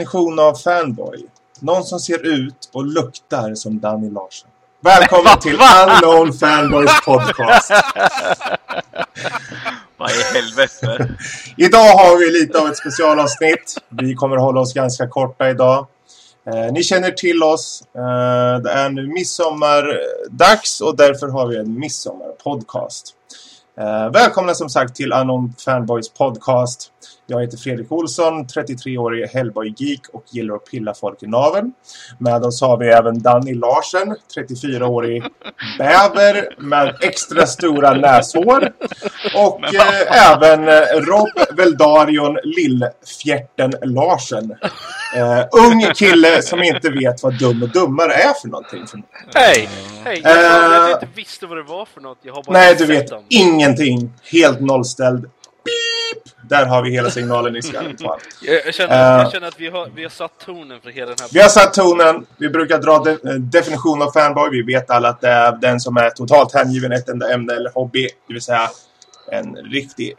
definition av fanboy. Någon som ser ut och luktar som Danny Larsson. Välkommen till Unknown Fanboys Podcast. Vad i helvete? Idag har vi lite av ett specialavsnitt. Vi kommer hålla oss ganska korta idag. Eh, ni känner till oss. Eh, det är nu midsommardags och därför har vi en midsommarpodcast. Eh, välkomna som sagt till Unknown Fanboys Podcast. Jag heter Fredrik Olsson, 33-årig Hellboy-geek och gillar att pilla folk i naveln. Med oss har vi även Danny Larsen, 34-årig bäver med extra stora näshår. Och eh, även eh, Rob Veldarion Lillfjärten Larsen. Eh, ung kille som inte vet vad dum och dummare är för någonting. Hej! Hej! Jag sa att jag inte visste vad det var för något. Jag Nej, du vet dem. ingenting. Helt nollställd. Där har vi hela signalen i skallen. Jag, känner, Eh. jag känner att vi har, vi har satt tonen för hela den här... Vi har satt tonen. Vi brukar dra de, eh, definition av fanboy. Vi vet alla att det är den som är totalt hängiven ett enda ämne eller hobby. Det vill säga en riktig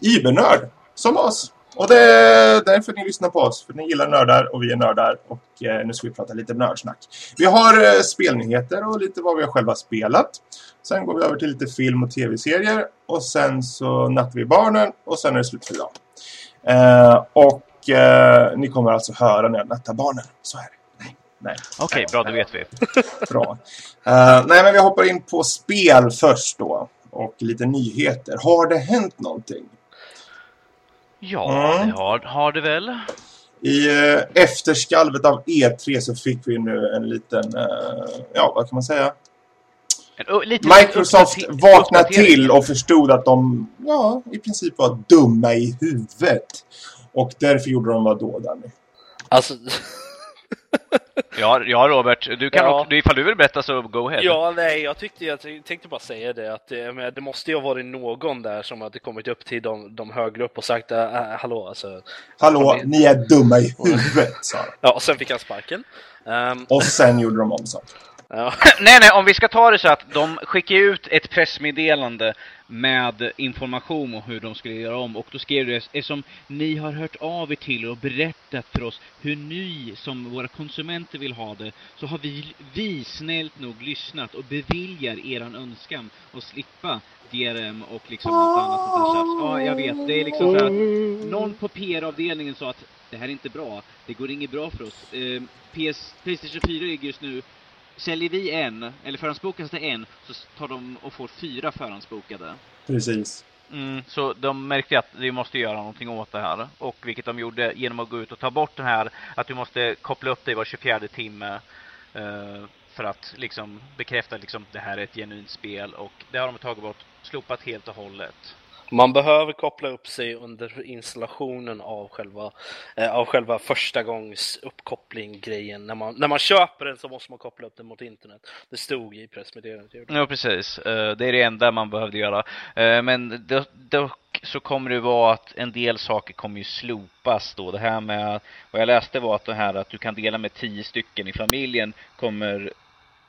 ibernörd som oss. Och det är därför ni lyssnar på oss. För ni gillar nördar och vi är nördar. Och eh, nu ska vi prata lite nördsnack. Vi har eh, spelnyheter och lite vad vi har själva spelat. Sen går vi över till lite film och tv-serier. Och sen så nattar vi barnen. Och sen är det slut för idag. Eh, och ni kommer alltså höra när jag nattar barnen. Så är det. Nej. Okej, bra, då vet vi. Bra. Eh, nej, men vi hoppar in på spel först då. Och lite nyheter. Har det hänt någonting? Ja, Mm. det har, har det väl. I eh, efterskalvet av E3 så fick vi nu en liten, eh, ja vad kan man säga? En, Microsoft vaknade till och förstod att de, ja, i princip var dumma i huvudet. Och därför gjorde de vad då, Danny? Alltså, Ja, ja, Robert. Du kan Ja. också, ifall du vill berätta så go ahead. ja, nej, jag tyckte, jag tänkte bara säga det att eh, men det måste ju ha varit någon där som hade kommit upp till de, de högre upp och sagt äh, hallå alltså. Hallå, ni är dumma i huvudet, sa. Ja, och sen fick han sparken. Ehm, Och sen gjorde de om saker. ja. Nej, nej, om vi ska ta det så att de skickar ut ett pressmeddelande med information om hur de skulle göra om och då skrev det eftersom ni har hört av er till och berättat för oss hur ni som våra konsumenter vill ha det så har vi, vi snällt nog lyssnat och beviljar eran önskan och slippa DRM och liksom allt annat sånt där tjafs. Ja, jag vet. Det är liksom så att någon på PR-avdelningen sa att det här är inte bra. Det går inget bra för oss. Eh, PS, Playstation 4 ligger just nu Säljer vi en, eller förhandsbokas det en, så tar de och får fyra förhandsbokade. Precis. Mm, så de märkte att vi måste göra någonting åt det här. Och vilket de gjorde genom att gå ut och ta bort den här att du måste koppla upp dig var 24 timme. Eh, för att liksom bekräfta liksom det här är ett genuint spel. Och det har de tagit bort, slopat helt och hållet. Man behöver koppla upp sig under installationen av själva, eh, av själva första gångs uppkoppling grejen. När man, när man köper den så måste man koppla upp den mot internet. Det stod i pressmeddelandet. Ja, precis. Eh, det är det enda man behövde göra. Eh, men dock så kommer det vara att en del saker kommer ju slopas då. Det här med, vad jag läste var att det här att du kan dela med tio stycken i familjen kommer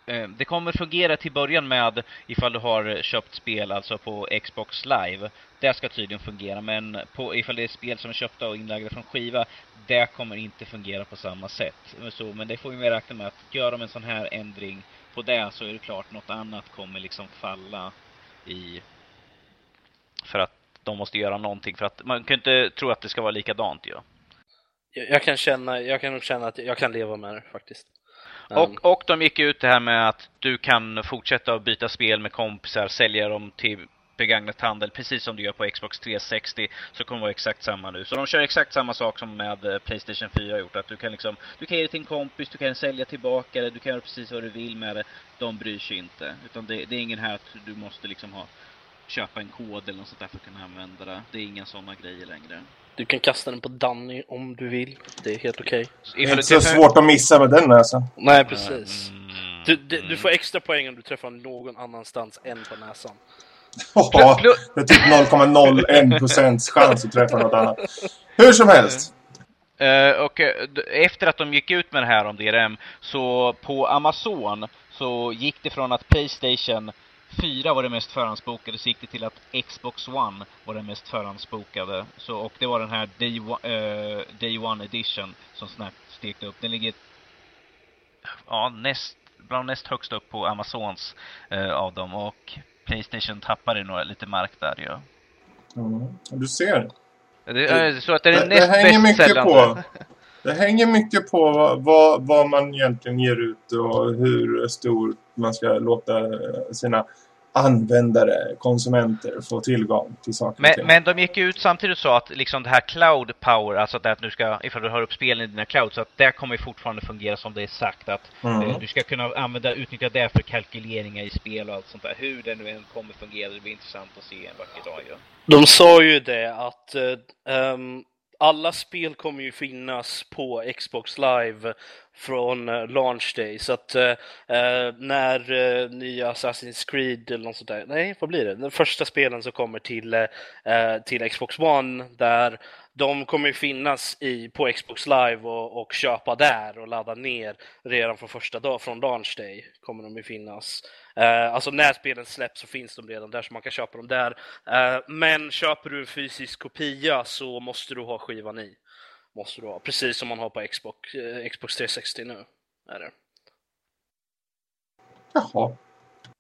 Eh, det kommer fungera till början med ifall du har köpt spel alltså på Xbox Live. Det ska tydligen fungera, men på, ifall det är spel som är köpta och inlagda från skiva, det kommer inte fungera på samma sätt. Men Så, men det får vi räkna med att gör de en sån här ändring på det så är det klart något annat kommer liksom falla i för att de måste göra någonting för att man kan inte tro att det ska vara likadant ju. Jag, jag, kan känna, jag kan nog känna att jag kan leva med det faktiskt. Och, och de gick ut det här med att du kan fortsätta att byta spel med kompisar, sälja dem till begagnat handel, precis som du gör på Xbox 360, så kommer det vara exakt samma nu. Så de kör exakt samma sak som med eh, Playstation 4 har gjort, att du kan liksom, du kan ge det till en kompis, du kan sälja tillbaka det, du kan göra precis vad du vill med det. De bryr sig inte. Utan det, det är ingen här att du måste liksom ha, köpa en kod eller något sånt där för att kunna använda det. Det är inga sådana grejer längre. Du kan kasta den på Danny om du vill. Det är helt okej. Det är inte så svårt att missa med den näsan. Nej, precis. Mm. Du, du, du får extra poäng om du träffar någon annanstans än på näsan. Ja, det är typ 0,01 procents chans att träffa något annat. Hur som helst. Eh, och eh, efter att de gick ut med det här om DRM, så på Amazon så gick det från att Playstation 4 var det mest förhandsbokade, så gick det till att Xbox One var den mest förhandsbokade. Så, och det var den här Day, uh, Day One Edition som snabbt steg upp. Den ligger ja, näst, bland näst högst upp på Amazons uh, av dem. Och Playstation tappade några, lite mark där ju. Ja. Mm. Du ser. Det, det, så att det är det, näst det hänger mycket säljande. på. Det hänger mycket på vad, vad, vad man egentligen ger ut och hur stor man ska låta sina användare, konsumenter få tillgång till saker Men, ting. men de gick ut samtidigt så att liksom det här cloud power, alltså att du ska, ifall du har upp spelen i dina cloud, så att det kommer fortfarande fungera som det är sagt att Mm. eh, du ska kunna använda, utnyttja det för kalkyleringar i spel och allt sånt där. Hur det nu än kommer fungera, det blir intressant att se en vacker dag ju. De sa ju det att eh, ehm, alla spel kommer ju finnas på Xbox Live från eh, launch day. Så att eh, eh, när eh, nya Assassin's Creed eller något sånt där, nej vad blir det? Den första spelen som kommer till, eh, eh till Xbox One där de kommer ju finnas i, på Xbox Live och, och köpa där och ladda ner redan från första dag, från launch day kommer de ju finnas. Eh, alltså när spelen släpps så finns de redan där så man kan köpa dem där. Eh, men köper du en fysisk kopia så måste du ha skivan i. Måste du ha, precis som man har på Xbox, eh, Xbox 360 nu. Är det. Jaha.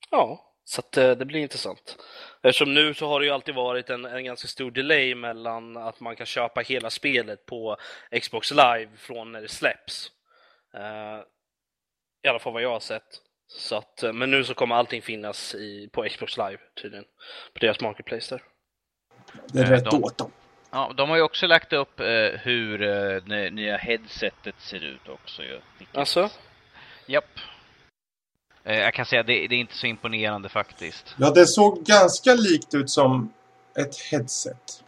Ja, så att, eh, det blir intressant. Eftersom nu så har det ju alltid varit en, en ganska stor delay mellan att man kan köpa hela spelet på Xbox Live från när det släpps. Eh, I alla fall vad jag har sett. Så att, eh, men nu så kommer allting finnas i, på Xbox Live tydligen. På deras marketplace där. Det är rätt de- åt dem. Ja, de har ju också lagt upp eh, hur eh, det nya headsetet ser ut också ju. Vilket- Alltså? Japp. Eh, jag kan säga att det, det är inte så imponerande faktiskt. Ja, det såg ganska likt ut som ett headset.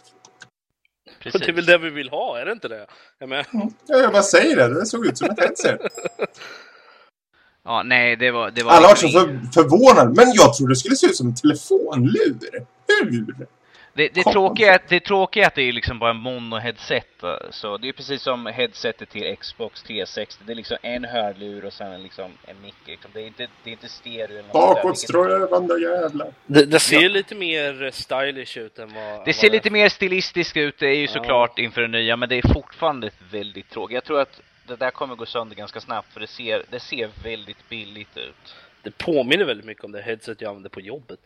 Precis. Det är väl det vi vill ha, är det inte det? Jag menar, Ja, jag bara säger det. Det såg ut som ett headset. Ja, nej, det var... Det var Alla var så för, förvånade. Men jag trodde det skulle se ut som en telefonlur. Hur? Det, det, tråkiga, är att- det tråkiga är att det är liksom bara en mono-headset. eh, Så det är precis som headsetet till Xbox 360. Det är liksom en hörlur och sen liksom en mick. Liksom. Det, är inte, det är inte stereo Bakåtsträvande jävlar. det, det ser ju lite mer stylish ut än vad... Det ser vad lite mer stilistiskt ut, det är ju Ja. såklart inför det nya, men det är fortfarande väldigt tråkigt. Jag tror att det där kommer gå sönder ganska snabbt, för det ser, det ser väldigt billigt ut. Det påminner väldigt mycket om det headset jag använder på jobbet.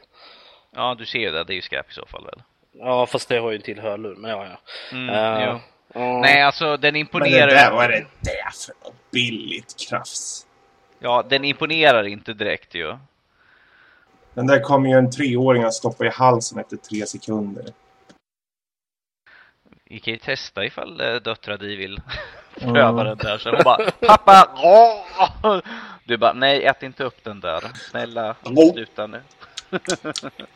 Ja, du ser ju det, det är ju skräp i så fall väl? Ja, fast det har ju en till hörlur, men ja, ja. Mm, jo. ja. Nej, alltså den Men det imponerar där, vad är det där för något billigt krafs? Ja, den imponerar inte direkt ju. Den där kommer ju en treåring att stoppa i halsen efter tre sekunder. Vi kan ju testa ifall eh, döttrar di vill Mm. pröva den där. Så hon bara, pappa! åh!" Du bara, nej ät inte upp den där. Snälla, sluta nu.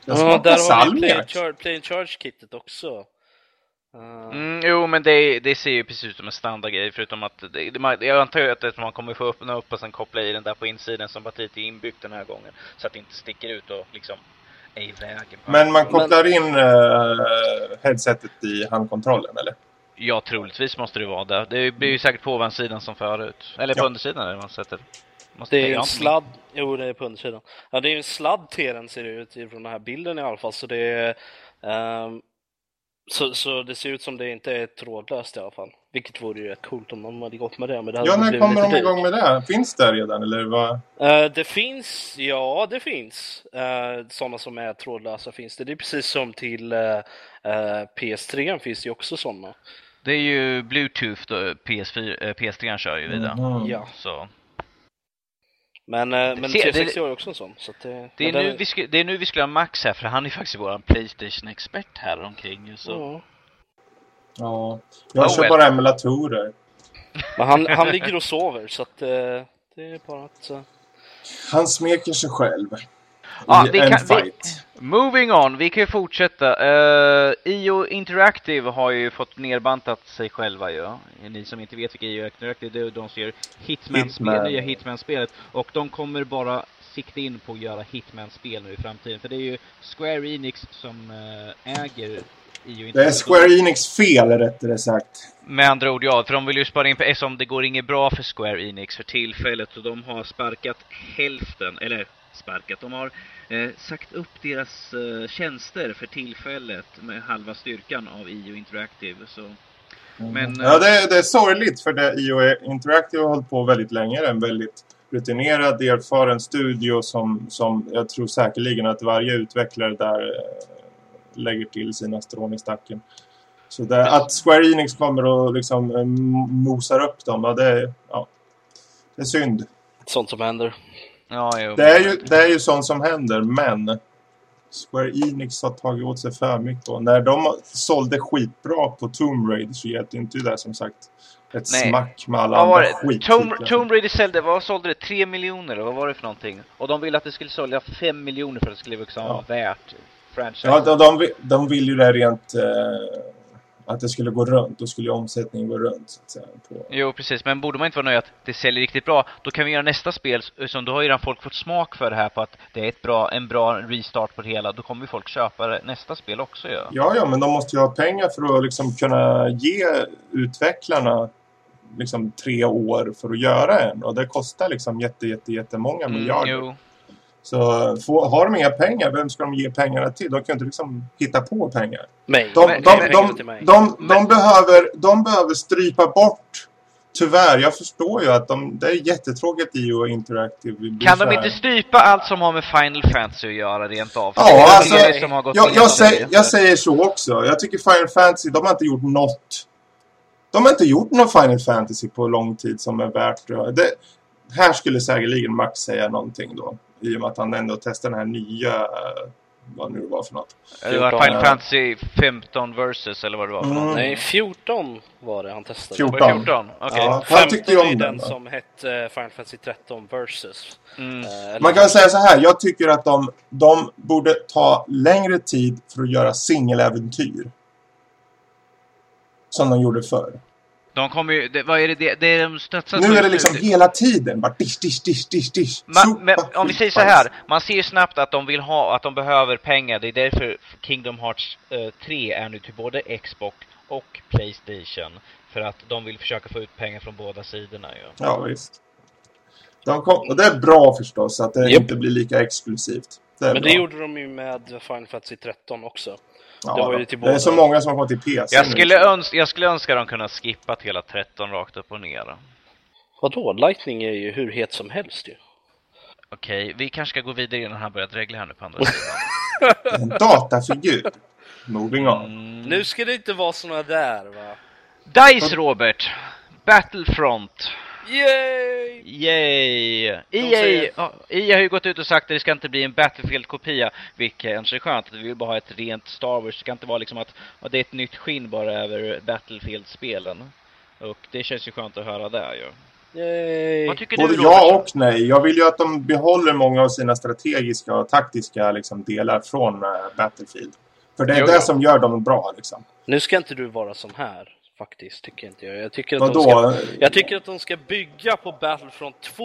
Ja, där har vi Play Charge, Play Charge-kittet också. Eh, Mm, jo, men det, det ser ju precis ut som en standardgrej förutom att det, det, man- jag antar ju att det- man kommer få öppna upp och sen koppla i den där på insidan som batteriet är inbyggt den här gången. Så att det inte sticker ut och liksom är i vägen. Men man kopplar in uh, headsetet i handkontrollen, eller? Ja, troligtvis måste det vara det. Det blir ju säkert på ovansidan som förut. Eller på Ja. undersidan där man sätter. Måste Det är ju en sladd, jo det är på undersidan. Ja det är ju en sladd till den ser det ut från den här bilden i alla fall så det är ehm, så, så det ser ut som det inte är trådlöst i alla fall. Vilket vore ju rätt coolt om de hade gått med det. Men det Ja, när kommer de dyrt. igång med det? Finns det redan, eller vad? Eh, det finns, ja det finns. Uh, sådana som är trådlösa finns det. Det är precis som till uh, PS3 finns det ju också sådana. Det är ju Bluetooth då, PS4, eh, PS3 kör ju vidare. Mhm. Ja. Så. Men, uh, men Se, det- 360 har ju också en sån. Så att det, Det är, nu den- vi skulle, det är nu vi skulle ha Max här, för han är faktiskt vår Playstation-expert här omkring. Så. Ja. Ja. Jag Oh, kör well. bara emulatorer. Men han, han ligger och sover så att eh, det är bara att... eh, Han smeker sig själv. Ja, vi kan- vi-. Moving on, vi kan ju fortsätta. Uh, IO Interactive har ju fått nerbantat sig själva ju. Ni som inte vet vilka IO Interactive det är, de som gör Hitman-spel, Hitman. nya Hitman-spelet. Och de kommer bara sikta in på att göra Hitman-spel nu i framtiden. För det är ju Square Enix som eh, äger IO Det är Square Enix fel rättare sagt. Med andra ord ja, för de vill ju spara in eftersom det går inget bra för Square Enix för tillfället så de har sparkat hälften, eller sparkat, de har eh, sagt upp deras eh, tjänster för tillfället med halva styrkan av IO Interactive. Så. Men, Ja, eh, det, är- det är sorgligt för det IO Interactive har hållit på väldigt länge. Det är en väldigt rutinerad, erfaren studio som, som jag tror säkerligen att varje utvecklare där eh, lägger till sina strån i stacken. Så det, att Square Enix kommer och liksom eh, mosar upp dem, ja, det, är, ja, det är synd. Sånt som händer. Ja, jo, Det är, ju, det är ju sånt som händer, men Square Enix har tagit åt sig för mycket. Och när de sålde skitbra på Tomb Raider så hjälpte inte det som sagt ett Nej. smack med alla Vad var andra det? Tomb. Tomb Raider sålde, vad sålde det? 3 miljoner? Vad var det för någonting? Och de ville att det skulle sälja 5 miljoner för att det skulle liksom Ja. vara värt franchise. Ja, de, de, vill- de vill ju det rent eh, att det skulle gå runt. Då skulle ju omsättningen gå runt. Så att säga, på. Jo, precis. Men borde man inte vara nöjd att det säljer riktigt bra, då kan vi göra nästa spel, som då har ju redan folk fått smak för det här på att det är ett bra, en bra restart på det hela. Då kommer ju folk köpa det, nästa spel också ju. Ja, ja, men de måste ju ha pengar för att liksom kunna ge utvecklarna liksom tre år för att göra en. Och det kostar liksom jätte, jätte, jättemånga miljarder. Mm, jo. Så få, har de inga pengar, vem ska de ge pengarna till? De kan inte liksom hitta på pengar. De, behöver, de behöver strypa bort Tyvärr, jag förstår ju att de, det är jättetråkigt i och Interactive. Kan de inte strypa allt som har med Final Fantasy att göra rent av? Ja, alltså, Jag, jag, så säger, jag säger så också. Jag tycker Final Fantasy, de har inte gjort något. De har inte gjort någon Final Fantasy på lång tid som är värt det. Här skulle säkerligen Max säga någonting då. I och med att han ändå testar den här nya, eh, vad nu det var för något. Det var 14, Final ja. Fantasy 15 versus eller vad det var för Mm. någonting. Nej, 14 var det han testade. 14. Var det 14? Okej. Ja, han 15 tyckte är om den den. då. som hette Final Fantasy 13 versus. Mm. Eh, eller- Man kan säga så här, jag tycker att de, de borde ta längre tid för att göra singeläventyr. Som de gjorde förr. De kommer ju, det, vad är det, det, det är de satsar Nu är det liksom hela tiden bara dish, dish, dish, dish, dish. Ma, Sopa, men om vi säger så här, man ser ju snabbt att de vill ha, att de behöver pengar. Det är därför Kingdom Hearts eh, 3 är nu till både Xbox och Playstation. För att de vill försöka få ut pengar från båda sidorna ju. Ja, visst. De kom, och det är bra förstås att det Japp. inte blir lika exklusivt. Det Men det bra. gjorde de ju med Final Fantasy 13 också. Ja, det var ju till det är så båda. många som har kommit till PC Jag nu, skulle, så- önska, jag skulle önska de kunde skippat hela 13 rakt upp och ner. Vadå? Lightning är ju hur het som helst ju. Okej, vi kanske ska gå vidare innan han börjat regla här nu på andra sidan. En datafigur. Moving on. Mm. Nu ska det inte vara såna där va? DICE Robert! Battlefront! Yay! Yay! EA, ja, EA har ju gått ut och sagt att det ska inte bli en Battlefield-kopia, vilket kanske är skönt. Att vi vill bara ha ett rent Star Wars. Det ska inte vara liksom att, att det är ett nytt skinn bara över Battlefield-spelen. Och det känns ju skönt att höra där ju. Yay! Vad tycker Både du ja Robert? och nej. Jag vill ju att de behåller många av sina strategiska och taktiska liksom, delar från eh, Battlefield. För det är Jo, det jo. som gör dem bra. Liksom. Nu ska inte du vara sån här, faktiskt, tycker inte jag. Jag tycker att, de ska, jag tycker att de ska bygga på Battlefront 2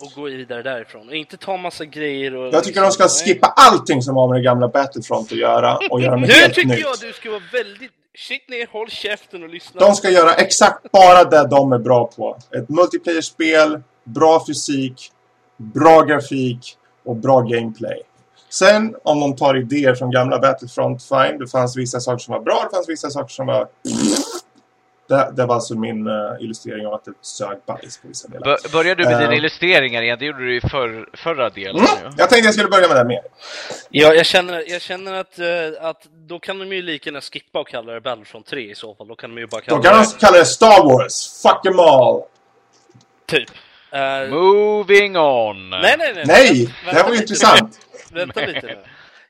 och gå vidare därifrån. Och inte ta massa grejer och... Jag tycker de ska skippa allting som har med det gamla Battlefront att göra och göra något Nu helt tycker nytt. jag du ska vara väldigt... Sitt ner, håll käften och lyssna. De ska göra exakt bara det de är bra på. Ett multiplayer-spel, bra fysik, bra grafik och bra gameplay. Sen om de tar idéer från gamla Battlefront, fine. Det fanns vissa saker som var bra, det fanns vissa saker som var... Det, det var alltså min eh, illustrering av att det sög bajs på vissa delar. Bör- Började du med dina Eh. illustreringar igen? Det gjorde du i för, förra delen Mm. Jag tänkte jag skulle börja med det mer. Ja, jag känner, jag känner att, eh, att då kan de ju lika gärna skippa och kalla det Battlefront 3 i så fall. Då kan de ju bara Då kalla kan det... de kalla det Star Wars. Fuck them all. Typ. Eh, Moving on! nej, nej, nej. Nej, Vänta- det här var ju intressant. Vänta lite nu.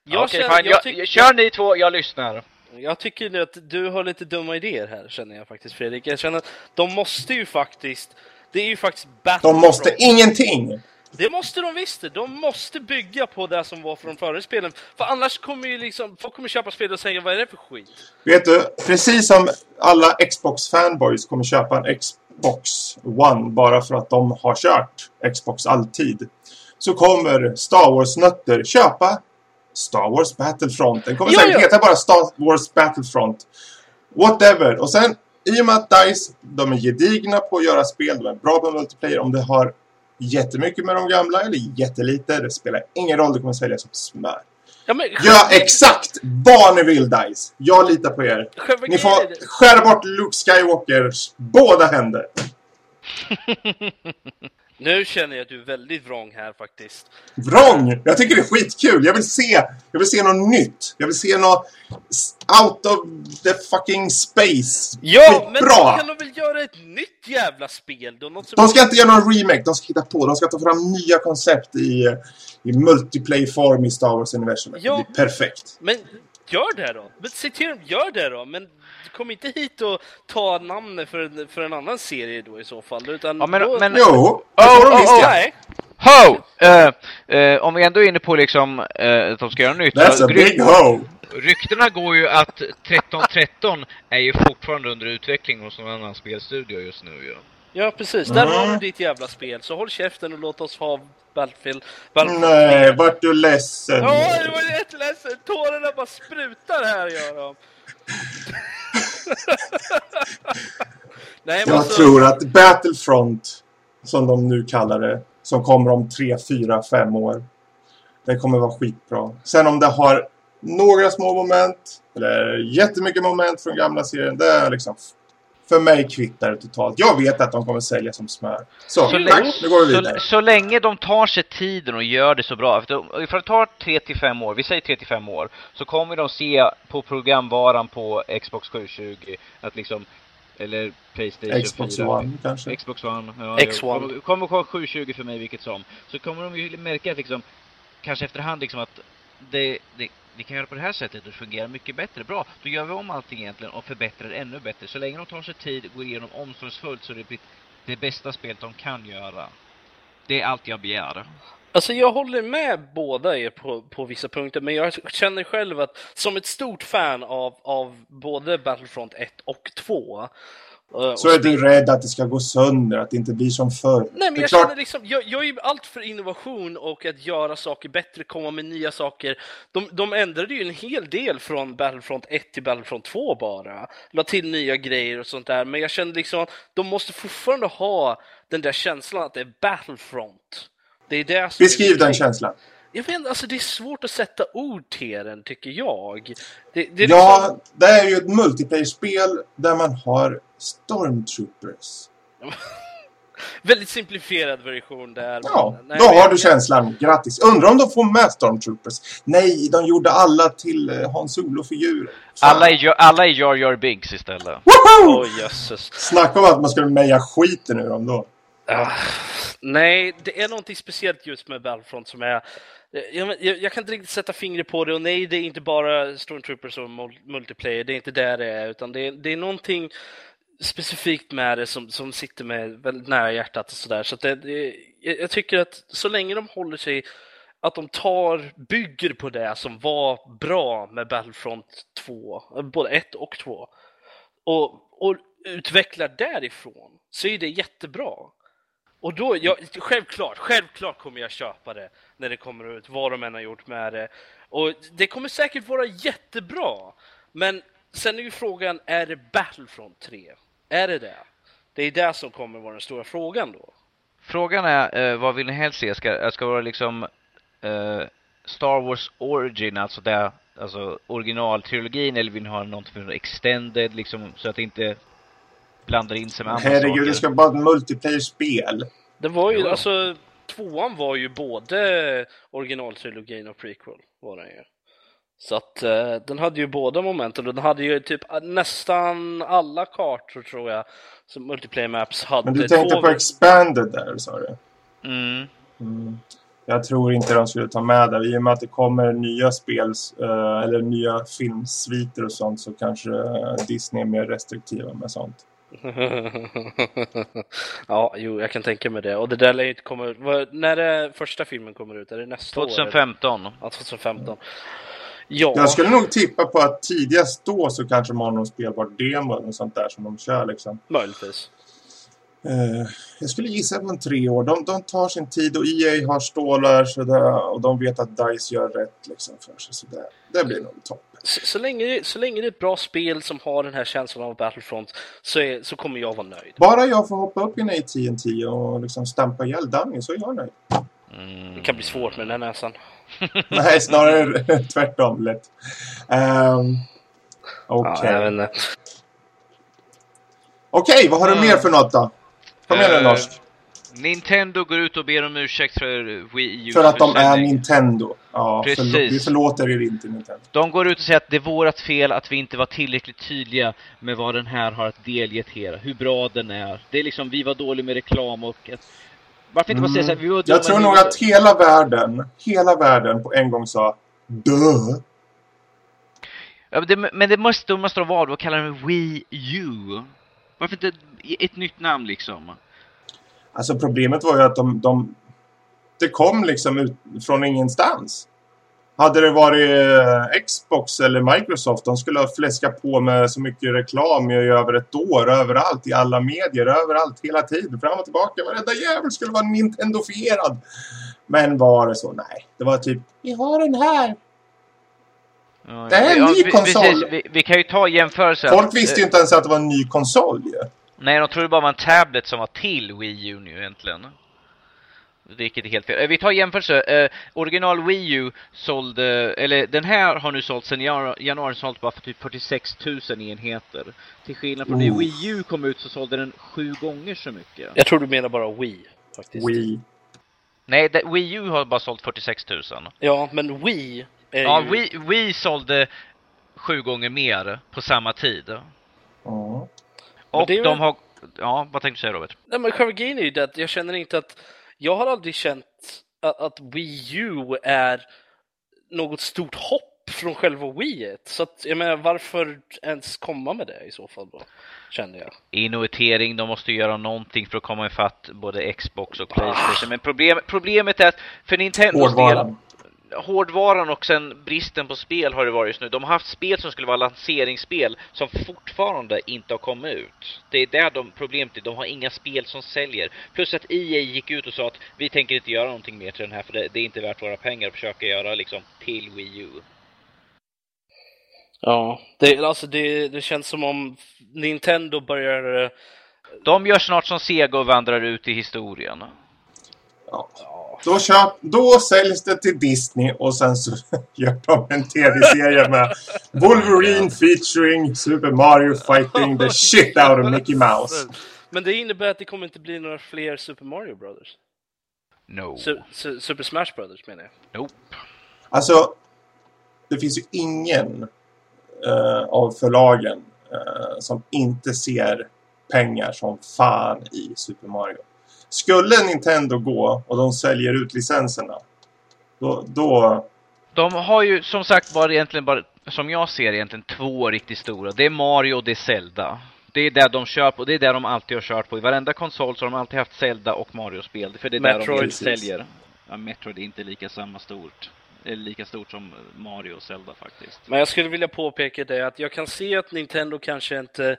Jag, Okej, känner, jag, jag, jag, kör ni två, jag lyssnar. Jag tycker att du har lite dumma idéer här, känner jag faktiskt Fredrik. Jag känner att de måste ju faktiskt... Det är ju faktiskt De Battlefront. måste ingenting. Det måste de visst. De måste bygga på det som var från förra spelen. För annars kommer ju liksom... Folk kommer köpa spel och säga vad är det för skit? Vet du, precis som alla Xbox-fanboys kommer köpa en Xbox One bara för att de har kört Xbox alltid. Så kommer Star Wars-nötter köpa Star Wars Battlefront. Den kommer Ja, säkert ja. heta bara Star Wars Battlefront. Whatever. Och sen, i och med att DICE, de är gedigna på att göra spel, de är bra på multiplayer. Om det har jättemycket med de gamla eller jättelite, det spelar ingen roll, det kommer sälja som smör. Ja, men, Gör exakt vad ni vill DICE. Jag litar på er. Ni får är- skära bort Luke Skywalkers båda händer. Nu känner jag att du är väldigt vrång här faktiskt. Vrång! Jag tycker det är skitkul. Jag vill se, jag vill se något nytt. Jag vill se något out of the fucking space. Ja, men då Skitbra! kan de väl göra ett nytt jävla spel då? Något som De ska inte göra någon remake, de ska hitta på. De ska ta fram nya koncept i, i multiplayer-form i Star Wars-universumet. Ja. Det blir perfekt. Men gör det då! Men se till dem, gör det då! Men kom inte hit och ta namnet för, en- för en annan serie då i så fall. Utan Ja, men- då... men- Jo, det Oh, får de oh, visst oh. Nej! Ho! Eh, eh, om vi ändå är inne på liksom eh, att de ska göra nytt. That's a big hoe! ryktena går ju att 1313 är ju fortfarande under utveckling hos någon annan spelstudio just nu ju. Ja, precis. Där Mm. har du ditt jävla spel. Så håll käften och låt oss ha Battlefield. Battlefield Nej, vart du ledsen? Ja, det var jätteledsen! Tårarna bara sprutar här, gör de. Nej, Jag alltså, tror att Battlefront, som de nu kallar det, som kommer om 3, 4, 5 år, det kommer vara skitbra. Sen om det har några små moment, eller jättemycket moment från gamla serien, det är liksom för mig kvittar det totalt. Jag vet att de kommer sälja som smör. Så, Så, tack, länge, nu går vi vidare. så, så länge de tar sig tiden och gör det så bra. För då- För att ta 3 till 5 år, vi säger 3 till 5 år, så kommer de se på programvaran på Xbox 720 att liksom, eller Playstation Xbox 4. One kanske. Xbox One. Ja, X1. Kommer, kommer vara 720 för mig vilket som. Så kommer de ju märka att liksom, kanske efterhand liksom att det, det, vi kan göra på det här sättet och det fungerar mycket bättre. Bra, då gör vi om allting egentligen och förbättrar det ännu bättre. Så länge de tar sig tid, går igenom omsorgsfullt så det blir det bästa spelet de kan göra. Det är allt jag begär. Alltså jag håller med båda er på, på vissa punkter, men jag känner själv att som ett stort fan av, av både Battlefront 1 och 2 så och är du rädd att det ska gå sönder, att det inte blir som förr. Nej, men är jag klart, känner liksom, jag, jag är ju allt för innovation och att göra saker bättre, komma med nya saker. De, de ändrade ju en hel del från Battlefront 1 till Battlefront 2 bara. La till nya grejer och sånt där, men jag kände liksom att de måste fortfarande ha den där känslan att det är Battlefront. Det är det som är beskriv den grejen. känslan. Jag vet alltså det är svårt att sätta ord till den, tycker jag. Det, det är liksom, Ja, det är ju ett multiplayer-spel där man har stormtroopers. väldigt simplifierad version där. Ja, men- nej, då har du känslan. Grattis. Undrar om de får med stormtroopers? Nej, de gjorde alla till eh, Hans Solo-figurer. Alla är, alla är Jar Jar Binks istället. Woho! Åh jösses. Snacka om att man skulle meja skiten ur dem då. Ah, nej, det är någonting speciellt just med Battlefront som är... Eh, jag, jag, jag kan inte riktigt sätta fingret på det och nej, det är inte bara Stormtroopers och multiplayer, det är inte där det är, utan det är, det är någonting specifikt med det som, som sitter med väldigt nära hjärtat och sådär. Så att det, det, jag, tycker att så länge de håller sig, att de tar, bygger på det som var bra med Battlefront 2, både 1 och 2, och, och utvecklar därifrån, så är det jättebra. Och då, jag, självklart, självklart kommer jag köpa det när det kommer ut, vad de än har gjort med det. Och det kommer säkert vara jättebra. Men sen är ju frågan, är det Battlefront 3? Är det det? Det är det som kommer vara den stora frågan då. Frågan är, eh, vad vill ni helst se? Ska, eh, ska det vara liksom eh, Star Wars Origin, alltså det, alltså originaltrilogin, eller vill ni ha något för extended, liksom, så att det inte blandar in sig med andra Herregud, saker? det ska vara ett multiplayer-spel. Det var ju, Jo. alltså, tvåan var ju både originaltrilogin och prequel, var den ju. Så att eh, den hade ju båda momenten och den hade ju typ nästan alla kartor tror jag, som multiplayer maps hade. Men du tänkte två- på Expanded där, sa du? Mm. Mm. Jag tror inte de skulle ta med det. I och med att det kommer nya spel eh, eller nya filmsviter och sånt så kanske eh, Disney är mer restriktiva med sånt. ja, jo, jag kan tänka mig det. Och det där lär ju inte komma ut. När är första filmen kommer ut? Är det nästa år? 2015. Ja, 2015. Ja, Jag skulle nog tippa på att tidigast då så kanske man har någon spelbar demo eller något sånt där som de kör liksom. möjligtvis. Eh, jag skulle gissa på en tre år. De, de tar sin tid och EA har stålar sådär, och de vet att DICE gör rätt liksom för sig. Så det, blir nog toppen. Så, så, länge, så länge det är ett bra spel som har den här känslan av Battlefront så, är, så kommer jag vara nöjd. Bara jag får hoppa upp i en AT&T och liksom stampa ihjäl Danny så är jag nöjd. Mm. Det kan bli svårt med den här näsan. Nej, snarare tvärtom lätt. Um, Okej. Okay. Ja, Okej, okay, vad har du mer för något då? Kom igen nu norsk. Nintendo går ut och ber om ursäkt för Wii U. För att de är Nintendo. Ja, Precis. Förlåt, vi förlåter er inte Nintendo. De går ut och säger att det är vårt fel att vi inte var tillräckligt tydliga med vad den här har att delge till Hur bra den är. Det är liksom, vi var dåliga med reklam och... Att, varför inte bara säga så här, vi var Jag tror nog att hela världen, hela världen på en gång sa Duh! Ja, men, det, men det måste, måste de vara då, kallar den Wii U. Varför inte ett nytt namn liksom? Alltså problemet var ju att de, de det kom liksom ut från ingenstans. Hade det varit eh, Xbox eller Microsoft, de skulle ha fläskat på med så mycket reklam i över ett år, överallt, i alla medier, överallt, hela tiden, fram och tillbaka. Varenda jävel skulle vara Nintendofierad. Men var det så? Nej, det var typ, vi har den här. Ja, det är en ja, ny vi, konsol. Vi, vi, kan ju ta jämförelse. Folk visste ju inte ens att det var en ny konsol ju. Nej, de trodde bara var en tablet som var till Wii U nu egentligen. Vilket är helt fel. Eh, vi tar jämförelse. Eh, original Wii U sålde, eller den här har nu sålt sedan januari sålt bara för typ 46 000 enheter. Till skillnad från när Wii U kom ut så sålde den sju gånger så mycket. Jag tror du menar bara Wii, faktiskt. Wii. Nej, det, Wii U har bara sålt 46 000. Ja, men Wii är Ja, ju... Wii, Wii sålde sju gånger mer på samma tid. Mm. Och de väl... har... Ja, vad tänkte du säga Robert? Nej, men själva grejen är ju det att jag känner inte att... Jag har aldrig känt att, att Wii U är något stort hopp från själva Wii. Så att, jag menar, varför ens komma med det i så fall då? Känner jag. Innovering, de måste göra någonting för att komma ifatt både Xbox och Playstation. Ah. Men problem, problemet är att för Nintendos del hårdvaran och sen bristen på spel har det varit just nu. De har haft spel som skulle vara lanseringsspel som fortfarande inte har kommit ut. Det är där de problemet är. De har inga spel som säljer. Plus att EA gick ut och sa att vi tänker inte göra någonting mer till den här för det, det är inte värt våra pengar att försöka göra liksom till Wii U. Ja, det, alltså det, det känns som om Nintendo börjar... Eh, de gör snart som Sega och vandrar ut i historien. Ja. Då, köp, då säljs det till Disney och sen så gör de en tv-serie med Wolverine featuring Super Mario fighting the shit out of Mickey Mouse. Men det innebär att det kommer inte bli några fler Super Mario Brothers? No. Su su Super Smash Brothers menar jag. Nope. Alltså, det finns ju ingen uh, av förlagen uh, som inte ser pengar som fan i Super Mario. Skulle Nintendo gå och de säljer ut licenserna, då... då... De har ju som sagt bara egentligen bara, som jag ser egentligen, två riktigt stora. Det är Mario och det är Zelda. Det är där de kör på, det är där de alltid har kört på. I varenda konsol så har de alltid haft Zelda och Mario-spel. För det är Metroid. där de säljer. Ja, Metroid är inte lika samma stort är lika stort som Mario och Zelda faktiskt. Men jag skulle vilja påpeka det att jag kan se att Nintendo kanske inte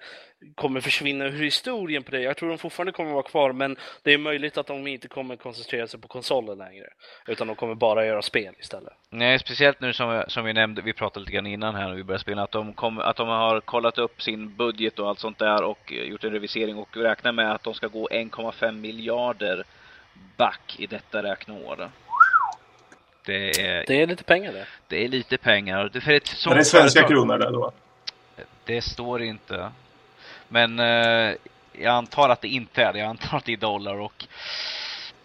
kommer försvinna ur historien på det. Jag tror de fortfarande kommer vara kvar, men det är möjligt att de inte kommer koncentrera sig på konsolen längre. Utan de kommer bara göra spel istället. Nej, speciellt nu som, som vi nämnde, vi pratade lite grann innan här när vi började spela, att de, kom, att de har kollat upp sin budget och allt sånt där och gjort en revisering och räknar med att de ska gå 1,5 miljarder back i detta räkneår. Det är, det är lite pengar det. Det är lite pengar. Det, för ett är det svenska företag, kronor där då? Det står inte. Men eh, jag antar att det inte är det. Jag antar att det är dollar och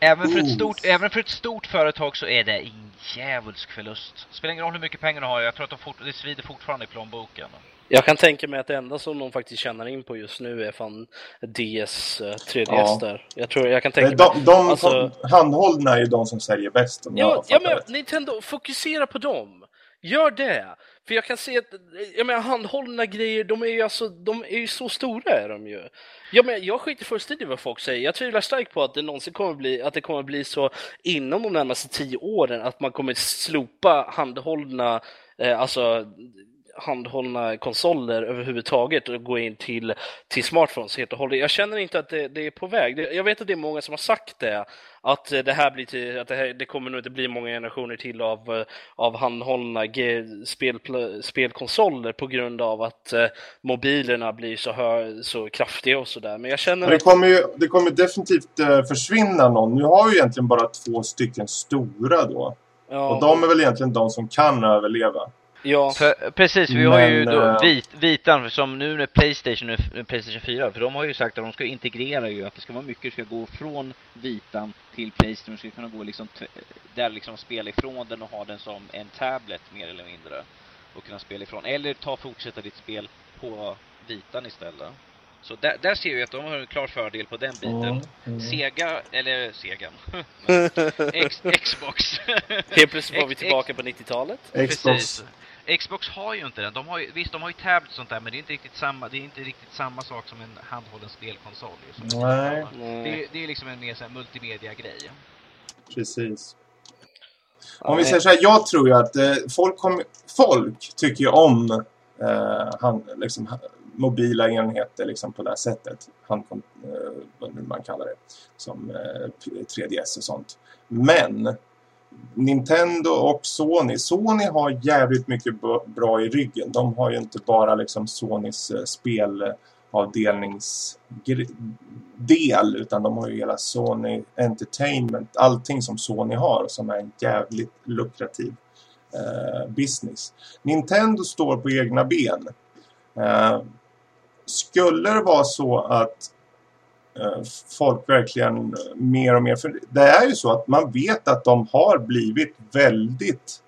även för, ett stort, även för ett stort företag så är det en djävulsk förlust. Spelar ingen roll hur mycket pengar du har. Jag tror att de fort, det svider fortfarande i plånboken. Jag kan tänka mig att det enda som de faktiskt tjänar in på just nu är fan DS, 3DS eh, ja. där. Jag tror, jag kan tänka de, mig... De alltså... handhållna är ju de som säljer bäst. Ja, ja men Nintendo, fokusera på dem. Gör det! För jag kan se att, jag menar handhållna grejer, de är ju alltså, de är ju så stora är de ju. Jag menar, jag skiter fullständigt i vad folk säger. Jag tvivlar starkt på att det någonsin kommer bli, att det kommer bli så inom de närmaste tio åren att man kommer slopa handhållna, eh, alltså handhållna konsoler överhuvudtaget och gå in till, till smartphones helt och hållet. Jag känner inte att det, det är på väg. Jag vet att det är många som har sagt det, att det här blir till, att det, här, det kommer nog inte bli många generationer till av, av handhållna spel, spelkonsoler på grund av att eh, mobilerna blir så, hö, så kraftiga och sådär. Men jag känner det kommer ju det kommer definitivt eh, försvinna någon. Nu har vi egentligen bara två stycken stora då. Ja. Och de är väl egentligen de som kan överleva. Ja. För, precis, vi har ju då eh, vit, vitan som nu med Playstation och Playstation 4, för de har ju sagt att de ska integrera ju, att det ska vara mycket ska gå från vitan till Playstation, ska kunna gå liksom där liksom spela ifrån den och ha den som en tablet mer eller mindre och kunna spela ifrån, eller ta fortsätta ditt spel på vitan istället. Så där, där ser vi att de har en klar fördel på den biten. Mm, mm. Sega, eller Segan. X, Xbox. Helt plötsligt var vi tillbaka på 90-talet. Precis. Xbox har ju inte den. De har ju, visst, de har ju och sånt där, men det är inte riktigt samma, det är inte riktigt samma sak som en handhållen spelkonsol. Nej. Det, det, är liksom en mer multimedia-grej. Precis. Om vi säger så här, jag tror ju att eh, folk, kom, folk tycker ju om eh, han, liksom, mobila enheter liksom, på det här sättet. Handkom, eh, vad man kallar det. Som eh, 3DS och sånt. Men Nintendo och Sony. Sony har jävligt mycket bra i ryggen. De har ju inte bara liksom Sonys eh, spelavdelningsdel utan de har ju hela Sony Entertainment. Allting som Sony har som är en jävligt lukrativ eh, business. Nintendo står på egna ben. Eh, skulle det vara så att Eh, folk verkligen eh, mer och mer. För det är ju så att man vet att de har blivit väldigt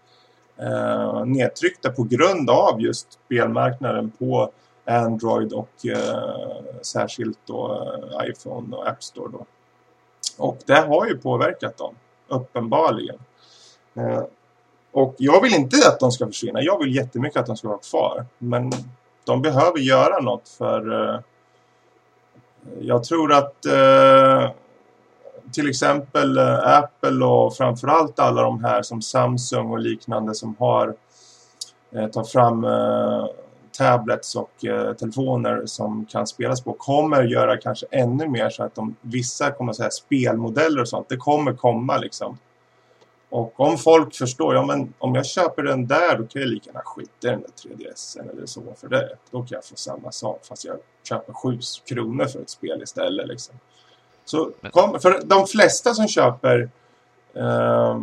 eh, nedtryckta på grund av just spelmarknaden på Android och eh, särskilt då eh, iPhone och App Store då. Och det har ju påverkat dem, uppenbarligen. Eh, och jag vill inte att de ska försvinna. Jag vill jättemycket att de ska vara kvar. Men de behöver göra något för eh, jag tror att eh, till exempel eh, Apple och framförallt alla de här som Samsung och liknande som har eh, tar fram eh, tablets och eh, telefoner som kan spelas på kommer göra kanske ännu mer så att de, vissa kommer säga spelmodeller och sånt, det kommer komma liksom. Och om folk förstår, ja men om jag köper den där då kan jag lika gärna skita i den där 3DS eller så för det. Då kan jag få samma sak fast jag köper 7 kronor för ett spel istället liksom. Så kom, för de flesta som köper eh,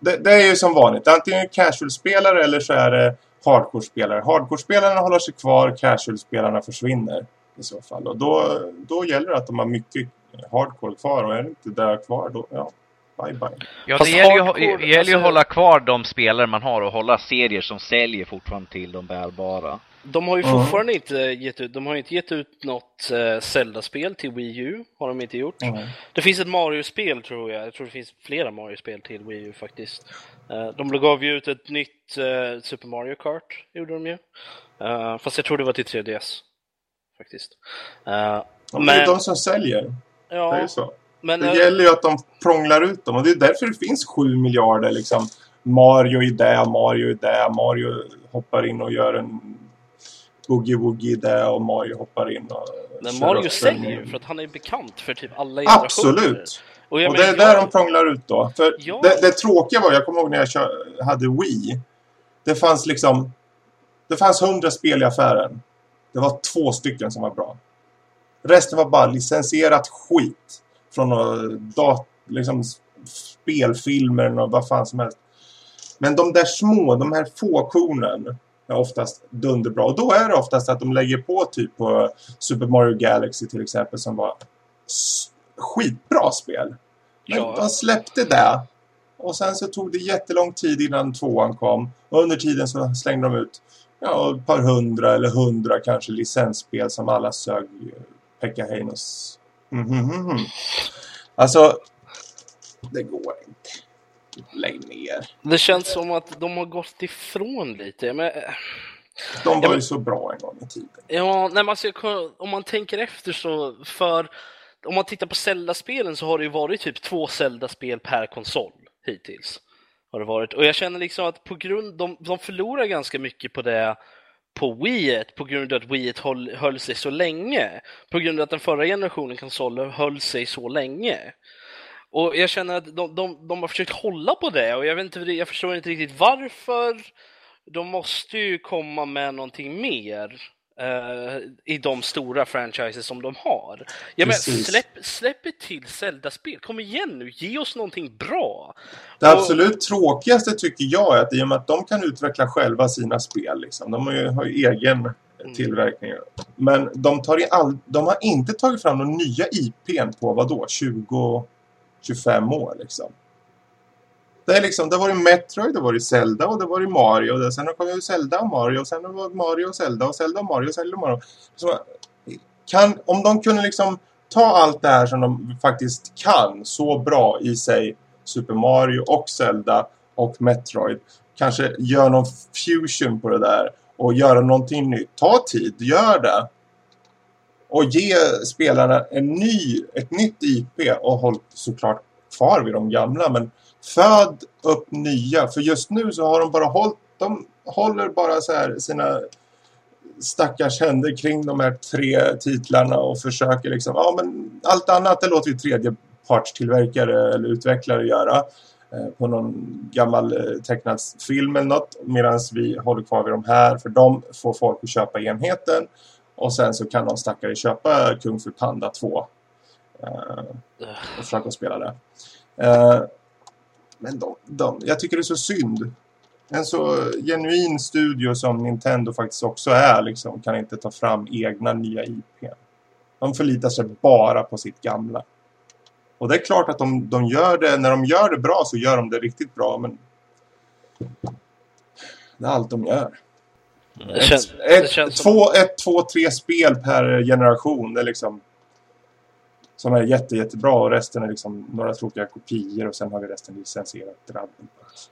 det, det, är ju som vanligt, antingen casual-spelare eller så är det hardcore-spelare. Hardcore-spelarna håller sig kvar, casual-spelarna försvinner i så fall. Och då, då gäller det att de har mycket hardcore kvar och är det inte där kvar då, ja, bye bye. Ja, det gäller, ju, det gäller ju att alltså- hålla kvar de spelare man har och hålla serier som säljer fortfarande till de bärbara. De har ju fortfarande mm. inte gett ut, de har inte gett ut något uh, Zelda-spel till Wii U, har de inte gjort. Mm. Det finns ett Mario-spel tror jag, jag tror det finns flera Mario-spel till Wii U faktiskt. Uh, de gav ju ut ett nytt uh, Super Mario Kart, gjorde de ju. Uh, fast jag tror det var till 3DS, faktiskt. Uh, men... Det är de som säljer, ja, det är ju så. Men, det gäller ju att de prånglar ut dem och det är därför det finns 7 miljarder liksom. Mario i det, Mario i det, Mario hoppar in och gör en boogie-woogie där och Mario hoppar in och Men Mario säljer ju för att han är bekant för typ alla generationer. Absolut! Och, och det är där de prånglar ut då. För ja. det, det tråkiga var, jag kommer ihåg när jag kör, hade Wii. Det fanns liksom, det fanns hundra spel i affären. Det var två stycken som var bra. Resten var bara licensierat skit. Från dat, liksom, spelfilmer och vad fan som helst. Men de där små, de här få kornen är oftast dunderbra. Och då är det oftast att de lägger på typ på Super Mario Galaxy till exempel som var skitbra spel. Men ja. de släppte det. Och sen så tog det jättelång tid innan tvåan kom. Och under tiden så slängde de ut ja, ett par hundra eller hundra kanske licensspel som alla sög Pekka Heinos. Mm -hmm. Alltså, det går inte lägg ner. Det känns som att de har gått ifrån lite. Men... De var ja, ju så bra en gång i tiden. Ja, nej, man ska, om man tänker efter så för om man tittar på Zelda-spelen så har det ju varit typ två Zelda-spel per konsol hittills. har det varit. Och jag känner liksom att på grund, de, de förlorar ganska mycket på det på Wii på grund av att Wii höll, höll sig så länge. På grund av att den förra generationen konsoler höll sig så länge. Och jag känner att de, de, de har försökt hålla på det och jag, vet inte, jag förstår inte riktigt varför. De måste ju komma med någonting mer. Uh, i de stora franchises som de har. Ja, men släpp, släpp ett till Zelda-spel. Kom igen nu, ge oss någonting bra. Det och... absolut tråkigaste tycker jag är att i och med att de kan utveckla själva sina spel. Liksom. De har ju, har ju egen mm. tillverkning. Men de, tar i all, de har inte tagit fram några nya IPn på vad då 20-25 år liksom. Det, är liksom, det var varit Metroid, det var varit Zelda och det var varit Mario. Det, sen kom ju Zelda och Mario och sen var Mario och Zelda och Zelda och Mario och Zelda och Mario. Så, kan, om de kunde liksom ta allt det här som de faktiskt kan så bra i sig Super Mario och Zelda och Metroid. Kanske gör någon fusion på det där och göra någonting nytt. Ta tid, gör det. Och ge spelarna en ny, ett nytt IP och håll såklart kvar vid de gamla. Men Föd upp nya. För just nu så har de bara hållit, de håller bara så här sina stackars händer kring de här tre titlarna och försöker liksom, ja men allt annat det låter ju tredjepartstillverkare eller utvecklare göra eh, på någon gammal eh, tecknad film eller något medan vi håller kvar vid de här för de får folk att köpa enheten och sen så kan de stackare köpa Kung Fu Panda 2 eh, och försöka spela det. Eh, men de, de, jag tycker det är så synd. En så genuin studio som Nintendo faktiskt också är liksom, kan inte ta fram egna nya IP. De förlitar sig bara på sitt gamla. Och det är klart att de, de gör det, när de gör det bra så gör de det riktigt bra, men det är allt de gör. Det känns, ett, känns två, som... ett, två, tre spel per generation, det är liksom som är jätte, jättebra och resten är liksom några tråkiga kopior och sen har vi resten licensierat drabben.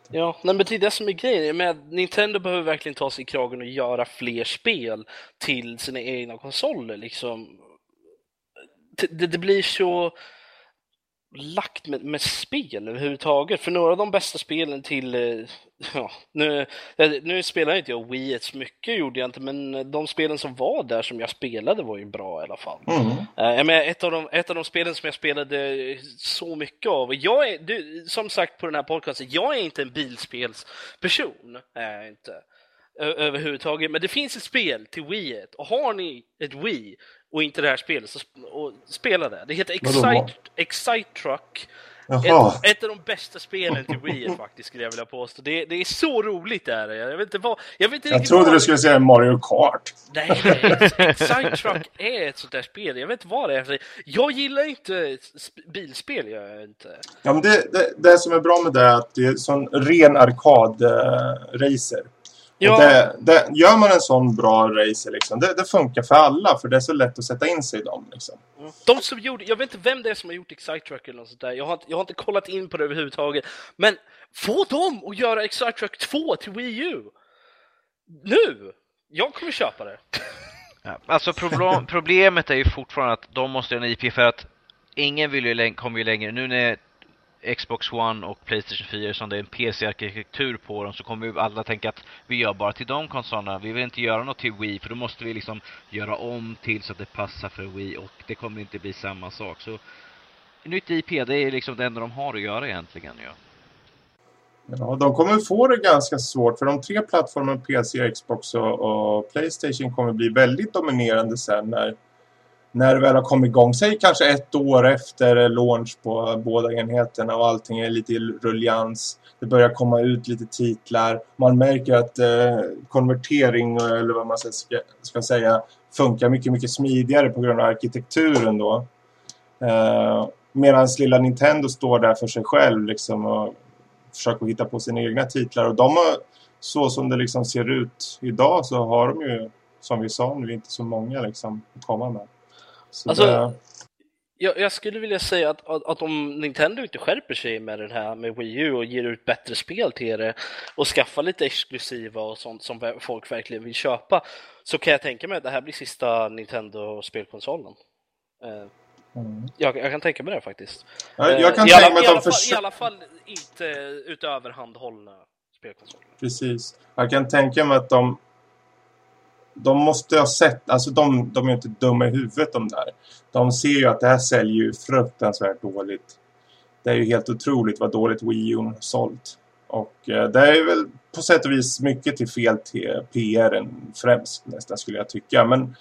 Ja, men det är det som är grejen. Med Nintendo behöver verkligen ta sig i kragen och göra fler spel till sina egna konsoler. Liksom. Det, det blir så lagt med, med spel överhuvudtaget. För några av de bästa spelen till, eh, ja, nu, nu spelar inte jag Wii så mycket gjorde jag inte, men de spelen som var där som jag spelade var ju bra i alla fall. Mm. Uh, men ett, av de, ett av de spelen som jag spelade så mycket av, jag är, du, som sagt på den här podcasten, jag är inte en bilspelsperson, är jag inte överhuvudtaget. Men det finns ett spel till Wii och har ni ett Wii och inte det här spelet, så och spela det. Det heter Excite, Excite Truck. Ett, ett, av de bästa spelen till Wii faktiskt skulle jag vilja påstå. Det, det är så roligt där. Jag vet inte vad... Jag, vet inte jag trodde vad... du skulle säga Mario Kart. Nej. Excite Truck är ett sånt där spel. Jag vet inte vad det är. Jag gillar inte bilspel, jag inte. Ja, men det, det, det som är bra med det är att det är sån ren arkad-racer. Ja. Det, det, gör man en sån bra racer, liksom, det, det, funkar för alla. För det är så lätt att sätta in sig i dem. Liksom. Mm. De som gjorde, jag vet inte vem det är som har gjort Excite Truck eller något sånt där. Jag har, jag har inte kollat in på det överhuvudtaget. Men få dem att göra Excite Truck 2 till Wii U. Nu! Jag kommer köpa det. Ja, alltså problem, problemet är ju fortfarande att de måste ha en IP för att ingen vill ju kommer ju längre. Nu när Xbox One och Playstation 4 som det är en PC-arkitektur på dem så kommer ju alla tänka att vi gör bara till de konsolerna. Vi vill inte göra något till Wii för då måste vi liksom göra om till så att det passar för Wii och det kommer inte bli samma sak. Så nytt IP, det är liksom det enda de har att göra egentligen. Ja. Ja, de kommer få det ganska svårt för de tre plattformarna PC, Xbox och, och Playstation kommer bli väldigt dominerande sen när när det väl har kommit igång, säg kanske ett år efter launch på båda enheterna och allting är lite i rullians. Det börjar komma ut lite titlar. Man märker att eh, konvertering, eh, eller vad man ska, ska säga, funkar mycket, mycket smidigare på grund av arkitekturen då. Eh, Medan lilla Nintendo står där för sig själv liksom och försöker hitta på sina egna titlar. Och de har, så som det liksom ser ut idag så har de ju, som vi sa nu, inte så många liksom att komma med. Så alltså, det... jag, jag, skulle vilja säga att, att, att, om Nintendo inte skärper sig med den här med Wii U och ger ut bättre spel till det och skaffar lite exklusiva och sånt som folk verkligen vill köpa så kan jag tänka mig att det här blir sista Nintendo-spelkonsolen. Eh, mm. Jag, jag, kan tänka mig det faktiskt. Ja, jag kan eh, tänka mig att de I alla fall inte utöver handhållna spelkonsoler. Precis. Jag kan tänka mig att de de måste ha sett, alltså de, de är inte dumma i huvudet de där. De ser ju att det här säljer ju fruktansvärt dåligt. Det är ju helt otroligt vad dåligt Wii U sålt. Och eh, det är väl på sätt och vis mycket till fel till PR främst nästan skulle jag tycka. Men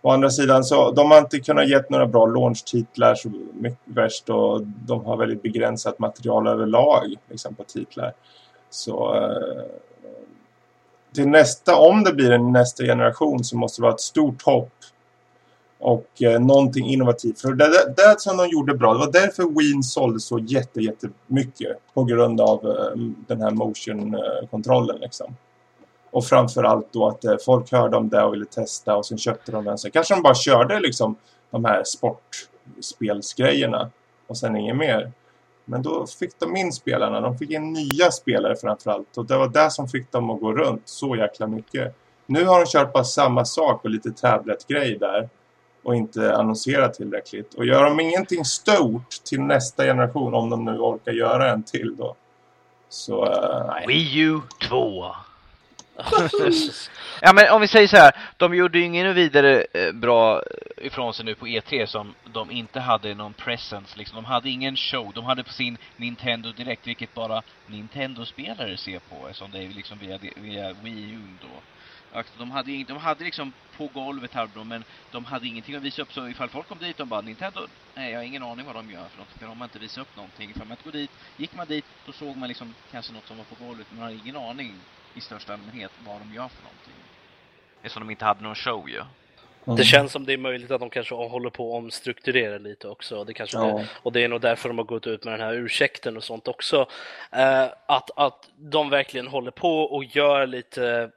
å andra sidan så de har inte kunnat gett några bra launch-titlar så mycket värst och de har väldigt begränsat material överlag liksom, på titlar. Så eh, till nästa, om det blir en nästa generation så måste det vara ett stort hopp och eh, någonting innovativt. För det, det, det som de gjorde bra, det var därför Wien sålde så jätte, jättemycket på grund av eh, den här motion-kontrollen liksom. Och framförallt då att eh, folk hörde om det och ville testa och sen köpte de den. Så kanske de bara körde liksom de här sportspelsgrejerna och sen inget mer. Men då fick de in spelarna. De fick in nya spelare framförallt. Och det var det som fick dem att gå runt så jäkla mycket. Nu har de kört bara samma sak och lite tablet-grej där. Och inte annonserat tillräckligt. Och gör de ingenting stort till nästa generation. Om de nu orkar göra en till då. Så, uh, nej. Wii U 2 ja men om vi säger så här, de gjorde ju ingen vidare eh, bra eh, ifrån sig nu på E3 som de inte hade någon presence liksom. De hade ingen show, de hade på sin Nintendo Direkt, vilket bara Nintendo-spelare ser på, som det är liksom via, via Wii U då. Alltså, de hade, de hade liksom på golvet här då, men de hade ingenting att visa upp. Så ifall folk kom dit de bara Nintendo, nej jag har ingen aning vad de gör för något. För de har inte visat upp någonting. Ifall man inte går dit, gick man dit, då såg man liksom kanske något som var på golvet, men man hade ingen aning i största allmänhet vad de gör för någonting. Eftersom de inte hade någon show ju. Mm. Det känns som det är möjligt att de kanske håller på att omstrukturera lite också. Det kanske ja. det, och det är nog därför de har gått ut med den här ursäkten och sånt också. Eh, att, att de verkligen håller på och gör lite,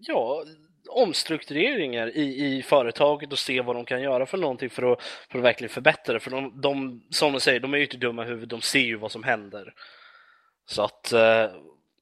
ja, omstruktureringar i, i företaget och se vad de kan göra för någonting för att, för att verkligen förbättra För de, de, som de säger, de är ju inte dumma i huvudet, de ser ju vad som händer. Så att eh,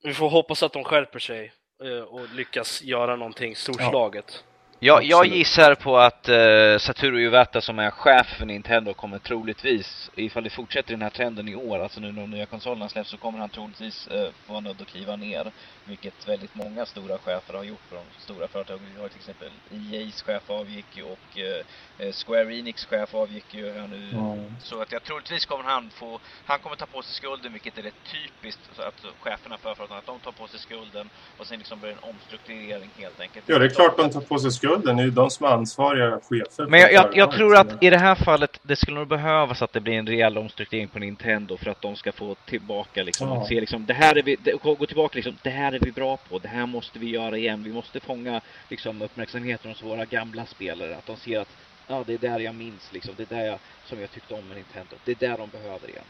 vi får hoppas att de skärper sig eh, och lyckas göra någonting storslaget. Ja. Ja, jag gissar på att uh, Satoru Iwata som är chef för Nintendo kommer troligtvis, ifall det fortsätter den här trenden i år, alltså nu när de nya konsolerna släpps, så kommer han troligtvis uh, vara nödd att kliva ner. Vilket väldigt många stora chefer har gjort på de stora företagen. Vi har till exempel EA's chef avgick ju och uh, Square Enix chef avgick ju här nu. Mm. Så att jag troligtvis kommer han få, han kommer ta på sig skulden, vilket är rätt typiskt att cheferna för företagen, att de tar på sig skulden och sen liksom börjar en omstrukturering helt enkelt. Ja, det är klart de tar på sig skulden skulden. Det är ju de som är ansvariga chefer. Men jag, jag, jag tror att i det här fallet, det skulle nog behövas att det blir en rejäl omstrukturering på Nintendo för att de ska få tillbaka liksom, ja. se liksom, det här är vi, det, gå tillbaka liksom, det här är vi bra på, det här måste vi göra igen. Vi måste fånga liksom uppmärksamheten hos våra gamla spelare. Att de ser att, ja det är där jag minns liksom, det är där jag, som jag tyckte om med Nintendo. Det är där de behöver igen.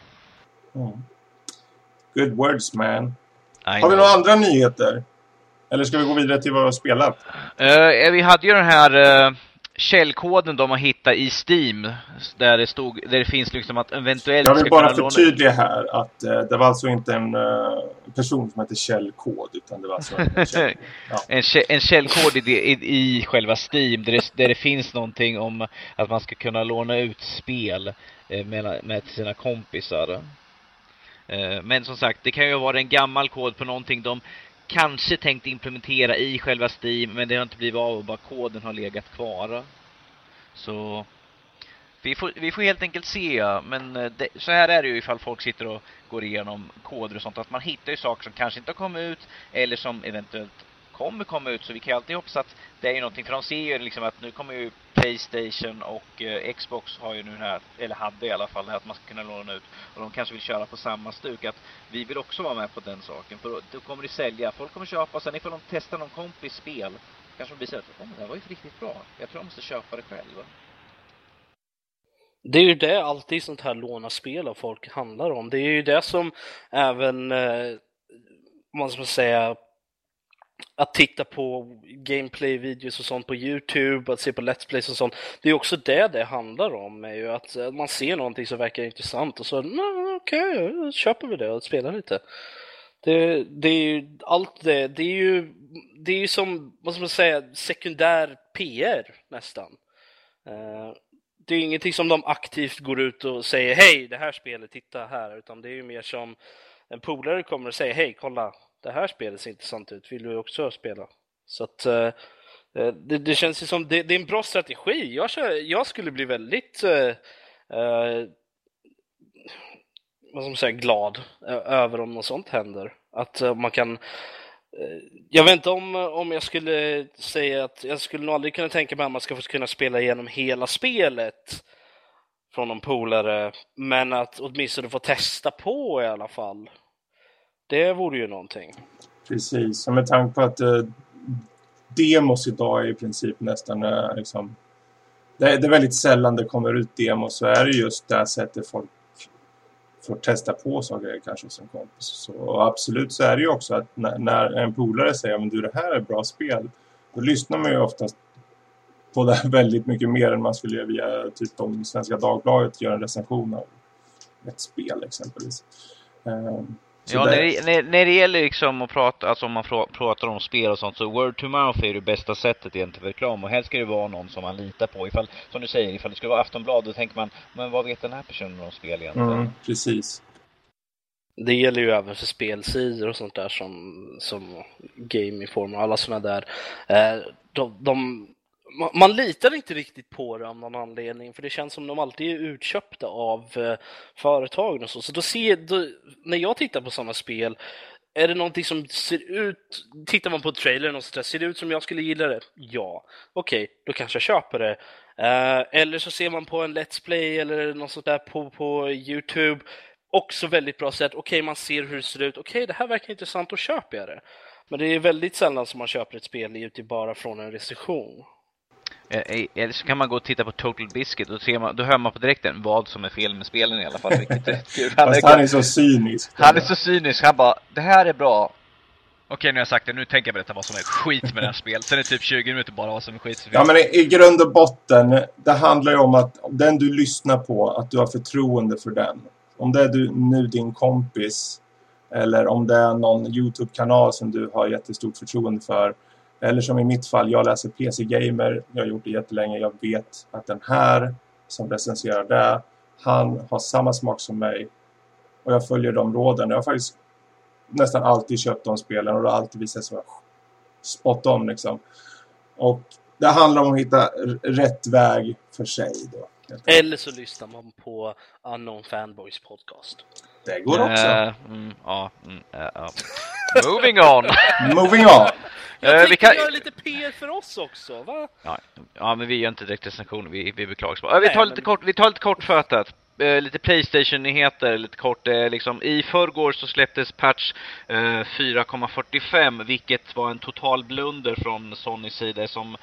Mm. Good words man. Har vi några andra nyheter? Eller ska vi gå vidare till vad vi har spelat? Uh, vi hade ju den här uh, källkoden de har hittat i Steam. Där det, stod, där det finns liksom att eventuellt... Jag vill bara förtydliga här att uh, det var alltså inte en person som heter källkod. Utan det var alltså en, käll, ja. en, en källkod i, i, i själva Steam. Där det, där det finns någonting om att man ska kunna låna ut spel med, med sina kompisar. Men som sagt, det kan ju vara en gammal kod på någonting de kanske tänkt implementera i själva Steam, men det har inte blivit av och bara koden har legat kvar. Så vi får, vi får helt enkelt se, men eh, det, så här är det ju ifall folk sitter och går igenom koder och sånt, att man hittar ju saker som kanske inte har kommit ut eller som eventuellt kommer komma ut så vi kan ju alltid hoppas att det är någonting för de ser ju liksom att nu kommer ju Playstation och eh, Xbox har ju nu här eller hade i alla fall att man ska kunna låna ut. Och de kanske vill köra på samma stuk att vi vill också vara med på den saken för då, då kommer det sälja. Folk kommer köpa sen ifall de testar någon kompis spel. Kanske de blir så att oh, det här var ju riktigt bra. Jag tror jag måste köpa det själv. Det är ju det alltid sånt här låna spel av folk handlar om. Det är ju det som även, eh, man ska säga, att titta på gameplay-videos och sånt på Youtube, att se på Let's Plays och sånt. Det är också det det handlar om, är ju att eh, man ser någonting som verkar intressant och så, okej, okay, köper vi det och spelar lite. Det, det är ju allt det, det är ju, det är ju som, vad ska man säga, sekundär PR nästan. Eh, det är ingenting som de aktivt går ut och säger hej, det här spelet, titta här, utan det är ju mer som en polare kommer och säger hej, kolla, det här spelet ser intressant ut, vill du också spela? Så att eh, eh det, det, känns ju som det, det, är en bra strategi. Jag, jag skulle bli väldigt eh, eh, vad ska man säga, glad eh, över om något sånt händer. Att man kan jag vet inte om, om jag skulle säga att jag skulle nog aldrig kunna tänka mig att man ska få kunna spela igenom hela spelet från någon polare, men att åtminstone få testa på i alla fall. Det vore ju någonting. Precis, och med tanke på att eh, demos idag är i princip nästan eh, liksom, det, är, det är väldigt sällan det kommer ut demos så är det just det sättet folk får testa på saker kanske som kompis. Så absolut så är det ju också att när, när en polare säger men du det här är bra spel då lyssnar man ju oftast på det väldigt mycket mer än man skulle göra via typ om Svenska Dagbladet gör en recension av ett spel exempelvis. Um, ja, när det, när, när det gäller liksom att prata, alltså om man pratar om spel och sånt så word to mouth är det bästa sättet egentligen för reklam och helst ska det vara någon som man litar på. Ifall, som du säger, ifall det skulle vara Aftonbladet då tänker man, men vad vet den här personen om spel egentligen? Mm, precis. Det gäller ju även för spelsidor och sånt där som, som Game Informer och alla sådana där. Eh, de, de man litar inte riktigt på det av någon anledning för det känns som de alltid är utköpta av eh, företagen och så. Så då ser, då, när jag tittar på sådana spel, är det någonting som ser ut, tittar man på trailern och så där, ser det ut som jag skulle gilla det? Ja, okej, okay, då kanske jag köper det. Eh, eller så ser man på en Let's Play eller något sånt där på, på Youtube, också väldigt bra sätt, okej okay, man ser hur det ser ut, okej okay, det här verkar intressant, då köper jag det. Men det är väldigt sällan som man köper ett spel ute bara från en recension. Eh, eh, eller så kan man gå och titta på Total Biscuit och ser man, då hör man på direkten vad som är fel med spelen i alla fall. Vilket. Han, är, han är så cynisk. Han är så cynisk. Han bara, det här är bra. Okej, nu har jag sagt det. Nu tänker jag berätta vad som är skit med det här spelet. Sen är det typ 20 minuter bara vad som är skit. Ja, men i, i grund och botten, det handlar ju om att den du lyssnar på, att du har förtroende för den. Om det är du, nu din kompis, eller om det är någon YouTube-kanal som du har jättestort förtroende för, eller som i mitt fall, jag läser PC Gamer. Jag har gjort det jättelänge. Jag vet att den här som recenserar det, han har samma smak som mig. Och jag följer de råden. Jag har faktiskt nästan alltid köpt de spelen och det har alltid visat sig vara spot on liksom. Och det handlar om att hitta rätt väg för sig då. Eller så lyssnar man på Unknown Fanboys podcast. Det går också. Uh, mm, ja, mm, uh, Moving on! Moving on! Jag uh, vi kan göra lite PR för oss också, va? Ja, ja men vi gör inte direkt recensioner, vi, vi beklagar. Uh, vi, tar Nej, lite men... kort, vi tar lite kortfattat. Uh, lite Playstation-nyheter, lite kort. Uh, liksom, I förrgår så släpptes patch uh, 4,45 vilket var en total blunder från Sonys sida som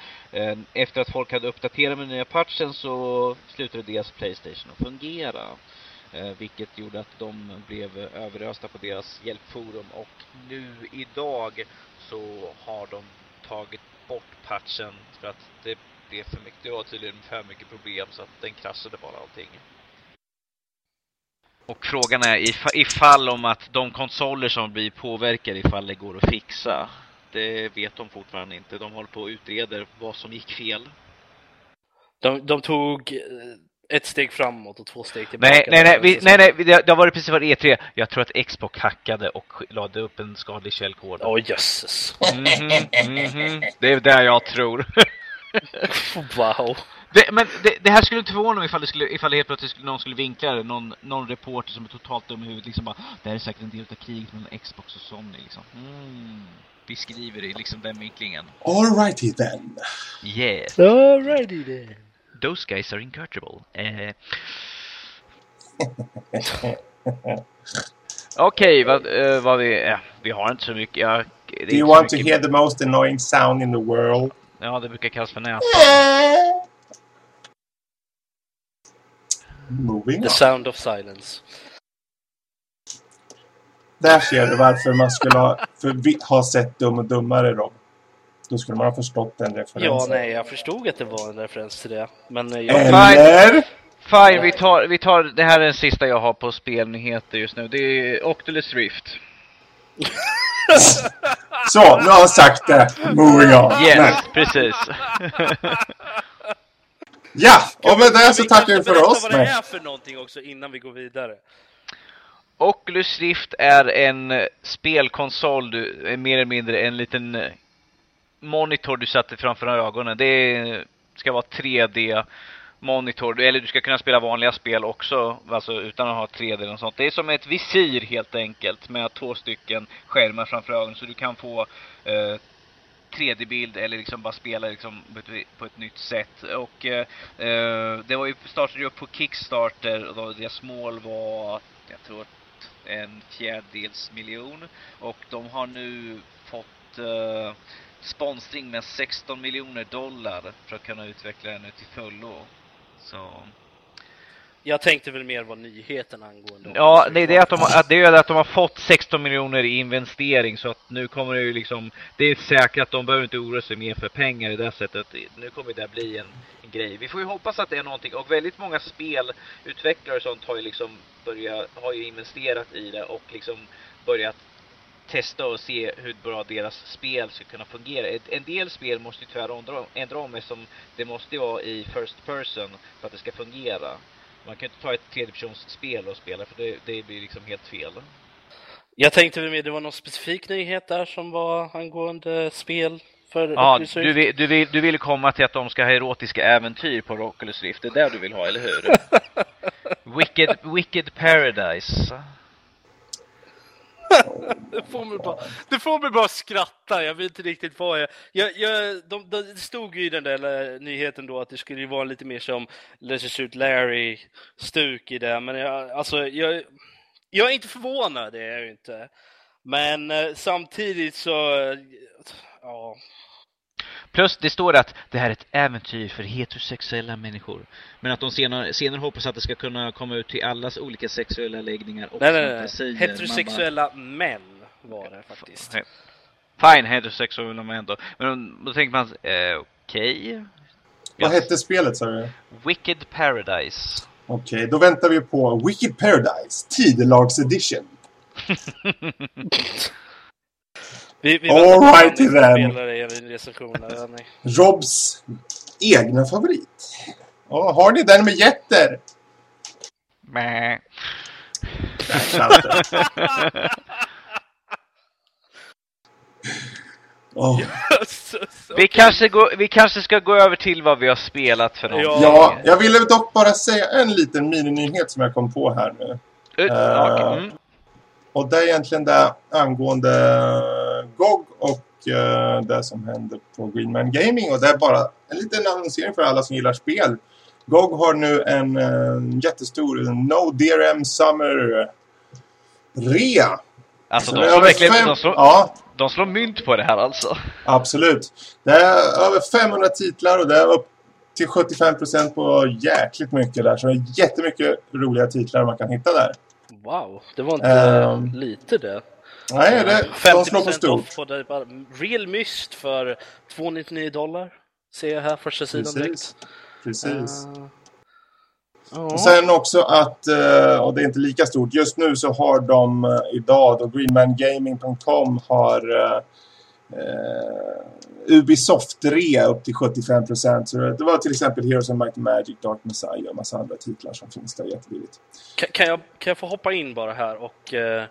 efter att folk hade uppdaterat med nya patchen så slutade deras Playstation att fungera. vilket gjorde att de blev överösta på deras hjälpforum och nu idag så har de tagit bort patchen för att det blev för mycket, det var tydligen för mycket problem så att den kraschade bara allting. Och frågan är ifall om att de konsoler som blir påverkade ifall det går att fixa. Det vet de fortfarande inte. De håller på och utreder vad som gick fel. De, de tog ett steg framåt och två steg tillbaka. Nej, nej, nej, vi, nej, nej det, det har varit precis vad E3. Jag tror att Xbox hackade och lade upp en skadlig källkod. Åh, oh, jösses. Mm -hmm, mm -hmm. Det är det jag tror. wow. Det, men det, det, här skulle inte förvåna mig ifall det, skulle, ifall det helt plötsligt skulle, någon skulle vinkla det. Någon, någon reporter som är totalt dum i huvudet liksom bara, det här är säkert en del av kriget mellan Xbox och Sony liksom. Mm. Vi skriver i liksom den vinklingen. Alrighty then. Yes. Alrighty then those guys are incorrigible. Eh. Okej, okay, vad, uh, vad vi... Ja, vi har inte så mycket... Ja, Do you want to hear the most annoying sound in the world? Ja, det brukar kallas för näsan. Moving The on. sound of silence. Där ser du varför man skulle ha, för, ha sett Dum och Dummare, Rob. Då skulle man ha förstått den referensen. Ja, nej, jag förstod att det var en referens till det. Men jag... Eller? Fine, vi tar, vi tar, det här är den sista jag har på spelnyheter just nu. Det är Octulus Rift. så, nu har jag sagt det. Moving on. Yes, Nej. precis. ja, och med det så tackar vi för oss. vad det är för någonting också innan vi går vidare? Oculus Rift är en spelkonsol, du, mer eller mindre en liten monitor du sätter framför ögonen. Det ska vara 3D monitor, eller du ska kunna spela vanliga spel också, alltså utan att ha 3D eller sånt. Det är som ett visir helt enkelt med två stycken skärmar framför ögonen så du kan få eh, 3D-bild eller liksom bara spela liksom på ett nytt sätt. Och eh, eh, det var ju, startade ju upp på Kickstarter och då deras mål var, jag tror en fjärdedels miljon. Och de har nu fått eh, sponsring med 16 miljoner dollar för att kunna utveckla den till fullo. Så jag tänkte väl mer vad nyheten angående. Ja, nej, det är att de, har, det är att de har fått 16 miljoner i investering så att nu kommer det ju liksom, det är säkert att de behöver inte oroa sig mer för pengar i det sättet. Nu kommer det bli en, en grej. Vi får ju hoppas att det är någonting och väldigt många spelutvecklare och sånt har ju liksom börjat, har ju investerat i det och liksom börjat testa och se hur bra deras spel ska kunna fungera. En del spel måste ju tyvärr ändra om eftersom det måste vara i first person för att det ska fungera. Man kan inte ta ett tredjepersonsspel och spela för det, det blir liksom helt fel. Jag tänkte väl med det var någon specifik nyhet där som var angående spel för Ja, du vill, du, vill, du vill komma till att de ska ha erotiska äventyr på Oculus Rift. Det är där du vill ha, eller hur? Wicked, Wicked Paradise det, får mig bara, det får mig bara skratta, jag vet inte riktigt vad jag... jag, jag de, de, det stod ju i den där eh, nyheten då att det skulle vara lite mer som Let's Shoot Larry-stuk i det, men jag, alltså, jag, jag är inte förvånad, det är jag ju inte. Men eh, samtidigt så, ja, Plus det står att det här är ett äventyr för heterosexuella människor. Men att de senare, senare hoppas att det ska kunna komma ut till allas olika sexuella läggningar och nej, nej, nej. Heterosexuella bara... män var det faktiskt. Fine, heterosexuella män då. Men då tänker man, eh, okej. Okay. Vad hette spelet sa du? Wicked Paradise. Okej, okay, då väntar vi på Wicked Paradise, Tidelags edition. Vi, vi All right till den. Robs egna favorit. Oh, har ni den med jätter? Mäh. Oh. vi, kanske går, vi kanske ska gå över till vad vi har spelat för något. Ja, jag ville dock bara säga en liten mininyhet som jag kom på här nu. Uh, mm. Och det är egentligen det angående GOG och uh, det som händer på Greenman Gaming. Och det är bara en liten annonsering för alla som gillar spel. GOG har nu en uh, jättestor No DRM Summer rea. Alltså de slår verkligen fem... de, slår, ja. de slår mynt på det här alltså. Absolut. Det är över 500 titlar och det är upp till 75% på jäkligt mycket där. Så det är jättemycket roliga titlar man kan hitta där. Wow, det var inte um, lite det. Nej, det, 50 de slår på stort. Real Myst för 299 dollar. Ser jag här första sidan Precis. direkt. Precis. Uh, och sen också att, eh, och det är inte lika stort, just nu så har de eh, idag då greenmangaming.com har eh, Ubisoft-rea upp till 75%. Så det var till exempel Heroes of Might and Magic, Dark Messiah och massa andra titlar som finns där jättebilligt. Kan, kan, jag, kan jag få hoppa in bara här och, eh,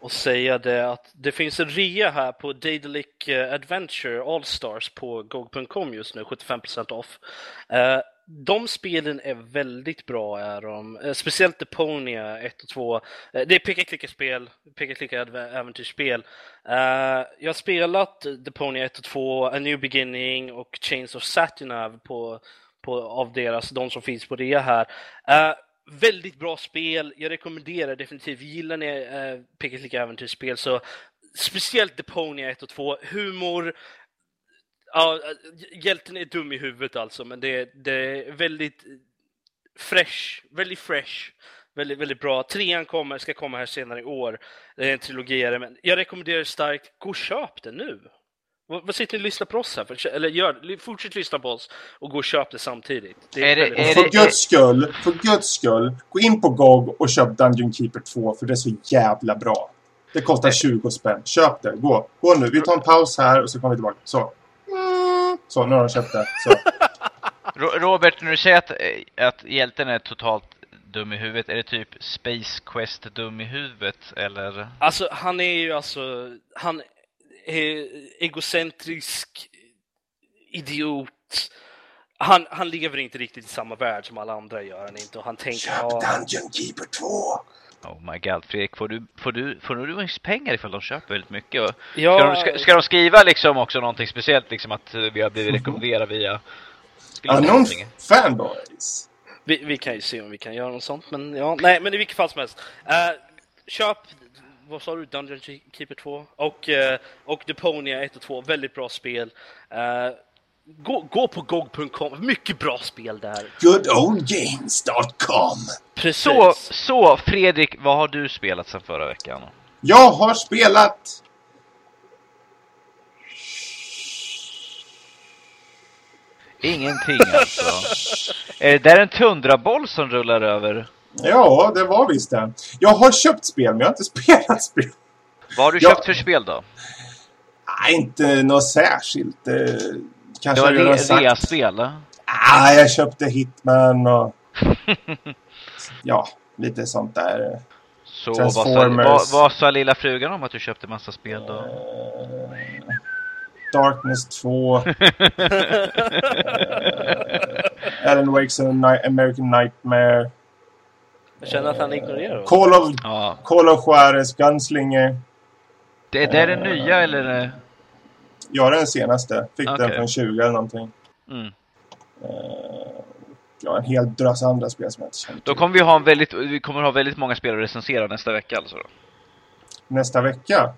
och säga det att det finns en rea här på Daedalic eh, Adventure All-Stars på GOG.com just nu, 75% off. Eh, de spelen är väldigt bra är de. Eh, speciellt Deponia 1 eh, och 2. Eh, det är peka-klicka-spel, peka-klicka-äventyrsspel. Jag har spelat Deponia 1 och 2, A New Beginning och Chains of Satinav på, på, av deras, de som finns på det här. Väldigt bra spel, jag rekommenderar definitivt. Gillar ni peka-klicka-äventyrsspel så speciellt Deponia 1 och 2, humor, Ja, hjälten är dum i huvudet alltså, men det, det är väldigt fresh, väldigt fresh. Väldigt, väldigt bra. Trean kommer, ska komma här senare i år. Det är en trilogi, men jag rekommenderar starkt, gå och köp det nu. Vad, sitter ni och lyssnar på oss här för? Eller gör, fortsätt lyssna på oss och gå och köp det samtidigt. Det är, är det, är för guds skull, för guds skull, gå in på GOG och köp Dungeon Keeper 2 för det är så jävla bra. Det kostar 20 spänn. Köp det, gå. Gå nu. Vi tar en paus här och så kommer vi tillbaka. Så. Så, nu har de köpt det. Så. Robert, när du säger att, att hjälten är totalt dum i huvudet? Är det typ Space Quest dum i huvudet eller? Alltså han är ju alltså, han är egocentrisk idiot. Han, han lever inte riktigt i samma värld som alla andra gör han inte och han tänker Köp ja, Dungeon Keeper 2! Oh my god, Fredrik, får du, får du, får du pengar ifall de köper väldigt mycket? Och ja, Ska, de, ska, ska de skriva liksom också någonting speciellt, liksom att vi har blivit rekommenderade via någonting? fanboys! vi, vi kan ju se om vi kan göra något sånt men ja, nej men i vilket fall som helst. Eh, köp, vad sa du, Dungeon Keeper 2 och, uh, och Deponia 1 och 2, väldigt bra spel. Eh, gå, gå på GOG.com, mycket bra spel där. Goodoldgames.com Precis. Så, så Fredrik, vad har du spelat sen förra veckan? Jag har spelat... Ingenting alltså. Är det där en tundraboll som rullar över? Ja, det var visst det. Jag har köpt spel, men jag har inte spelat spel. Vad har du Ja. köpt för spel då? Nej, inte något särskilt. Eh, Det kanske var re- sagt. reaspel? Ah, jag köpte Hitman och... ja, lite sånt där. Så vad sa, Transformers. vad, vad sa lilla frugan om att du köpte massa spel då? Eh, Darkness 2. eh, Alan Wake's American Nightmare. Jag känner att han ignorerar. Call of, Ja. Call of Juarez, Gunslinger. Det, det är det nya eller? Jag är den senaste. Fick den Okej. från 20 eller någonting. Mm. Eh, ja, en hel drös andra spel som jag inte känner Då kommer vi ha en väldigt, vi kommer ha väldigt många spel att recensera nästa vecka alltså då. Nästa vecka.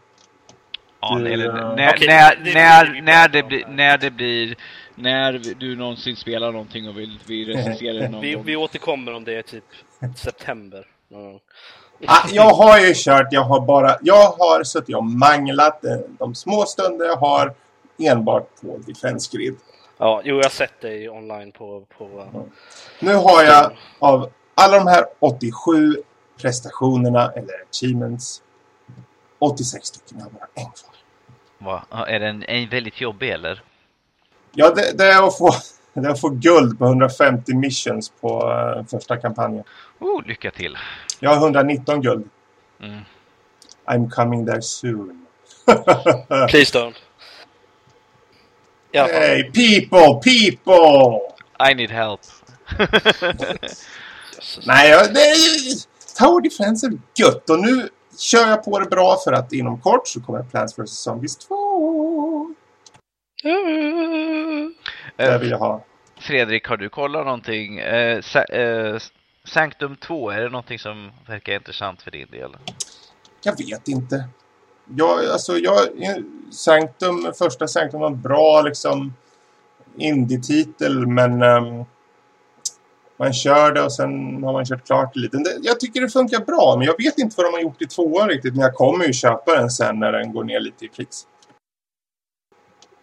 Ja, Du, eller när, det- det- när, det- när, det blir, när det blir, när du någonsin spelar någonting och vill vi recensera det någon Vi, gång. vi återkommer om det är typ september. Mm. Ah, jag har ju kört, jag har bara... Jag har suttit och manglat eh, de små stunder jag har enbart på Defense Grid. Ja, jo, jag har sett dig online på... på Nu har jag av alla de här 87 prestationerna, eller achievements, 86 stycken. Jag har bara en kvar. Va? Ja, Är den en väldigt jobbig eller? Ja, det, det, är att få, det är att få guld på 150 missions på eh, första kampanjen. Oh, lycka till! Jag har 119 guld. Mm. I'm coming there soon. Please don't. Fall. hey, people, people! I need help. Nej, jag- är, Tower Defense är gött och nu kör jag på det bra för att inom kort så kommer Plants vs. Zombies 2. Det Eh, vill jag ha. Fredrik, har du kollat någonting? Eh, Sa- eh, Sanctum 2, är det någonting som verkar intressant för din del? Jag vet inte. Jag, alltså, jag, Sanctum, första Sanctum var en bra liksom indie-titel men ehm, man kör det och sen har man kört klart lite. Det, jag tycker det funkar bra men jag vet inte vad de har gjort i tvåan riktigt men jag kommer ju köpa den sen när den går ner lite i pris.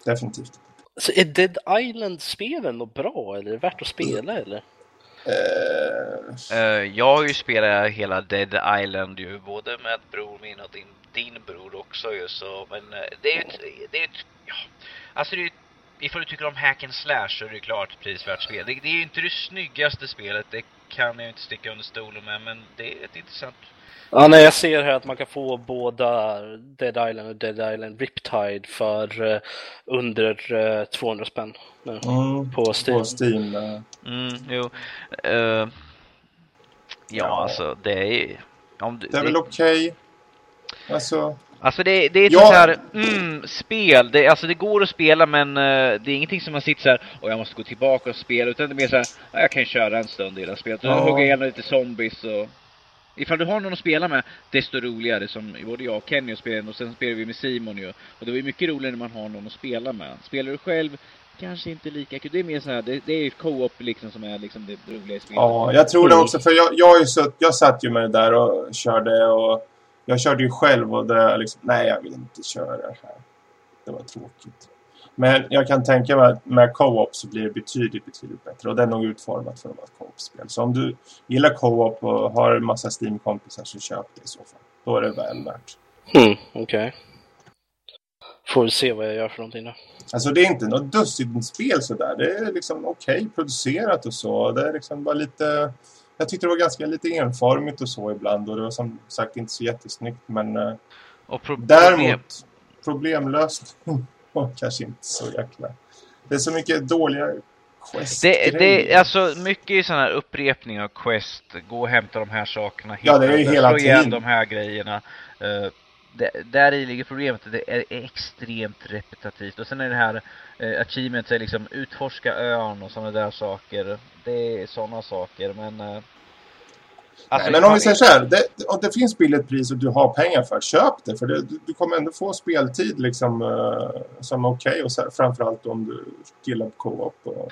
Definitivt. Så är Dead Island-spelen då bra eller är det värt att spela eller? Uh... Jag har ju spelat hela Dead Island ju, både med bror min och din, din bror också ju så, men eh, det är ju ett, det är ett, ja, alltså det är ju Ifall du tycker om hack and slash så är det ju klart ett prisvärt spel. Det, det är ju inte det snyggaste spelet, det kan jag inte sticka under stolen med, men det är ett intressant Ja, nej, jag ser här att man kan få båda Dead Island och Dead Island Riptide för eh, under eh, 200 spänn nu, mm, på Steam. på Steam. Mm, jo. Eh, ja, Ja. alltså det är om du, Det är väl okej. Alltså, Alltså det, det är ett Ja. sånt här, mm, spel. Det, alltså det går att spela men eh, det är ingenting som man sitter så här och jag måste gå tillbaka och spela. Utan det är mer så här, "Ja, jag kan köra en stund i det här spelet. Ja. Hugga ihjäl lite zombies och... Ifall du har någon att spela med, desto roligare. Som både jag och Kenny spelade och sen spelar vi med Simon ju. Och det var ju mycket roligare när man har någon att spela med. Spelar du själv, kanske inte lika kul. Det är mer så här, det, det är co-op liksom som är liksom det roliga i spelet. Ja, jag tror det också. För jag, jag, har ju jag satt ju med det där och körde och jag körde ju själv och det liksom, nej jag vill inte köra det här. Det var tråkigt. Men jag kan tänka mig att med co-op så blir det betydligt, betydligt bättre. Och det är nog utformat för att vara ett co-op-spel. Så om du gillar co-op och har en massa Steam-kompisar så köp det i så fall. Då är det väl värt. Hmm, okej. Får vi se vad jag gör för någonting då. Alltså det är inte något dussinspel sådär. Det är liksom okej producerat och så. Det är liksom bara lite... jag tyckte det var ganska lite enformigt och så ibland och det var som sagt inte så jättesnyggt men eh, Och pro- problem, däremot problemlöst kanske inte så jäkla. Det är så mycket dåliga quest det, det, alltså mycket i sån här upprepning av quest, gå och hämta de här sakerna, Ja, det är ju hela slå igen tiden. de här grejerna. Uh, där i ligger problemet, det är extremt repetitivt. Och sen är det här achievements är liksom utforska ön och sådana där saker. Det är sådana saker, men... Uh, Nej, men om vi säger så här, det, om det finns billigt pris och du har pengar för, köp det. För det, du, du kommer ändå få speltid liksom, uh, som är okej. Okay, och så, framförallt om du gillar co-op. Och...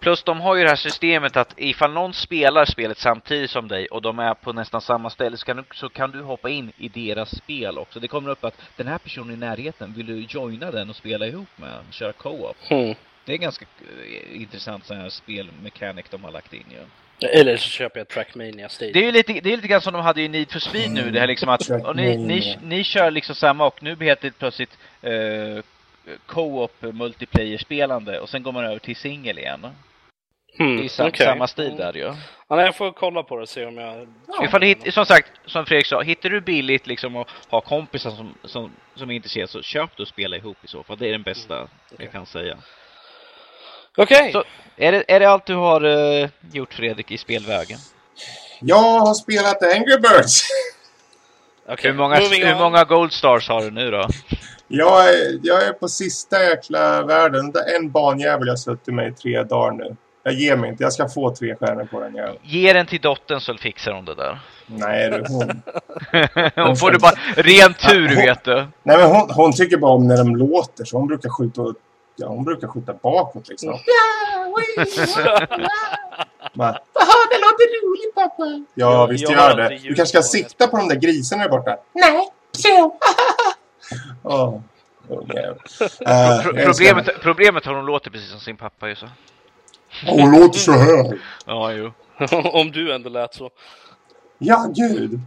Plus de har ju det här systemet att ifall någon spelar spelet samtidigt som dig och de är på nästan samma ställe så kan du, så kan du hoppa in i deras spel också. Det kommer upp att den här personen i närheten, vill du joina den och spela ihop med? Köra co-op. Mm. Det är ganska uh, intressant sån här spelmekanik de har lagt in ju. Ja. Eller så köper jag Trackmania Stadium. Det är ju lite, det är lite grann som de hade i Need for Speed nu, det här liksom att och ni, ni, ni kör liksom samma och nu blir det plötsligt uh, co-op multiplayer-spelande och sen går man över till singel igen. Hmm, det är sam, okay. samma stil där ju. Ja, jag får kolla på det och se om jag... Ja. Ifall hit, som sagt, som Fredrik sa, hittar du billigt liksom och har kompisar som, som, som är intresserade så köp du och spela ihop i så fall. Det är den bästa mm. okay. jag kan säga. Okej! Okay. Är det, är det allt du har uh, gjort Fredrik i spelvägen? Jag har spelat Angry Birds. okay. hur, många, hur många Gold Stars har du nu då? Jag är, jag är på sista jäkla världen. En banjävel jag suttit med i tre dagar nu. Jag ger mig inte. Jag ska få tre stjärnor på den jäveln. Ge den till dottern så fixar hon det där. Nej, du, hon... hon får du bara ren tur, hon, vet du. Nej, men hon, hon tycker bara om när de låter. Så hon brukar skjuta, ja, hon brukar skjuta bakåt liksom. Bara, Jaha, det låter roligt pappa. Ja, visst jag gör det. Du kanske ska på sikta på de där grisarna där borta. Nej, så. Åh, jävlar. Eh, Pro henne. problemet, problemet har hon låter precis som sin pappa ju så. Hon låter så här. Ja, jo. om du ändå lät så. Ja, gud.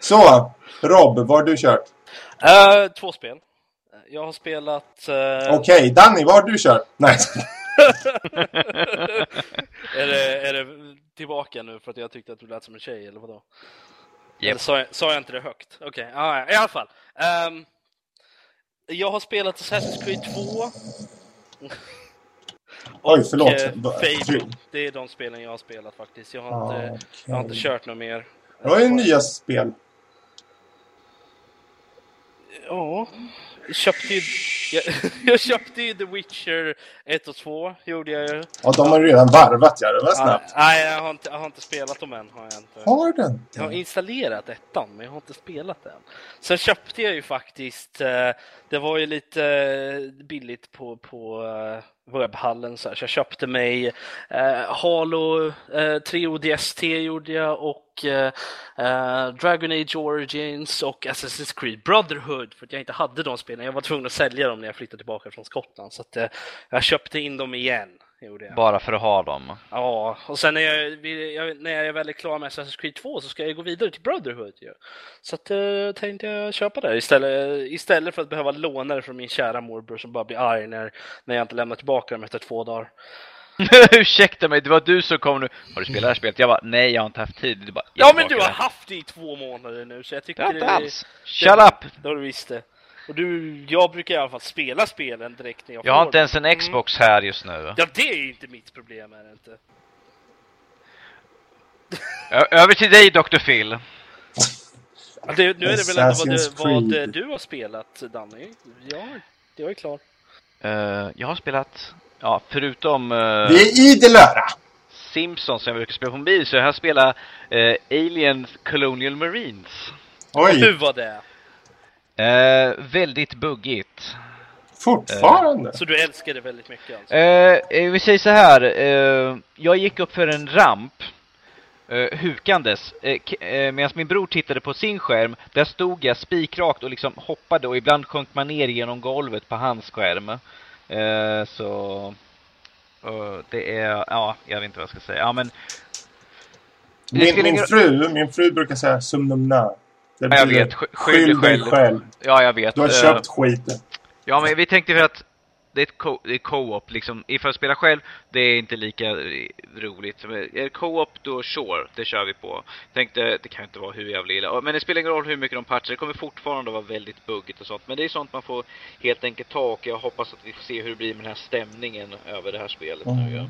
Så, Rob, vad har du kört? Eh, två spel. Jag har spelat... eh, Okej, Danny, vad har du kört? Nej. är, det, är det tillbaka nu för att jag tyckte att du lät som en tjej eller vadå? Japp. Eller sa, jag, sa jag inte det högt? Okej, ja, i alla fall. Ehm, jag har spelat Assassin's Creed 2. Oj, förlåt. Och, eh, Fable. Det är de spelen jag har spelat faktiskt. Jag har, Ah, inte, jag har inte kört något mer. Det var ju nya spel. Ja, köpte ju... Jag, jag köpte ju The Witcher 1 och 2, gjorde jag ju. Ja, de har ju redan varvat, ja. Det var snabbt. nej, jag har, inte, jag har inte spelat dem än. Har jag, inte. Har den? jag har installerat ettan, men jag har inte spelat den. Sen köpte jag ju faktiskt, eh, det var ju lite eh, billigt på, på eh, webbhallen, så, här, så jag köpte mig eh, Halo eh, 3 ODST gjorde jag och eh, eh, Dragon Age Origins och Assassin's Creed Brotherhood för att jag inte hade de spelen. Jag var tvungen att sälja dem när jag flyttade tillbaka från Skottland så att, eh, jag köpte in dem igen. Gjorde jag. Bara för att ha dem. Ja, och sen när jag, jag, när jag är väldigt klar med Assassin's Creed 2 så ska jag gå vidare till Brotherhood ju. Så att, eh, tänkte jag köpa det istället, istället för att behöva låna det från min kära morbror som bara blir arg när, när jag inte lämnar tillbaka dem efter två dagar. Ursäkta mig, det var du som kom nu. Har du spelat det här spelet? Jag bara, nej jag har inte haft tid. Du bara, Ja "Ge men du har det." haft det i två månader nu så jag tycker Det har inte det- alls. Shut up! Det har du visst det. Och du, jag brukar i alla fall spela spelen direkt när jag, Jag har får inte ens en Xbox här just nu. Ja det är ju inte mitt problem är det inte. Ö- Över till dig Dr. Phil. Ja, Det, nu är det väl ändå vad du, vad du har spelat Danny? Ja, jag är klar. Eh, jag har spelat, ja förutom uh, Vi är idel öra. Simpsons som jag brukar spela på mobil så jag har spelat uh, Alien Colonial Marines. Hur Oj, var det? Eh, väldigt buggigt. fortfarande. Eh, Så du älskar det väldigt mycket alltså? Eh, eh, vi säger så här. eh, jag gick upp för en ramp. Uh, hukandes. Uh, uh, Medan min bror tittade på sin skärm, där stod jag spikrakt och liksom hoppade och ibland sjönk man ner genom golvet på hans skärm. Eh, så... eh, det är, ja, jag vet inte vad jag ska säga. Ja, men... Min, min fru, min fru brukar säga sumnumna. Det Ja, jag vet. Sk- Skyll dig själv. själv. Ja, jag vet. Du har Eh, köpt skiten. Ja, men vi tänkte för att det är det co-op liksom. Ifall jag spelar själv, det är inte lika eh, roligt. Men Är det co-op, då sure, det kör vi på. Tänkte, det kan inte vara hur jävla illa. Men det spelar ingen roll hur mycket de patchar, det kommer fortfarande vara väldigt buggigt och sånt. Men det är sånt man får helt enkelt ta och jag hoppas att vi får se hur det blir med den här stämningen över det här spelet Mm. nu. Ja.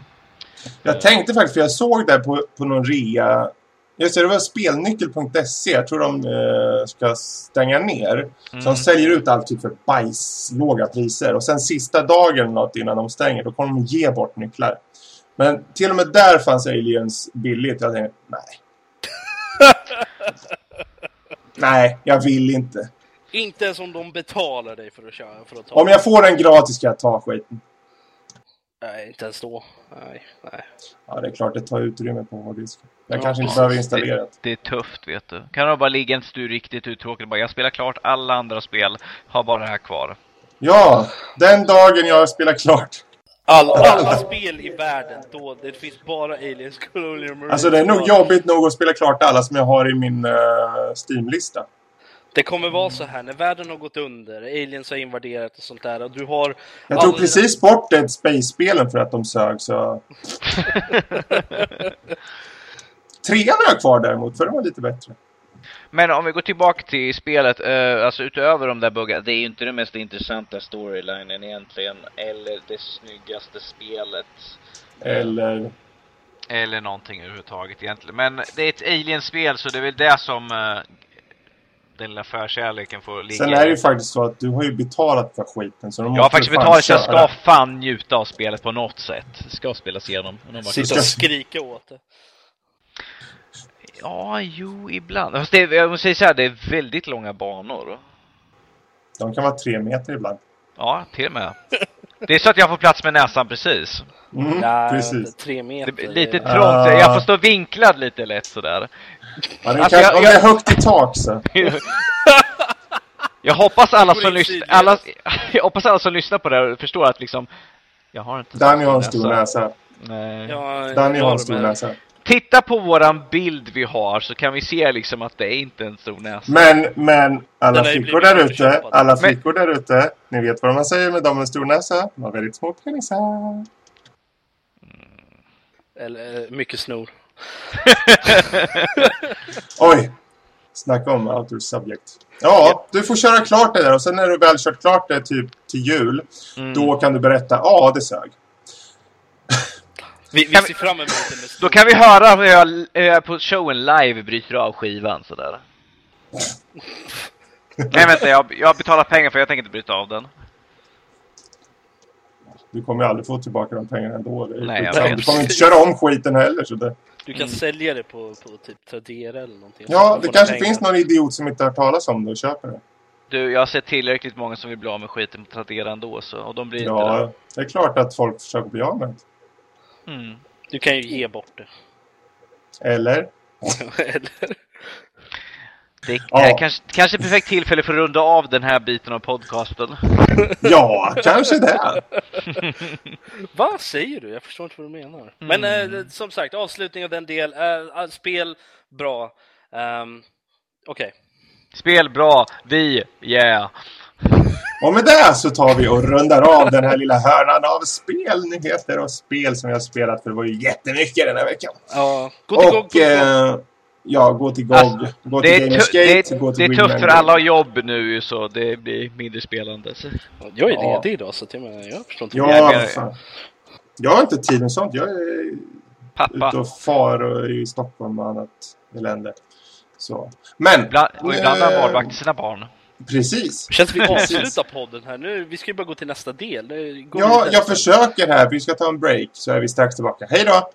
Jag tänkte faktiskt, för jag såg där på, på någon rea. Just det, det var spelnyckel.se. Jag tror de eh, ska stänga ner. Så de säljer ut allt typ för bajslåga priser. Och sen sista dagen något innan de stänger, då kommer de ge bort nycklar. Men till och med där fanns Aliens billigt. Jag tänkte, nej. nej, jag vill inte. Inte ens om de betalar dig för att köra, för att ta. Om jag får den gratis ska jag ta skiten. Nej, inte ens då. Nej, nej. Ja, det är klart det tar utrymme på hårddisken. Jag Ja, kanske inte behöver installera det. Det är tufft vet du. Kan det bara ligga en stu riktigt uttråkad och bara jag spelar klart alla andra spel, har bara det här kvar. Ja, den dagen jag spelar klart. All, alla spel i världen, då det finns bara Aliens Colonial Marines. Alltså det är nog jobbigt nog att spela klart alla som jag har i min uh, Steam-lista. Det kommer vara så här, när världen har gått under, aliens har invaderat och sånt där, och du har... Jag tog alla- precis bort Dead Space-spelen för att de sög så... Trean har jag kvar däremot, för den var lite bättre. Men om vi går tillbaka till spelet, eh, alltså utöver de där buggarna, det är ju inte den mest intressanta storylinen egentligen, eller det snyggaste spelet. Eller... Eller någonting överhuvudtaget egentligen. Men det är ett alien-spel så det är väl det som eh, den lilla förkärleken får ligga Sen är det ju faktiskt så att du har ju betalat för skiten. Så de Jag har måste faktiskt betalat så jag ska fan njuta av spelet på något sätt. Det ska spelas igenom. Sitta och skrika åt det. Ja, jo, ibland. Fast det, jag måste säga så här, det är väldigt långa banor. De kan vara tre meter ibland. Ja, till och med. Det är så att jag får plats med näsan precis. Mm, Nej, precis. tre meter. Det är lite trångt. Jag får stå vinklad lite lätt sådär. Ja, det Alltså, kan, jag- om jag- det är högt i tak så. Jag hoppas alla som sidled. alla, jag hoppas alla som lyssnar på det här förstår att liksom, jag har inte Danny har en stor näsa. Nej. Ja, Danny har en stor näsa. Titta på våran bild vi har så kan vi se liksom att det är inte en stor näsa. Men, men alla flickor där ute, alla Men- flickor där ute, ni vet vad man säger med de med stor näsa? De har väldigt små penisar. Eller eh, mycket snor. Oj! Snacka om outer subject. Ja, du får köra klart det där och sen när du väl kört klart det typ till jul, Mm. då kan du berätta, ja det sög. Vi, vi Kan ser vi- fram emot det med Då kan vi höra hur jag, hur jag på showen live bryter av skivan sådär. Nej vänta, jag, jag betalar pengar för jag tänker inte bryta av den. Du kommer ju aldrig få tillbaka de pengarna ändå. Nej, skitsamma. vet. du kommer inte köra om skiten heller. Så det... Du kan sälja det på, på typ Tradera eller någonting. Ja, det kanske pengar. finns någon idiot som inte har talas om det och köper det. Du, jag har sett tillräckligt många som vill bli av med skiten på Tradera ändå så, och de blir inte Ja, det är klart att folk försöker bli av med det. Mm. Du kan ju ge bort det. Eller? eller? Det är Ja. kanske, kanske ett perfekt tillfälle för att runda av den här biten av podcasten. Ja, kanske det. Vad säger du? Jag förstår inte vad du menar. Men eh, som sagt, avslutning av den del. Eh, spel, bra. Um, Okej. Spel bra, vi, yeah. Och med det så tar vi och rundar av den här lilla hörnan av spelnyheter och spel som jag har spelat. För det var ju jättemycket den här veckan. Ja, gå till GOG. Och eh, ja, gå till GOG, Alltså, gå Det till Gamersgate, det, gå är, till det är tufft för alla har jobb nu så det blir mindre spelande. Så. Jag är Ja. ledig idag så att jag, menar, jag förstår inte. Ja, Jag fan. Jag har inte tid med sånt. Jag är ute Pappa. och far och i Stockholm och annat elände. Så. Men, Ibland, och ibland har eh, han barnvakt till sina barn. Precis. Känns vi avslutar podden här nu? Vi ska ju bara gå till nästa del. Ja, jag försöker här. Vi ska ta en break så är vi strax tillbaka. Hej då!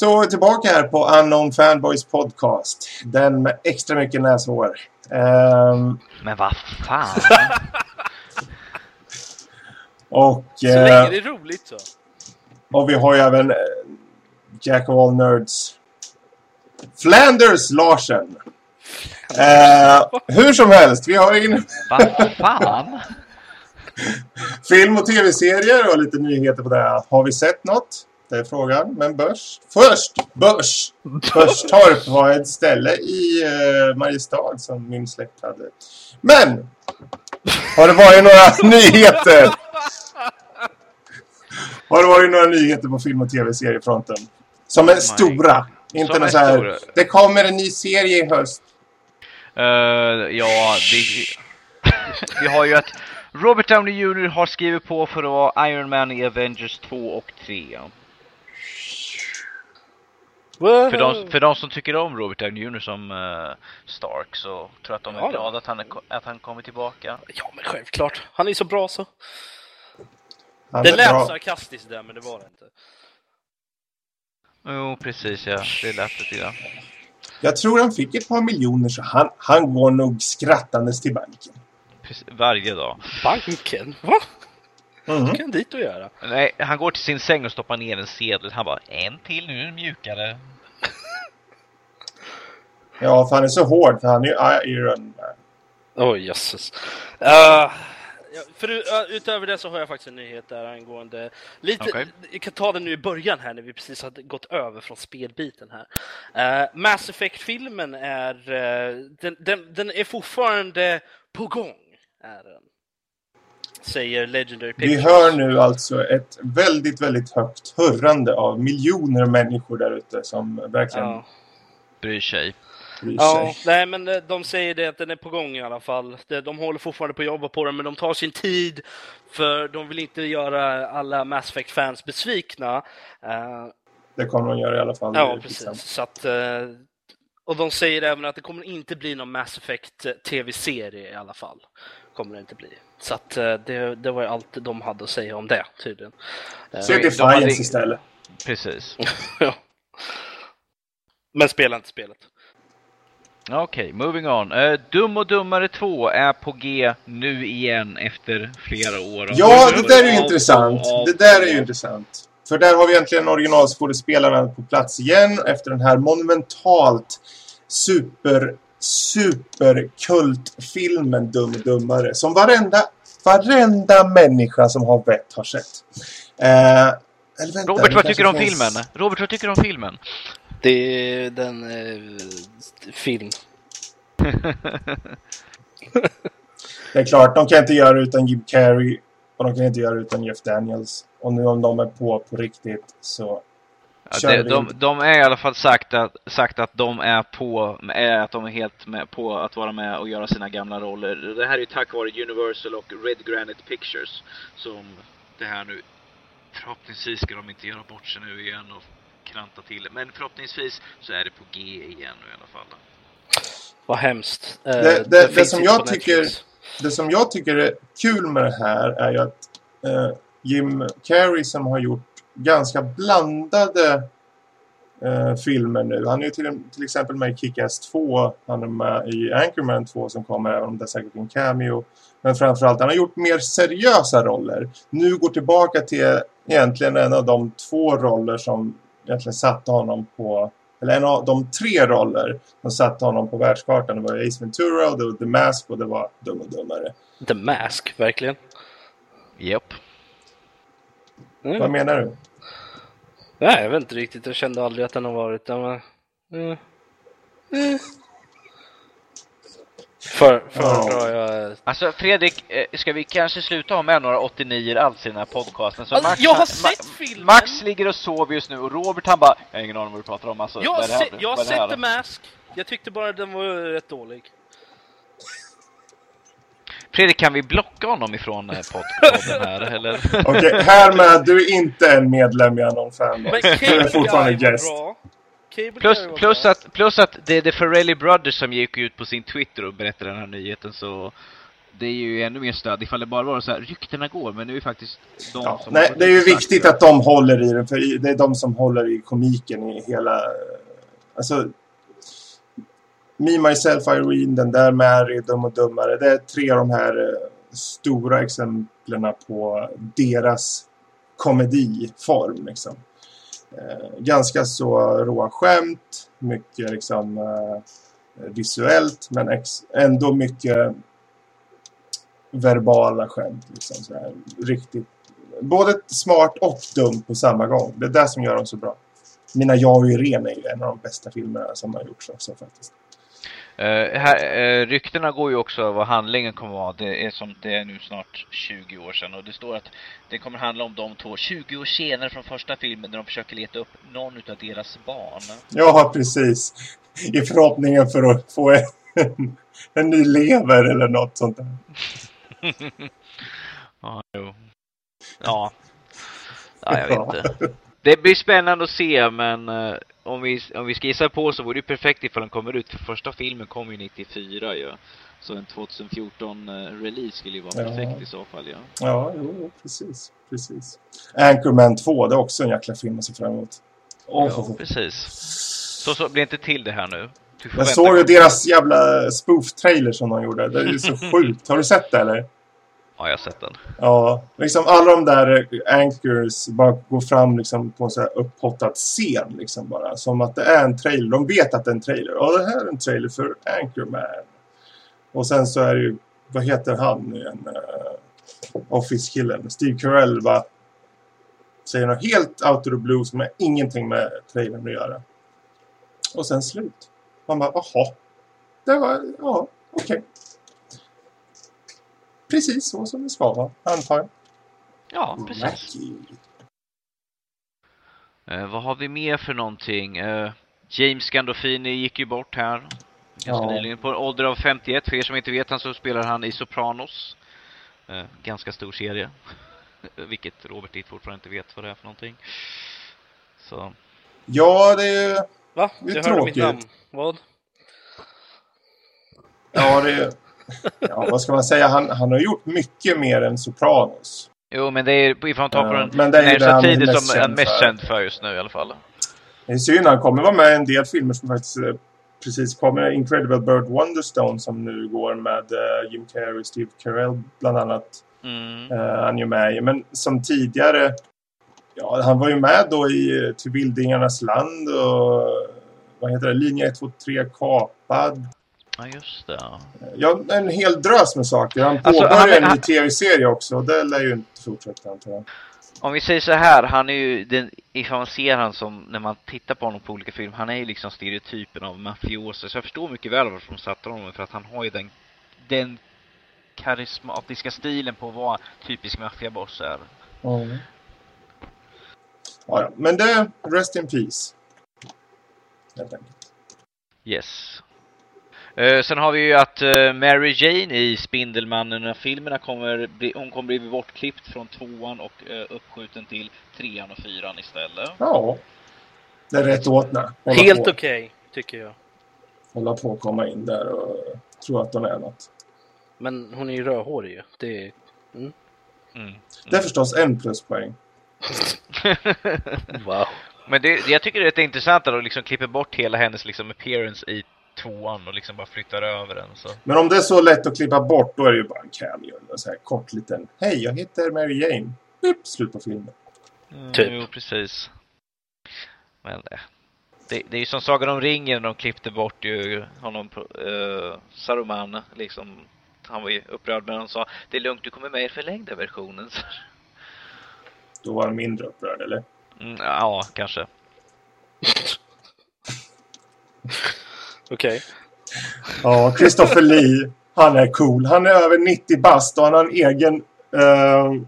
Så tillbaka här på Unknown Fanboys podcast. Den med extra mycket näshår. Ehm, Men vad fan. och, Så eh, länge det är roligt så. och vi har ju även eh, Jack of all nerds. Flanders Larsen. Eh, hur som helst, vi har in Vad fan? film och tv-serier och lite nyheter på det. Har vi sett något? Det är frågan. Men Börs. Först! Börs! Börstorp var ett ställe i uh, Mariestad som min släkt hade. Men! Har det varit några nyheter? Har det varit några nyheter på film och tv-seriefronten? Som är my stora. Inte Som är så här. stora. Det kommer en ny serie i höst. Eh, ja, det, vi har ju att Robert Downey Jr har skrivit på för att vara Iron Man i Avengers 2 och 3. För de, för de som tycker om Robert Downey Jr som eh, Stark så tror jag att de är Ja, glada att han, är, att han kommer tillbaka. Ja, men självklart. Han är så bra så. Han Det är lät bra. sarkastiskt där, men det var det inte. Jo, precis ja. Det lät lite grann. Jag tror han fick ett par miljoner så han, han går nog skrattandes till banken. Precis, varje dag. Banken? Va? Mhm. Vad kan han dit och göra? Nej, han går till sin säng och stoppar ner en sedel. Han bara, en till nu är den mjukare. Ja, för han är så hård för han är ju Iron Man. Oj, jösses. Uh, för, uh, utöver det så har jag faktiskt en nyhet där angående... Lite, Okej. Jag kan ta den nu i början här när vi precis har gått över från spelbiten här. Uh, Mass Effect-filmen är... eh, den, den, den är fortfarande på gång. Är den. Säger Legendary Vi Pictures. hör nu alltså ett väldigt, väldigt högt hurrande av miljoner människor där ute som verkligen Ja. Bryr sig. bryr Ja, sig. nej men eh, de säger det att den är på gång i alla fall. De håller fortfarande på att jobba på den, men de tar sin tid för de vill inte göra alla Mass Effect-fans besvikna. Eh, Det kommer de göra i alla fall. ja, precis. skitsamma. Så att, eh, och de säger även att det kommer inte bli någon Mass Effect tv-serie i alla fall. Kommer det inte bli. Så att eh, det, det var ju allt de hade att säga om det tydligen. Eh, Se de Defiance hade- istället. Precis. ja. Men spela inte spelet. Okej, moving on. Eh, Dum och Dummare 2 är på G nu igen efter flera år. Ja, det där är ju intressant. Det där är ju intressant. För där har vi egentligen originalskådespelarna på plats igen efter den här monumentalt super, super kultfilmen Dum Dummare. Som varenda, varenda människa som har vett har sett. Eh, eller vänta, Robert, vad tycker du om finns- filmen? Robert, vad tycker du om filmen? Det är den eh, film. Det är klart, de kan inte göra det utan Jim Carrey. Och de kan inte göra det utan Jeff Daniels. Och nu om de är på på riktigt så... Ja, kör det, de, de är i alla fall sagt att, sagt att de är på, är att de är helt med på att vara med och göra sina gamla roller. Det här är ju tack vare Universal och Red Granite Pictures som det här nu, förhoppningsvis ska de inte göra bort sig nu igen och kranta till det. Men förhoppningsvis så är det på G igen nu i alla fall. Vad hemskt. Eh, Det- det- det finns som jag tycker-. Det som jag tycker är kul med det här är ju att eh, Jim Carrey som har gjort ganska blandade eh, filmer nu. Han är ju till, till exempel med i Kick-Ass 2. Han är med i Anchorman 2 som kommer även om det är säkert en cameo. Men framförallt han har gjort mer seriösa roller. Nu går tillbaka till egentligen en av de två roller som egentligen satte honom på eller en av de tre roller som satte honom på världskartan. Det var Ace Ventura och det var The Mask och det var Dum och Dummare. The Mask, verkligen. Japp. Mm. Vad menar du? Nej, jag vet inte riktigt. Jag kände aldrig att den har varit där. Men... Mm. Mm. För, föredrar jag... Alltså Fredrik, eh, ska vi kanske sluta ha med några 89 alls i den här podcasten? Så Alltså, Max, jag har han- sett Ma- filmen! Max ligger och sover just nu och Robert han bara, jag har ingen aning om vad du pratar om alltså. Jag har, se, jag har sett The Mask. Jag tyckte bara den var rätt dålig. Fredrik, kan vi blocka honom ifrån eh, pod- podden här eller? Okej, härmed. Du är inte en medlem i Anon Fanboy. Men Du är fortfarande Guy gäst. bra. Cable Plus, Guy plus, bra. att, plus att det är The Ferrelli Brothers som gick ut på sin Twitter och berättade den här nyheten så det är ju ännu mer stöd ifall det bara var så här, ryktena går men nu är faktiskt de Ja, som nej, det är ju viktigt det. att de håller i den. För det är de som håller i komiken i hela... Alltså... Me, Myself, Irene, den där Mary, Dum och Dummare. Det är tre av de här eh, stora exemplen på deras komediform. Liksom. Eh, ganska så råa skämt. Mycket liksom... Eh, visuellt men ändå mycket verbala skämt. Liksom, så här, riktigt, både smart och dumt på samma gång. Det är det som gör dem så bra. Mina Jag och Irene är ju en av de bästa filmerna som har gjorts också faktiskt. Uh, här, uh, ryktena går ju också vad handlingen kommer vara. Det är som det är nu snart 20 år sedan och det står att det kommer handla om de två 20 år senare från första filmen när de försöker leta upp någon utav deras barn. Ja, precis. I förhoppningen för att få en, en ny lever eller något sånt där. ja, jo. Ja. ja, jag vet inte. Det blir spännande att se, men uh, om, vi, om vi ska gissa på så vore det perfekt ifall den kommer ut. För första filmen kom ju 94 ju. Ja. Så en 2014-release uh, skulle ju vara perfekt ja. i så fall, ja. Ja, jo, precis. precis. Anchorman 2, det är också en jäkla film att se fram emot. Oh, ja, precis. Så, så blir inte till det här nu. Jag såg ju deras jävla spoof-trailer som de gjorde. Det är ju så sjukt. Har du sett det eller? Ja, jag har sett den. Ja, liksom alla de där eh, anchors bara går fram liksom på en så här upphottad scen liksom bara. Som att det är en trailer. De vet att det är en trailer. Ja, det här är en trailer för Anchorman. Och sen så är det ju, vad heter han nu igen? Uh, Office-killen. Steve Carell va? säger något helt out of the blue som har ingenting med trailern att göra. Och sen slut. Man bara, jaha. Det var, ja, okej. Okay precis så som det ska vara, antar jag. Ja, precis. Uh, vad har vi mer för någonting? Uh, James Gandolfini gick ju bort här ganska ja. nyligen. På ålder av 51. För er som inte vet han så spelar han i Sopranos. Uh, ganska stor serie. Vilket Robert ditt fortfarande inte vet vad det är för någonting. Så. Ja, det är Va? Det är du tråkigt. mitt namn. Vad? Ja, det är ja, vad ska man säga? Han, han har gjort mycket mer än Sopranos. Jo, men det är ifall man tar på den men det är närmsta tiden som han är mest känd för just nu i alla fall. Det är synd, han kommer vara med i en del filmer som faktiskt eh, precis kommer. Incredible Bird Wonderstone som nu går med uh, Jim Carrey, Steve Carell bland annat. Mm. Uh, han är med Men som tidigare, ja, han var ju med då i Till Bildingarnas land och vad heter det? Linje 123 kapad. Ja, just det. Ja, en hel drös med saker. Han alltså, påbörjar alltså, en ny tv-serie också. Och det lär ju inte fortsätta, antar jag. Om vi säger så här, han är ju, den, ifall man ser han som, när man tittar på honom på olika filmer, han är ju liksom stereotypen av mafioso. Så jag förstår mycket väl varför de satte honom, för att han har ju den, den karismatiska stilen på vad typisk maffiaboss är. Mm. Ja, men det, rest in peace. Helt enkelt. Yes. Uh, sen har vi ju att uh, Mary Jane i Spindelmannen-filmerna kommer bli, hon kommer bli bortklippt från tvåan och uh, uppskjuten till trean och fyran istället. Ja, det är rätt åt Helt okej, okay, tycker jag. Hålla på att komma in där och tro att hon är något. Men hon är ju rödhårig ju. Det är... Mm. Mm. Det är förstås en pluspoäng. wow. Men det, jag tycker det är intressant att de liksom klipper bort hela hennes liksom appearance i tvåan och liksom bara flyttar över den. Så. Men om det är så lätt att klippa bort då är det ju bara en cameo. En så här kort liten Hej, jag heter Mary Jane. Upp, slut på filmen. Mm, typ. Jo, precis. Men det, det, det är ju som Sagan om ringen de klippte bort ju honom uh, Saruman liksom han var ju upprörd men han sa det är lugnt du kommer med i förlängda versionen. Då var han mindre upprörd eller? Mm, ja, kanske. Okej. Okay. Ja, Christopher Lee. Han är cool. Han är över 90 bast och han har en egen uh,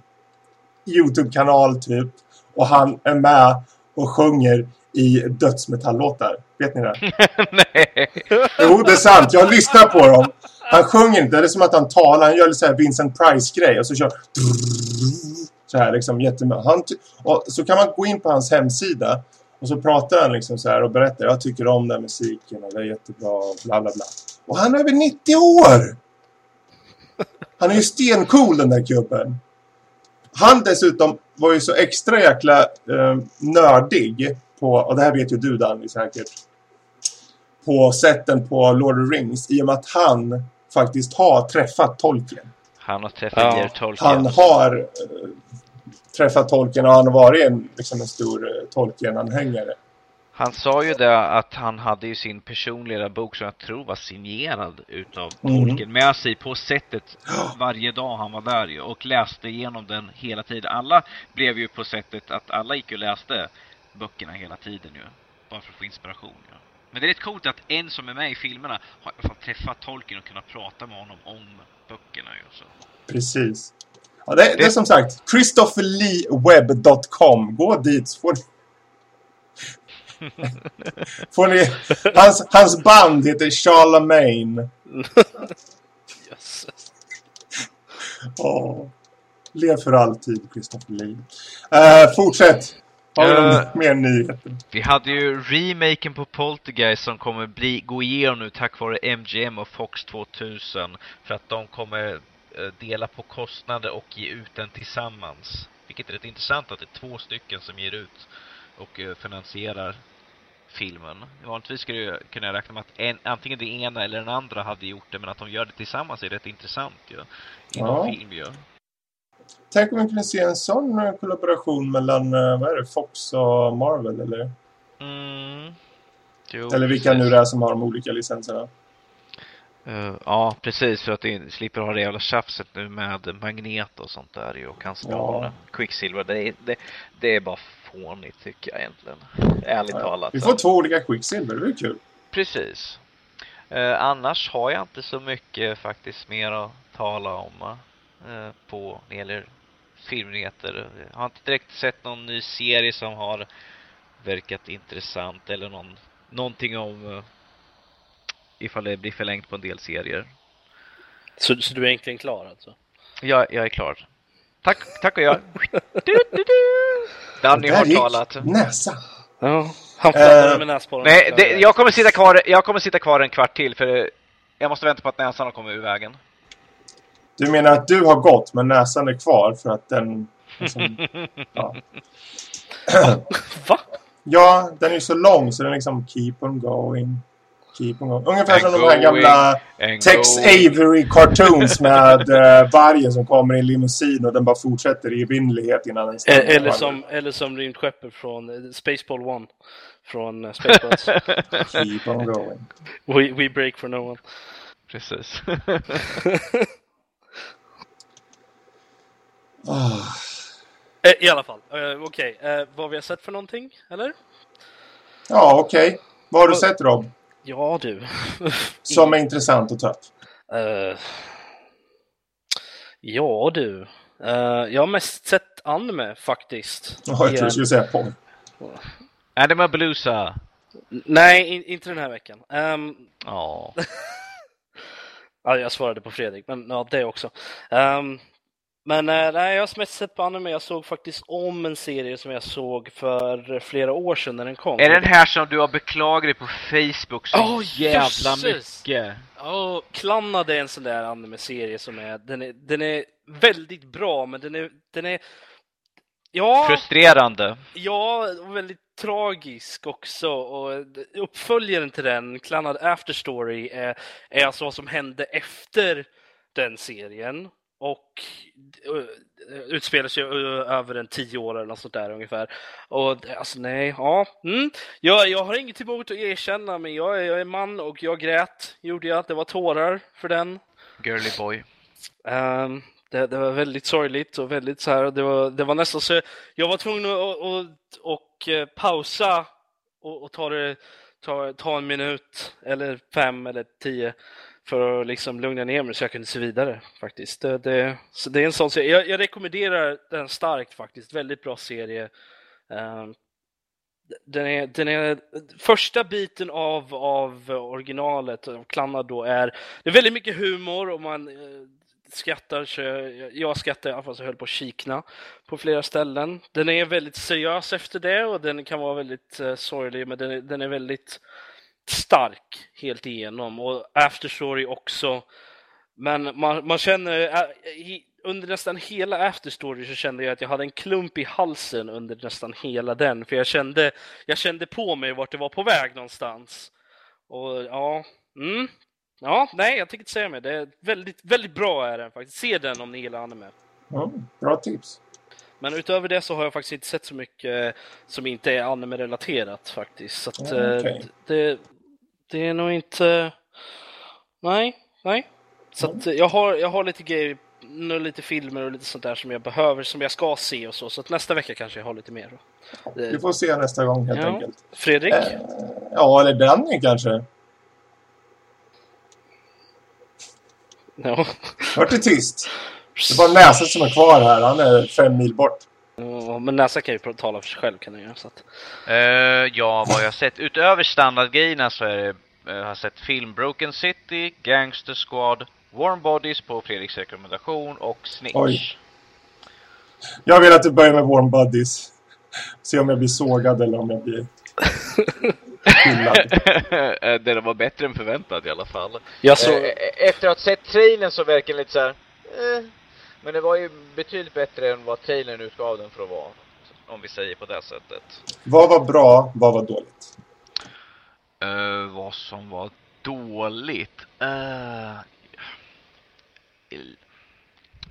Youtube-kanal typ. Och han är med och sjunger i dödsmetalllåtar. Vet ni det? Nej. Jo, det är sant. Jag lyssnar på dem. Han sjunger inte. Det är som att han talar. Han gör så här Vincent Price-grej. Och så kör... Så här liksom jättemycket. Och så kan man gå in på hans hemsida. Och så pratar han liksom så här och berättar. Jag tycker om den musiken och det är jättebra och bla bla bla. Och han är över 90 år! Han är ju stencool den där gubben. Han dessutom var ju så extra jäkla eh, nördig på, och det här vet ju du Danny säkert. På sätten på Lord of the Rings i och med att han faktiskt har träffat Tolkien. Han har träffat ja. Tolkien. Han har eh, träffat Tolkien och han har varit en, liksom en stor uh, Tolkien-anhängare. Han sa ju det att han hade ju sin personliga bok som jag tror var signerad utav Mm. Tolkien med sig på sättet varje dag han var där ju och läste igenom den hela tiden. Alla blev ju på sättet att alla gick och läste böckerna hela tiden ju. Bara för att få inspiration ju. Men det är rätt coolt att en som är med i filmerna har i alla fall träffat Tolkien och kunnat prata med honom om böckerna ju. Så. Precis. Ja, det, det är som sagt christopherleeweb.com. Gå dit så får ni... får ni hans, hans band heter Charlemagne. Jösses. Åh. Lev för alltid, Christopher Lee. Uh, fortsätt. Har vi Eh. någon mer nyheter? Vi hade ju remaken på Poltergeist som kommer bli, gå igenom nu tack vare MGM och Fox 2000 för att de kommer eh, dela på kostnader och ge ut den tillsammans. Vilket är rätt intressant att det är två stycken som ger ut och eh, finansierar filmen. Vanligtvis skulle jag kunna räkna med att en, antingen det ena eller den andra hade gjort det men att de gör det tillsammans är rätt intressant ju. Inom Ja. film ju. Tänk om vi kunde se en sån eh, kollaboration mellan eh, vad är det, Fox och Marvel eller, Mm. Jo, eller vilka precis. nu det är som har de olika licenserna. Eh, ja, precis. För att du slipper ha det jävla tjafset nu med Magnet och sånt där ju, och hans Ja. Quicksilver, det är, det, det är bara fånigt tycker jag egentligen. Ärligt Ja, talat. vi får två olika Quicksilver, det är kul. Precis. Eh, annars har jag inte så mycket faktiskt mer att tala om eh, på gäller filmnyheter. Jag har inte direkt sett någon ny serie som har verkat intressant eller någon, någonting om ifall det blir förlängt på en del serier. Så, så du är egentligen klar alltså? Jag, jag är klar. Tack, tack och jag. Du, du, du. Danny har gick talat. Näsa. Ja. Han fladdrar Eh, med näsborren. Nej, det, jag kommer sitta kvar, jag kommer sitta kvar en kvart till för jag måste vänta på att näsan har kommit ur vägen. Du menar att du har gått men näsan är kvar för att den... Liksom, ja. Va? ja, den är så lång så den liksom keep on going. Keep on going. Ungefär And som de här going, gamla Tex going. Avery cartoons med uh, vargen som kommer i en limousin och den bara fortsätter i evinnerlighet innan den stannar. Eller som, eller som rymdskeppet från eh, Spaceball 1. Från eh, Spaceballs. Keep on going. we, we break for no one. Precis. I alla fall, eh, okej. Eh, vad vi har sett för någonting, eller? Ja, okej. Vad har du sett Rob? Ja du. Som är intressant att ta upp. Eh, ja du. Eh, jag har mest sett anime faktiskt. Ja, jag tror Igen. du skulle säga porr. Anima Blusa. Nej, in, inte den här veckan. Ehm, Ja. Ja, jag svarade på Fredrik, men ja, det också. Ehm, men eh, nej, jag har mest sett på anime. Jag såg faktiskt om en serie som jag såg för flera år sedan när den kom. Är den här som du har beklagat dig på Facebook så Åh, jävla jösses! mycket? Ja, Klannad är en sån där anime-serie som är den, är... den är väldigt bra, men den är... Den är ja, Frustrerande. ja, och väldigt tragisk också. Och uppföljaren till den, Klannad After Story, är, är alltså vad som hände efter den serien. Och uh, utspelar sig uh, över en tio år eller något sånt där ungefär. Och alltså nej, ja. Mm. Jag, jag har inget emot att erkänna, men jag, är- jag är man och jag grät, gjorde jag. Det var tårar för den. Girly boy. Ehm, det, det var väldigt sorgligt och väldigt så här, det var, det var nästan så jag var tvungen att och, och, eh, pausa och, och ta, det, ta, ta en minut eller fem eller tio för att liksom lugna ner mig så jag kunde se vidare faktiskt. Det, det, så det är en sån serie. Jag, jag rekommenderar den starkt faktiskt. Väldigt bra serie. Ehm, den är, den är första biten av, av originalet, av Klanna då, är det är väldigt mycket humor och man eh, skrattar, så jag, jag skrattar i alla fall så jag höll på att kikna på flera ställen. Den är väldigt seriös efter det och den kan vara väldigt eh, sorglig men den är, den är väldigt stark helt igenom och Afterstory också. Men man, man känner, i, under nästan hela Afterstory så kände jag att jag hade en klump i halsen under nästan hela den för jag kände, jag kände på mig vart det var på väg någonstans. Och ja, mm, Ja, nej, jag tänker inte säga mer. Det är väldigt, väldigt bra är den faktiskt. Se den om ni gillar anime. Ja, bra tips. Men utöver det så har jag faktiskt inte sett så mycket som inte är anime-relaterat faktiskt. Så att, Ja, eh, okej. det, det är nog inte... Nej, nej. Så Mm. att eh, jag har, jag har lite grejer, nu lite filmer och lite sånt där som jag behöver, som jag ska se och så. Så att nästa vecka kanske jag har lite mer. Det, får se nästa gång helt Ja. enkelt. Fredrik? Eh, Ja, eller Danny kanske. Ja. Vart det tyst? Det är bara näsan som är kvar här. Han är fem mil bort. Men näsa kan ju tala för sig själv kan den göra. Så att, Eh, ja, vad jag har sett. Utöver standardgrejerna så är det, jag har sett film Broken City, Gangster Squad, Warm Bodies på Fredriks rekommendation och Snitch. Oj. Jag vill att du börjar med Warm Buddies. Se om jag blir sågad eller om jag blir hyllad. Eh, Den var bättre än förväntat i alla fall. jag så, Efter att ha sett trailern så verkar den lite så här. Eh, men det var ju betydligt bättre än vad trailern utgav den för att vara. Om vi säger på det sättet. Vad var bra? Vad var dåligt? Eh, vad som var dåligt? Eh,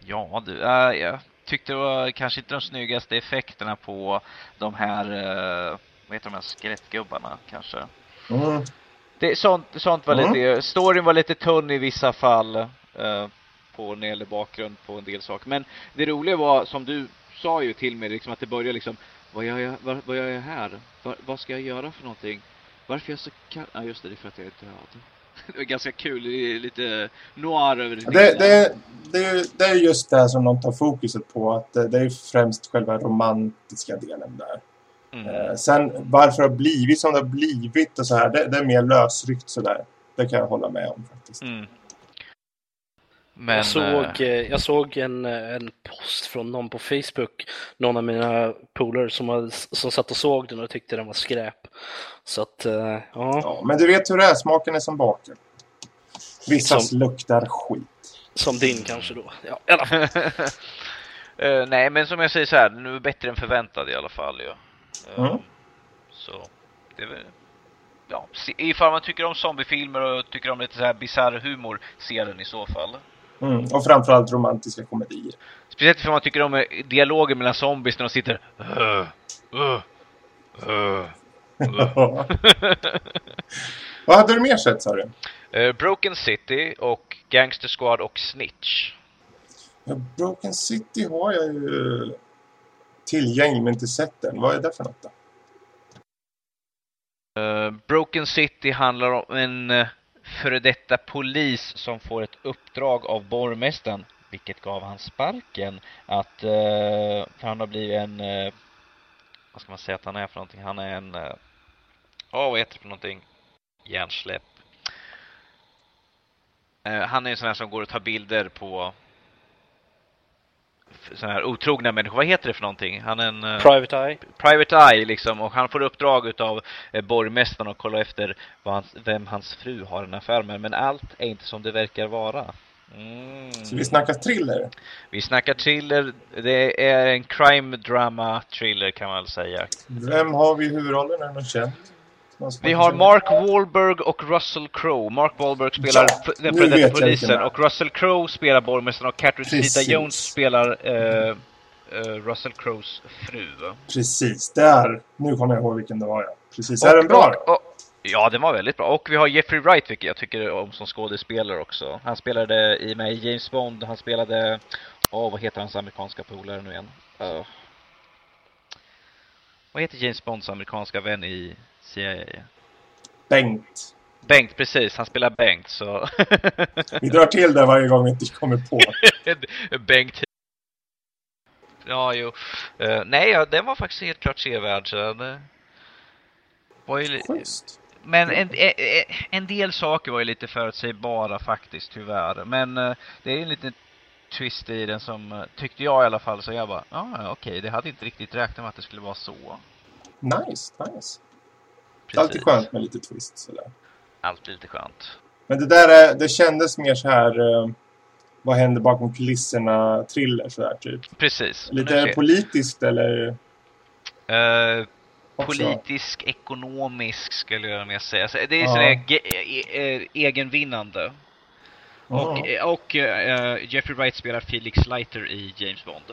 ja, du, eh, jag tyckte det var kanske inte de snyggaste effekterna på de här, uh, vad heter de här skelettgubbarna kanske. Mm. Det, sånt, sånt var Mm. lite, storyn var lite tunn i vissa fall. eh, på när det gäller bakgrund på en del saker. Men det roliga var, som du sa ju till mig, liksom, att det började liksom, vad gör jag, vad, vad gör jag här? Vad, vad ska jag göra för någonting? Varför är jag så kall? Ja just det, det är för att jag är död. Det var ganska kul, det är lite noir över det. Det, det, det, det är just det som de tar fokuset på. Att det, det är främst själva romantiska delen där. Mm. Eh, sen varför det har blivit som det har blivit och så här. Det, det är mer lösryckt sådär. Det kan jag hålla med om faktiskt. Mm. Men, jag, såg, eh, eh, jag såg en, eh, en post från någon på Facebook, någon av mina polare som, som satt och såg den och tyckte den var skräp. Så att, ja. Ja, men du vet hur det är. Smaken är som baken. Vissa Som- luktar skit. Som din kanske då. Ja, eh, nej, men som jag säger så här, nu är bättre än förväntad i alla fall ju. Eh, Mm. Så, det är väl... Ja, ifall man tycker om zombiefilmer och tycker om lite så här bisarr humor, se den i så fall. Mm. Och framförallt romantiska komedier. Speciellt ifall man tycker om eh, dialogen mellan zombies när de sitter uh, uh, uh, uh. Vad hade du mer sett sa du? Eh, Broken City och Gangster Squad och Snitch. Ja, Broken City har jag ju tillgänglig men inte sett den. Vad är det för något då? Eh, Broken City handlar om en uh, före detta polis som får ett uppdrag av borgmästaren, vilket gav han sparken, att uh, för han har blivit en, uh, vad ska man säga att han är för någonting? Han är en, eh, ja vad heter det för någonting? Hjärnsläpp. Han är en sån här som går och tar bilder på sådana här otrogna människor. Vad heter det för någonting? Han är en... eh, Private Eye. Private Eye liksom och han får uppdrag utav eh, borgmästaren att kolla efter vad hans, vem hans fru har en affär med. Men allt är inte som det verkar vara. Mm. Så vi snackar thriller. Vi snackar thriller. Det är en crime drama thriller kan man väl säga. Vem har vi i huvudrollen? Är det någon känd? Vi har? Mark Wahlberg och Russell Crowe. Mark Wahlberg spelar Ja, den före detta polisen och Russell Crowe spelar borgmästaren och Catherine Precis. Zeta-Jones spelar eh, eh, Russell Crowes fru. Precis, där. Nu kommer jag ihåg vilken det var. Ja. Precis, Och- är den bra och, och, Ja, den var väldigt bra. Och vi har Jeffrey Wright, vilket jag tycker om som skådespelare också. Han spelade i med James Bond, han spelade... Åh, vad heter hans amerikanska polare nu igen? Uh. Vad heter James Bonds amerikanska vän i CIA? Bengt. Bengt, precis. Han spelar Bengt, så... Vi drar till det varje gång vi inte kommer på. Bengt Ja, jo. Eh, nej, ja, den var faktiskt helt klart sevärd. Så den, var ju. Men en, en, en del saker var ju lite förutsägbara faktiskt, tyvärr. Men eh, det är ju en liten twist i den som, eh, tyckte jag i alla fall, så jag bara, ah, ja okej, det hade inte riktigt räknat med att det skulle vara så. Nice, nice. Är alltid skönt med lite twist sådär. Alltid lite skönt. Men det där är, det kändes mer så här eh, vad händer bakom kulisserna thriller sådär typ. Precis. Lite politiskt eller Eh, också? politisk, ekonomisk skulle jag mer säga. Så Det är Ja. sådär e- e- egenvinnande. Och, och eh, Jeffrey Wright spelar Felix Leiter i James Bond.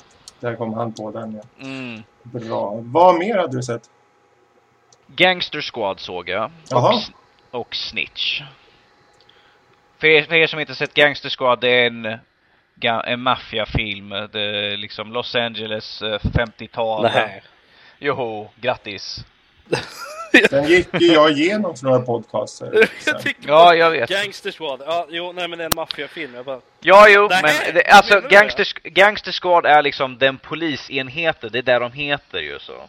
Där kom han på den, ja. Mm. Bra. Vad mer hade du sett? Gangster Squad såg jag. Och, och Snitch. För er, för er som inte sett Gangster Squad, det är en, en maffiafilm. Det är liksom Los Angeles eh, 50-tal. Nej. Joho, grattis. Den gick ju jag igenom för några podcaster. jag Ja, jag vet. Gangster Squad. Ja, jo, nej men det är en maffiafilm. Jag bara, Ja, jo, Nej, men det, alltså Gangster, Gangster Squad är liksom den polisenheten, det är där de heter ju så.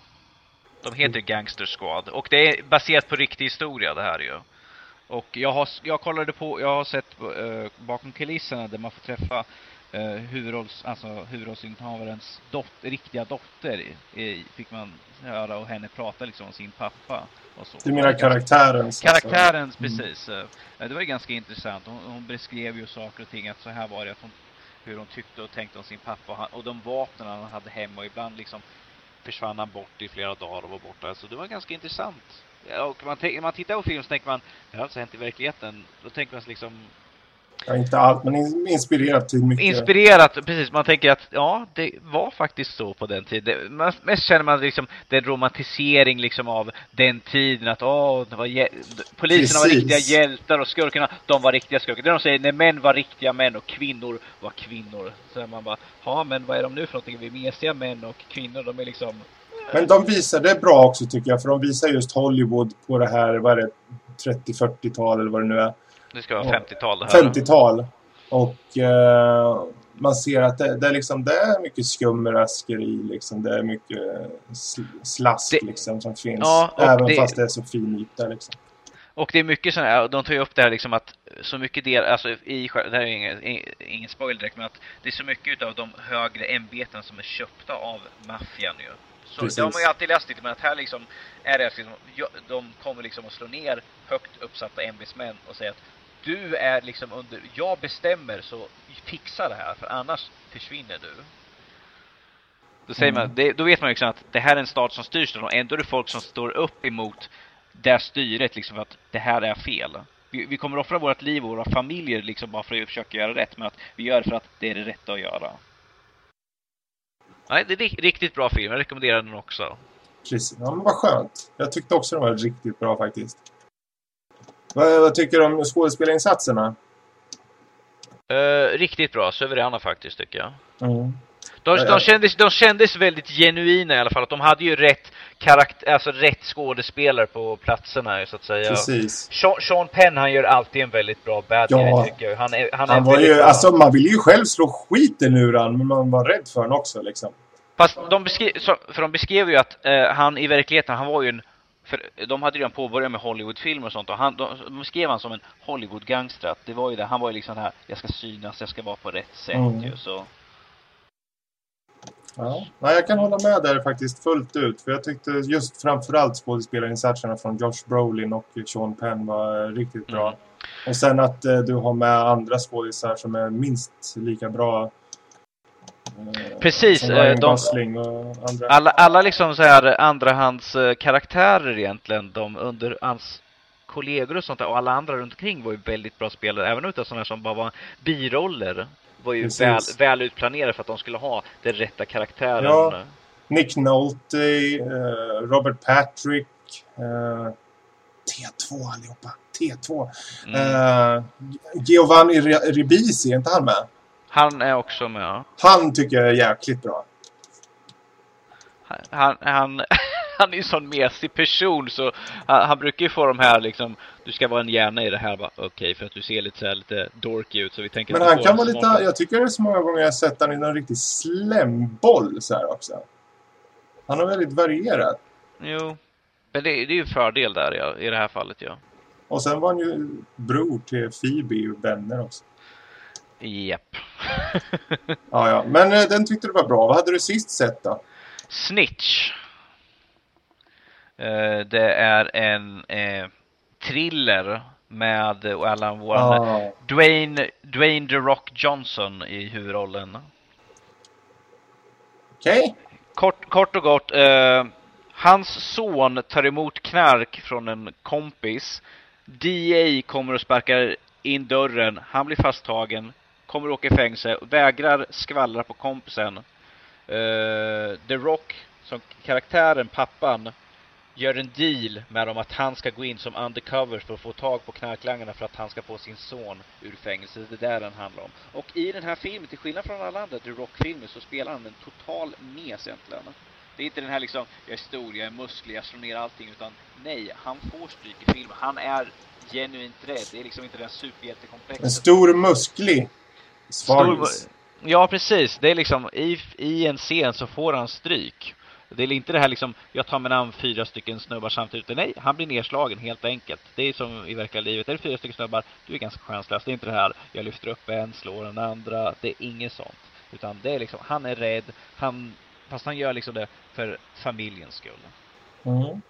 De heter Gangster Squad och det är baserat på riktig historia det här ju. Och jag har, jag kollade på, jag har sett eh, bakom kulisserna där man får träffa uh, huvudrolls, alltså huvudrollsinnehavarens dot, riktiga dotter. I, fick man höra och henne prata liksom om sin pappa. Och så. Du menar karaktärens? Karaktären, alltså. precis. Eh, Det var ju ganska intressant. Hon, hon beskrev ju saker och ting, att så här var det, att hon, hur hon tyckte och tänkte om sin pappa och, han, och de vapnen han hade hemma. Och ibland liksom försvann han bort i flera dagar och var borta. Så det var ganska intressant. Ja, Och man, när man tittar på film så tänker man, det har alltså hänt i verkligheten. Då tänker man sig liksom Ja, inte allt, men in- inspirerat till mycket. inspirerat, precis. Man tänker att ja, det var faktiskt så på den tiden. Man, mest känner man liksom den romantisering liksom av den tiden att åh, det var poliserna var Precis. riktiga hjältar och skurkarna, de var riktiga skurkar. Det de säger, när män var riktiga män och kvinnor var kvinnor. Så man bara, ja men vad är de nu för någonting? Vi är mesiga män och kvinnor, de är liksom Men de visar det bra också tycker jag. För de visar just Hollywood på det här, vad är det, 30-40-tal eller vad det nu är. Det ska vara Ja. 50-tal det här. 50-tal. Och eh, man ser att det, det, är liksom, det är mycket skumraskeri. Liksom. Det är mycket sl- slask Det- liksom, som finns. Ja, Även det- fast det är så fin yta. Liksom. Och det är mycket sådana här, de tar ju upp det här liksom att så mycket del, alltså i det här är ingen, ingen spoil direkt, men att det är så mycket utav de högre ämbeten som är köpta av maffian ju. Så Precis. det har man ju alltid läst lite, men att här liksom är det liksom, de kommer liksom att slå ner högt uppsatta ämbetsmän och säga att du är liksom under, jag bestämmer så fixa det här, för annars försvinner du. Då, säger Mm. man, det, då vet man ju liksom att det här är en stad som styrs och ändå är det folk som står upp emot det styret liksom för att det här är fel. Vi, vi kommer offra vårt liv och våra familjer liksom bara för att försöka göra rätt, men att vi gör det för att det är det rätta att göra. Nej, det är ri- riktigt bra film. Jag rekommenderar den också. Precis. Ja, men vad skönt. Jag tyckte också de var riktigt bra faktiskt. Vad, vad tycker du om skådespelarinsatserna? Uh, riktigt bra, suveräna faktiskt tycker jag. Mm. De, de, kändes, de kändes väldigt genuina i alla fall. Att de hade ju rätt karaktär, alltså rätt skådespelare på platserna så att säga. Precis. Sean, Sean Penn han gör alltid en väldigt bra bad Ja. guy tycker jag. Han är, han är Han var väldigt ju, bra. alltså, man ville ju själv slå skiten ur han, men man var rädd för honom också. Liksom. Fast de beskrev, för de beskrev ju att eh, han i verkligheten, han var ju en för de hade ju redan påbörjat med Hollywoodfilmer och sånt och han, de, de beskrev han som en Hollywood-gangster. Det var ju det, han var ju liksom här, jag ska synas, jag ska vara på rätt sätt Mm. ju, så. Ja. Nej, jag kan hålla med där faktiskt fullt ut. För jag tyckte just framförallt skådespelarinsatserna från Josh Brolin och Sean Penn var eh, riktigt bra. Mm. Och sen att eh, du har med andra skådisar som är minst lika bra. Precis, eh, de-. Alla, alla liksom så här andrahands eh, karaktärer egentligen, de under hans kollegor och sånt där, och alla andra runt omkring var ju väldigt bra spelare, även utav sådana som bara var biroller. Var ju Precis. väl, väl utplanerade för att de skulle ha den rätta karaktären. Ja. Nick Nolte, eh, Robert Patrick. Eh, T2 allihopa. T2. Mm. Eh, Giovanni Ri- Ribisi, är inte han med? Han är också med. Han tycker jag är jäkligt bra. Han, han, han är ju en sån mesig person så han, han brukar ju få de här liksom Du ska vara en hjärna i det här okej för att du ser lite så här, lite dorky ut så vi tänker Men han kan vara lite... Jag tycker det är så många gånger jag har sett han i någon riktig slemboll så här också. Han har väldigt varierat. Jo. Men det, det är ju en fördel där ja, i det här fallet ja. Och sen var han ju bror till Phoebe och vänner också. Japp. Ja, ja. Men eh, den tyckte du var bra. Vad hade du sist sett då? Snitch. Eh, det är en eh, thriller med Alan Warren. Ah, Dwayne, Dwayne The Rock Johnson i huvudrollen. Okej. Kort, kort och gott. Eh, hans son tar emot knark från en kompis. DA kommer och sparkar in dörren. Han blir fasttagen. Kommer åka i fängelse. Vägrar skvallra på kompisen. Uh, The Rock som karaktären, pappan, gör en deal med dem att han ska gå in som undercover för att få tag på knarklangarna för att han ska få sin son ur fängelse. Det är där den handlar om. Och i den här filmen, till skillnad från alla andra The Rock-filmer, så spelar han en total mes egentligen. Det är inte den här liksom, jag är stor, jag är musklig, jag slår ner allting, utan nej, han får stryk i filmen. Han är genuint rädd. Det är liksom inte den superhjältekomplexet. En stor musklig. Svagis. Ja, precis. Det är liksom, i, i en scen så får han stryk. Det är inte det här liksom, jag tar mig an fyra stycken snubbar samtidigt. Nej, han blir nedslagen helt enkelt. Det är som i verkliga livet. Är det fyra stycken snubbar, du är ganska chanslös. Det är inte det här, jag lyfter upp en, slår den andra. Det är inget sånt. Utan det är liksom, han är rädd. Han, fast han gör liksom det för familjens skull. Mm.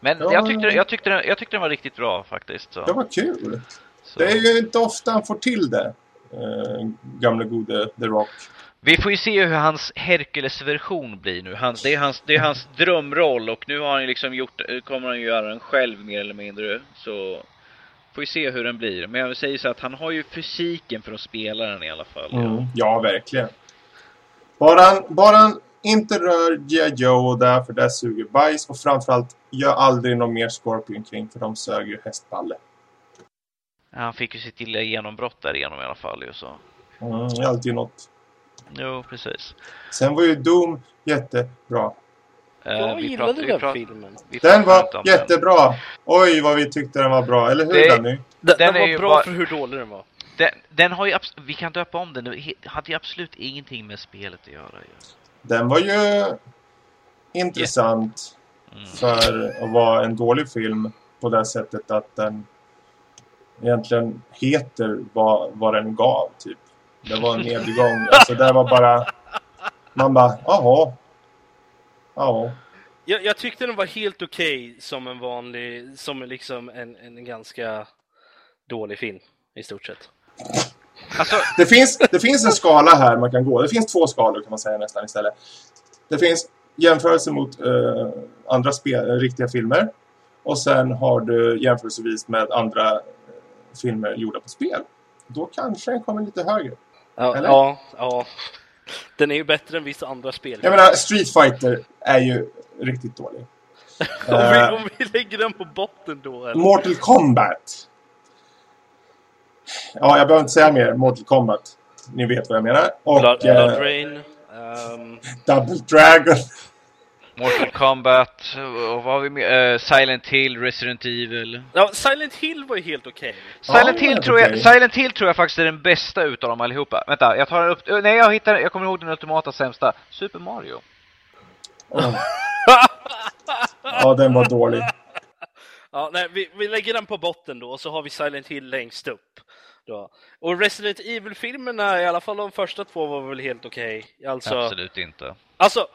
Men Ja. jag, tyckte, jag, tyckte, jag tyckte den var riktigt bra faktiskt. Så. Det var kul. Så. Det är ju inte ofta han får till det. Eh, gamle gode The Rock. Vi får ju se hur hans Hercules-version blir nu. Hans, det, är hans, det är hans drömroll och nu har han ju liksom gjort, kommer han ju göra den själv mer eller mindre. Så får vi se hur den blir. Men jag vill säga så att han har ju fysiken för att spela den i alla fall. Ja. Mm. Ja, verkligen. Bara han, bara han inte rör G.I. Joe och där för det suger bajs. Och framförallt, gör aldrig någon mer Scorpion King för de sög ju hästballe. Han fick ju sitt lilla genombrott därigenom i alla fall ju så. Mm, det är alltid något. Jo, precis. Sen var ju Doom jättebra. Eh, Jag vi gillade vi den pratar- filmen. vi Den var jättebra. Oj, vad vi tyckte den var bra. Eller hur Det- Danny? Den, Den den är var ju bra bara- för hur dålig den var. Den, den har ju, vi kan döpa om den, he- hade ju absolut ingenting med spelet att göra ju. Den var ju intressant Mm. för att vara en dålig film på det sättet att den egentligen heter vad, vad den gav, typ. Det var en nedgång. Alltså det var bara... Man bara, jaha. Ja. Jag, jag tyckte den var helt okej som en vanlig, som liksom en, en ganska dålig film i stort sett. Alltså, Det finns, det finns en skala här man kan gå. Det finns två skalor kan man säga nästan istället. Det finns jämförelse mot eh, andra riktiga filmer. Och sen har du jämförelsevis med andra filmer gjorda på spel. Då kanske den kommer lite högre. Ja, Eller? ja, ja. Den är ju bättre än vissa andra spel. Jag menar, Street Fighter är ju riktigt dålig. om, Eh, vi, om vi lägger den på botten då eller? Mortal Kombat. Ja, jag behöver inte säga mer. Mortal Kombat. Ni vet vad jag menar. Och Blood, eh, Blood Rain. ehm, Double Dragon. Mortal Kombat, och vad har vi med? Eh, Silent Hill, Resident Evil. ja, Silent Hill var ju helt okej. Silent, Ja, Hill tror jag, okej. Silent Hill tror jag faktiskt är den bästa utav dem allihopa. Vänta, jag tar den upp. eh, Nej, jag hittar, jag kommer ihåg den ultimata sämsta. Super Mario. Oh. Ja, den var dålig. Ja, nej, vi, vi lägger den på botten då och så har vi Silent Hill längst upp. Då. Och Resident Evil-filmerna, i alla fall de första två var väl helt okej. Alltså, Absolut inte. alltså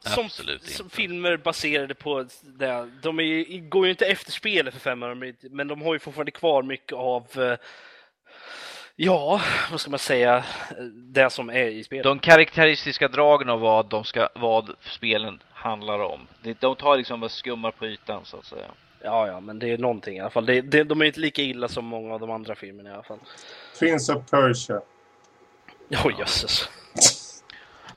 som, Absolut som filmer baserade på det. De är, ju- går ju inte efter spelet för fem öre, men de har ju fortfarande kvar mycket av eh, Ja, vad ska man säga? Det som är i spelet. De karaktäristiska dragen av vad, de ska, vad spelen handlar om. De, tar liksom vad skummar på ytan så att säga. Ja, ja, men det är någonting i alla fall. Det, det, de är inte lika illa som många av de andra filmerna i alla fall. Prince of Persia. Åh, jösses.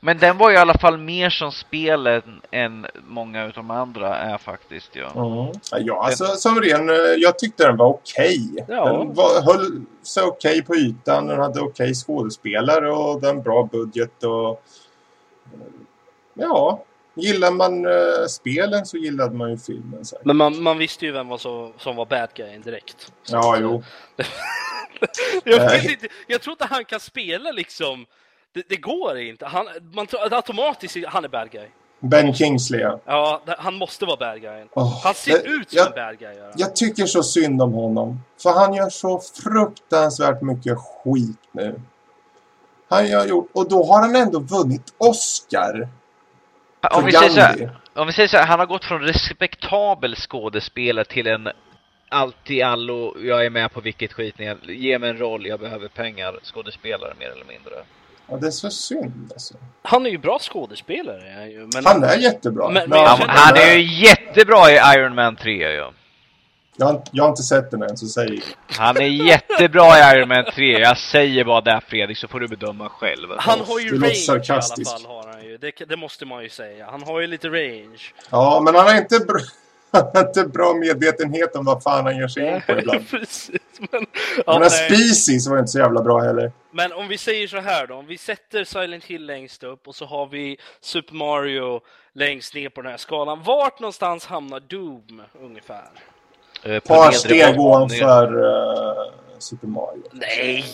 Men den var i alla fall mer som spelet än många utav de andra är faktiskt. Ja. Mm. Ja, alltså som ren, eh, jag tyckte den var okej. Ja. Den var, höll sig okej på ytan, den hade okej skådespelare och den bra budget och... eh, Ja, gillar man uh, spelen så gillade man ju filmen säkert. Men man, man visste ju vem var så, som var bad guyen direkt. Ja, jo. jag, vet inte, jag tror inte han kan spela liksom. Det, det går inte. Han, man tror att automatiskt han är bad guy. Ben Kingsley, ja. Ja, han måste vara bad guyen. Åh, Han ser det- ut som jag- en bad guy. Gör han. Jag tycker så synd om honom. För han gör så fruktansvärt mycket skit nu. Han har gjort, och då har han ändå vunnit Oscar. Om vi, säger så här, om vi säger så här, han har gått från respektabel skådespelare till en allt i allo, jag är med på vilket skit ni ge mig en roll, jag behöver pengar, skådespelare mer eller mindre. Ja, det är så synd alltså. Han är ju bra skådespelare. är han ju, Men Han är jättebra. Men- men Han, han är ju jättebra i Iron Man 3 ja. Jag har, jag har inte sett den än, så säg. Han är jättebra i Iron Man 3. Jag säger bara det Fredrik, så får du bedöma själv. Han har ju range i alla fall, har han ju. Det, det måste man ju säga. Han har ju lite range. Ja, men han har inte, han har inte bra medvetenhet om vad fan han ger sig in på ibland. Precis. Men, Den ja, här nej. Species var inte så jävla bra heller. Men om vi säger så här då, om vi sätter Silent Hill längst upp och så har vi Super Mario längst ner på den här skalan. Vart någonstans hamnar Doom ungefär? Eh, Ett par steg ovanför uh, Super Mario. Nej,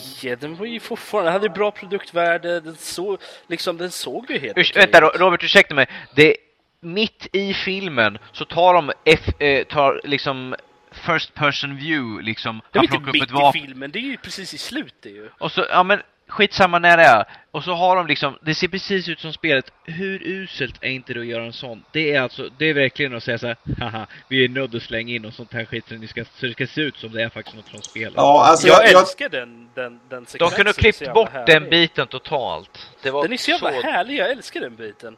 den var ju fortfarande, den hade bra produktvärde, den såg, liksom, den såg ju helt okej vänta Robert, ursäkta mig. Det mitt i filmen så tar de F, eh, tar liksom first person view liksom. Det Han inte plockar upp ett mitt i filmen, det är ju precis i slutet ju. Och så, ja men skitsamma när det är. Och så har de liksom, det ser precis ut som spelet. Hur uselt är inte det att göra en sån? Det är alltså, det är verkligen att säga så här, haha, vi är nödda att slänga in och sånt här skit så, ni ska, så det ska se ut som det är faktiskt något från spelet. Ja, alltså jag, jag, jag, älskar den, den, den De sekvensen. kunde ha så klippt bort härlig. den biten totalt. Det var Den är så jävla härlig, jag älskar den biten.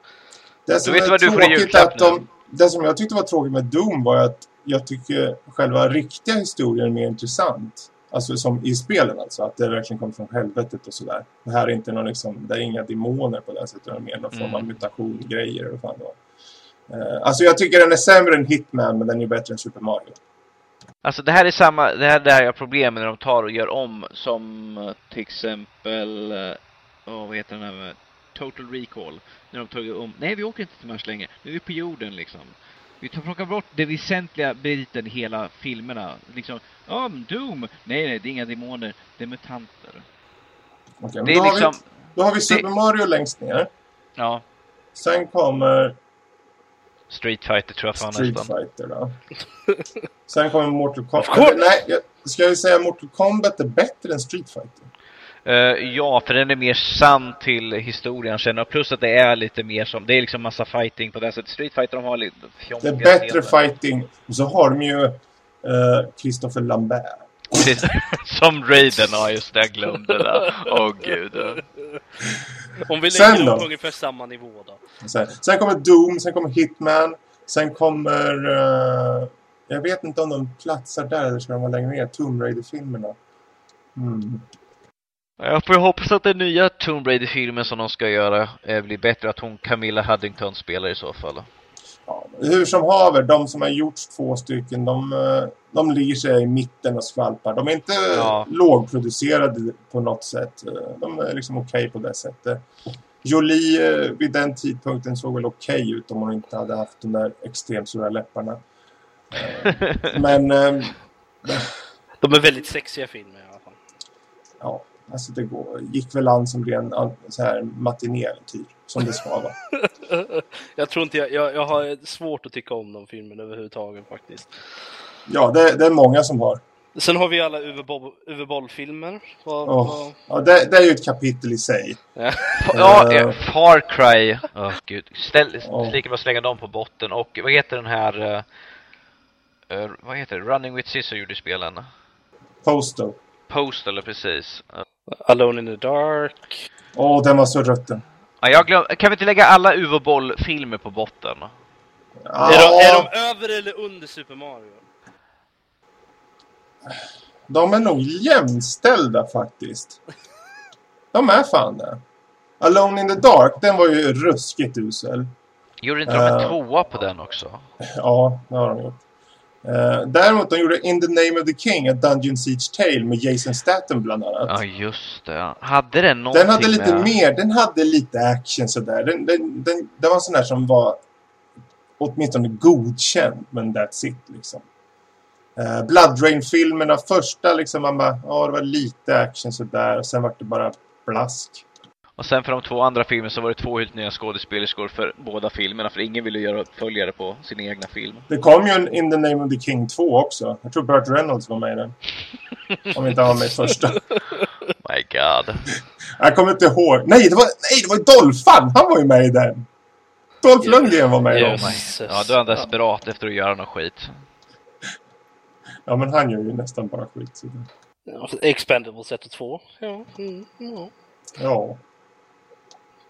Det som vet är vad du får i att de, Det som jag tyckte var tråkigt med Doom var att jag tycker själva riktiga historien är mer intressant. Alltså som i spelen alltså, att det verkligen kommer från helvetet och sådär. Det här är inte någon liksom, det är inga demoner på det sättet, utan mer någon form av Mm. mutation-grejer eller fan det var. Eh, alltså jag tycker den är sämre än Hitman, men den är bättre än Super Mario. Alltså det här är samma, det här där jag har problem när de tar och gör om som till exempel, åh vad heter den här med Total Recall. När de tagit om, nej vi åker inte till Mars längre, nu är vi på jorden liksom. Vi tar plockar bort det väsentliga biten i hela filmerna. Liksom, ja Doom, nej nej det är inga demoner, det är mutanter. Okej, Det då, är har liksom, vi, då har vi Super Mario längst ner. ja, Sen kommer Street Fighter tror jag fan Street nästan. Fighter då. Sen kommer Mortal Of Kombat. course. Nej, jag, ska jag säga Mortal Kombat är bättre än Street Fighter? Eh, ja, för den är mer sann till historien känner jag. Plus att det är lite mer som, det är liksom massa fighting på det sättet. Street Fighter de har lite Det är bättre scener. fighting. Och så har de ju eh, Christopher Lambert. Som Raiden, ja just det, jag glömde det. Åh gud. Om vi lägger dem på ungefär samma nivå då. Sen, sen kommer Doom, sen kommer Hitman. Sen kommer... eh, jag vet inte om de platsar där eller ska de vara längre ner. Tomb Raider-filmerna. Mm. Jag får hoppas att den nya Tomb Raider-filmen som de ska göra eh, blir bättre. Att hon Camilla Haddington spelar i så fall. Ja, hur som haver, de som har gjort två stycken, de, eh, de ligger sig i mitten och skvalpar. De är inte Ja. lågproducerade på något sätt. Eh, De är liksom okej på det sättet. Jolie vid den tidpunkten såg väl okej ut om hon inte hade haft de där extremt stora läpparna. Men De är väldigt sexiga filmer i alla fall. ja, alltså det går, gick väl an som ren så här matinéäventyr, som det ska vara. jag tror inte jag, jag, jag har svårt att tycka om de filmerna överhuvudtaget faktiskt. Ja, det, det är många som har. Sen har vi alla Uwe Boll- Uwe Boll-filmer. Vad- Ja, det, det är ju ett kapitel i sig. Ja, Eh. eh, Far Cry. Åh gud. Ställ, Ja. lika bra slänga dem på botten. Och vad heter den här... eh, vad heter det? Running with Scissor gjorde spelen. Postal. Post eller precis. Alone in the Dark. Åh, den var så rutten. Ja, jag glöm, kan vi inte lägga alla Uwe Boll-filmer på botten? Ja, Är, de, är de över eller under Super Mario? de är nog jämställda faktiskt. De är fan det. Alone in the Dark, den var ju ruskigt usel. Gjorde inte de en Eh. tvåa på den också? Ja, det har de gjort. Eh, däremot de gjorde In the Name of the King, A Dungeon Siege Tale med Jason Statham bland annat. Ja, just det. Hade den någonting Den hade lite med... mer, den hade lite action sådär. Den, den, den, det var en sån där som var åtminstone godkänd, men that's it liksom. Uh, Blood Rain-filmerna, första liksom, man bara, ja det var lite action sådär. Och sen var det bara blask. Och sen för de två andra filmerna så var det två helt nya skådespelerskor för båda filmerna. För ingen ville göra uppföljare på sin egna film. Det kom ju en In the Name of the King 2 också. Jag tror Burt Reynolds var med i den. Om inte han var med i första. My God. Jag kommer inte ihåg. Nej, det var, nej, det var Dolphan! Han var ju med i den. Dolph Lundgren var med i den. Ja, då är han desperat efter att göra något skit. Ja, men han gör ju nästan bara skit. Ja, Expendables 1 och 2. Ja, mm, ja. Ja.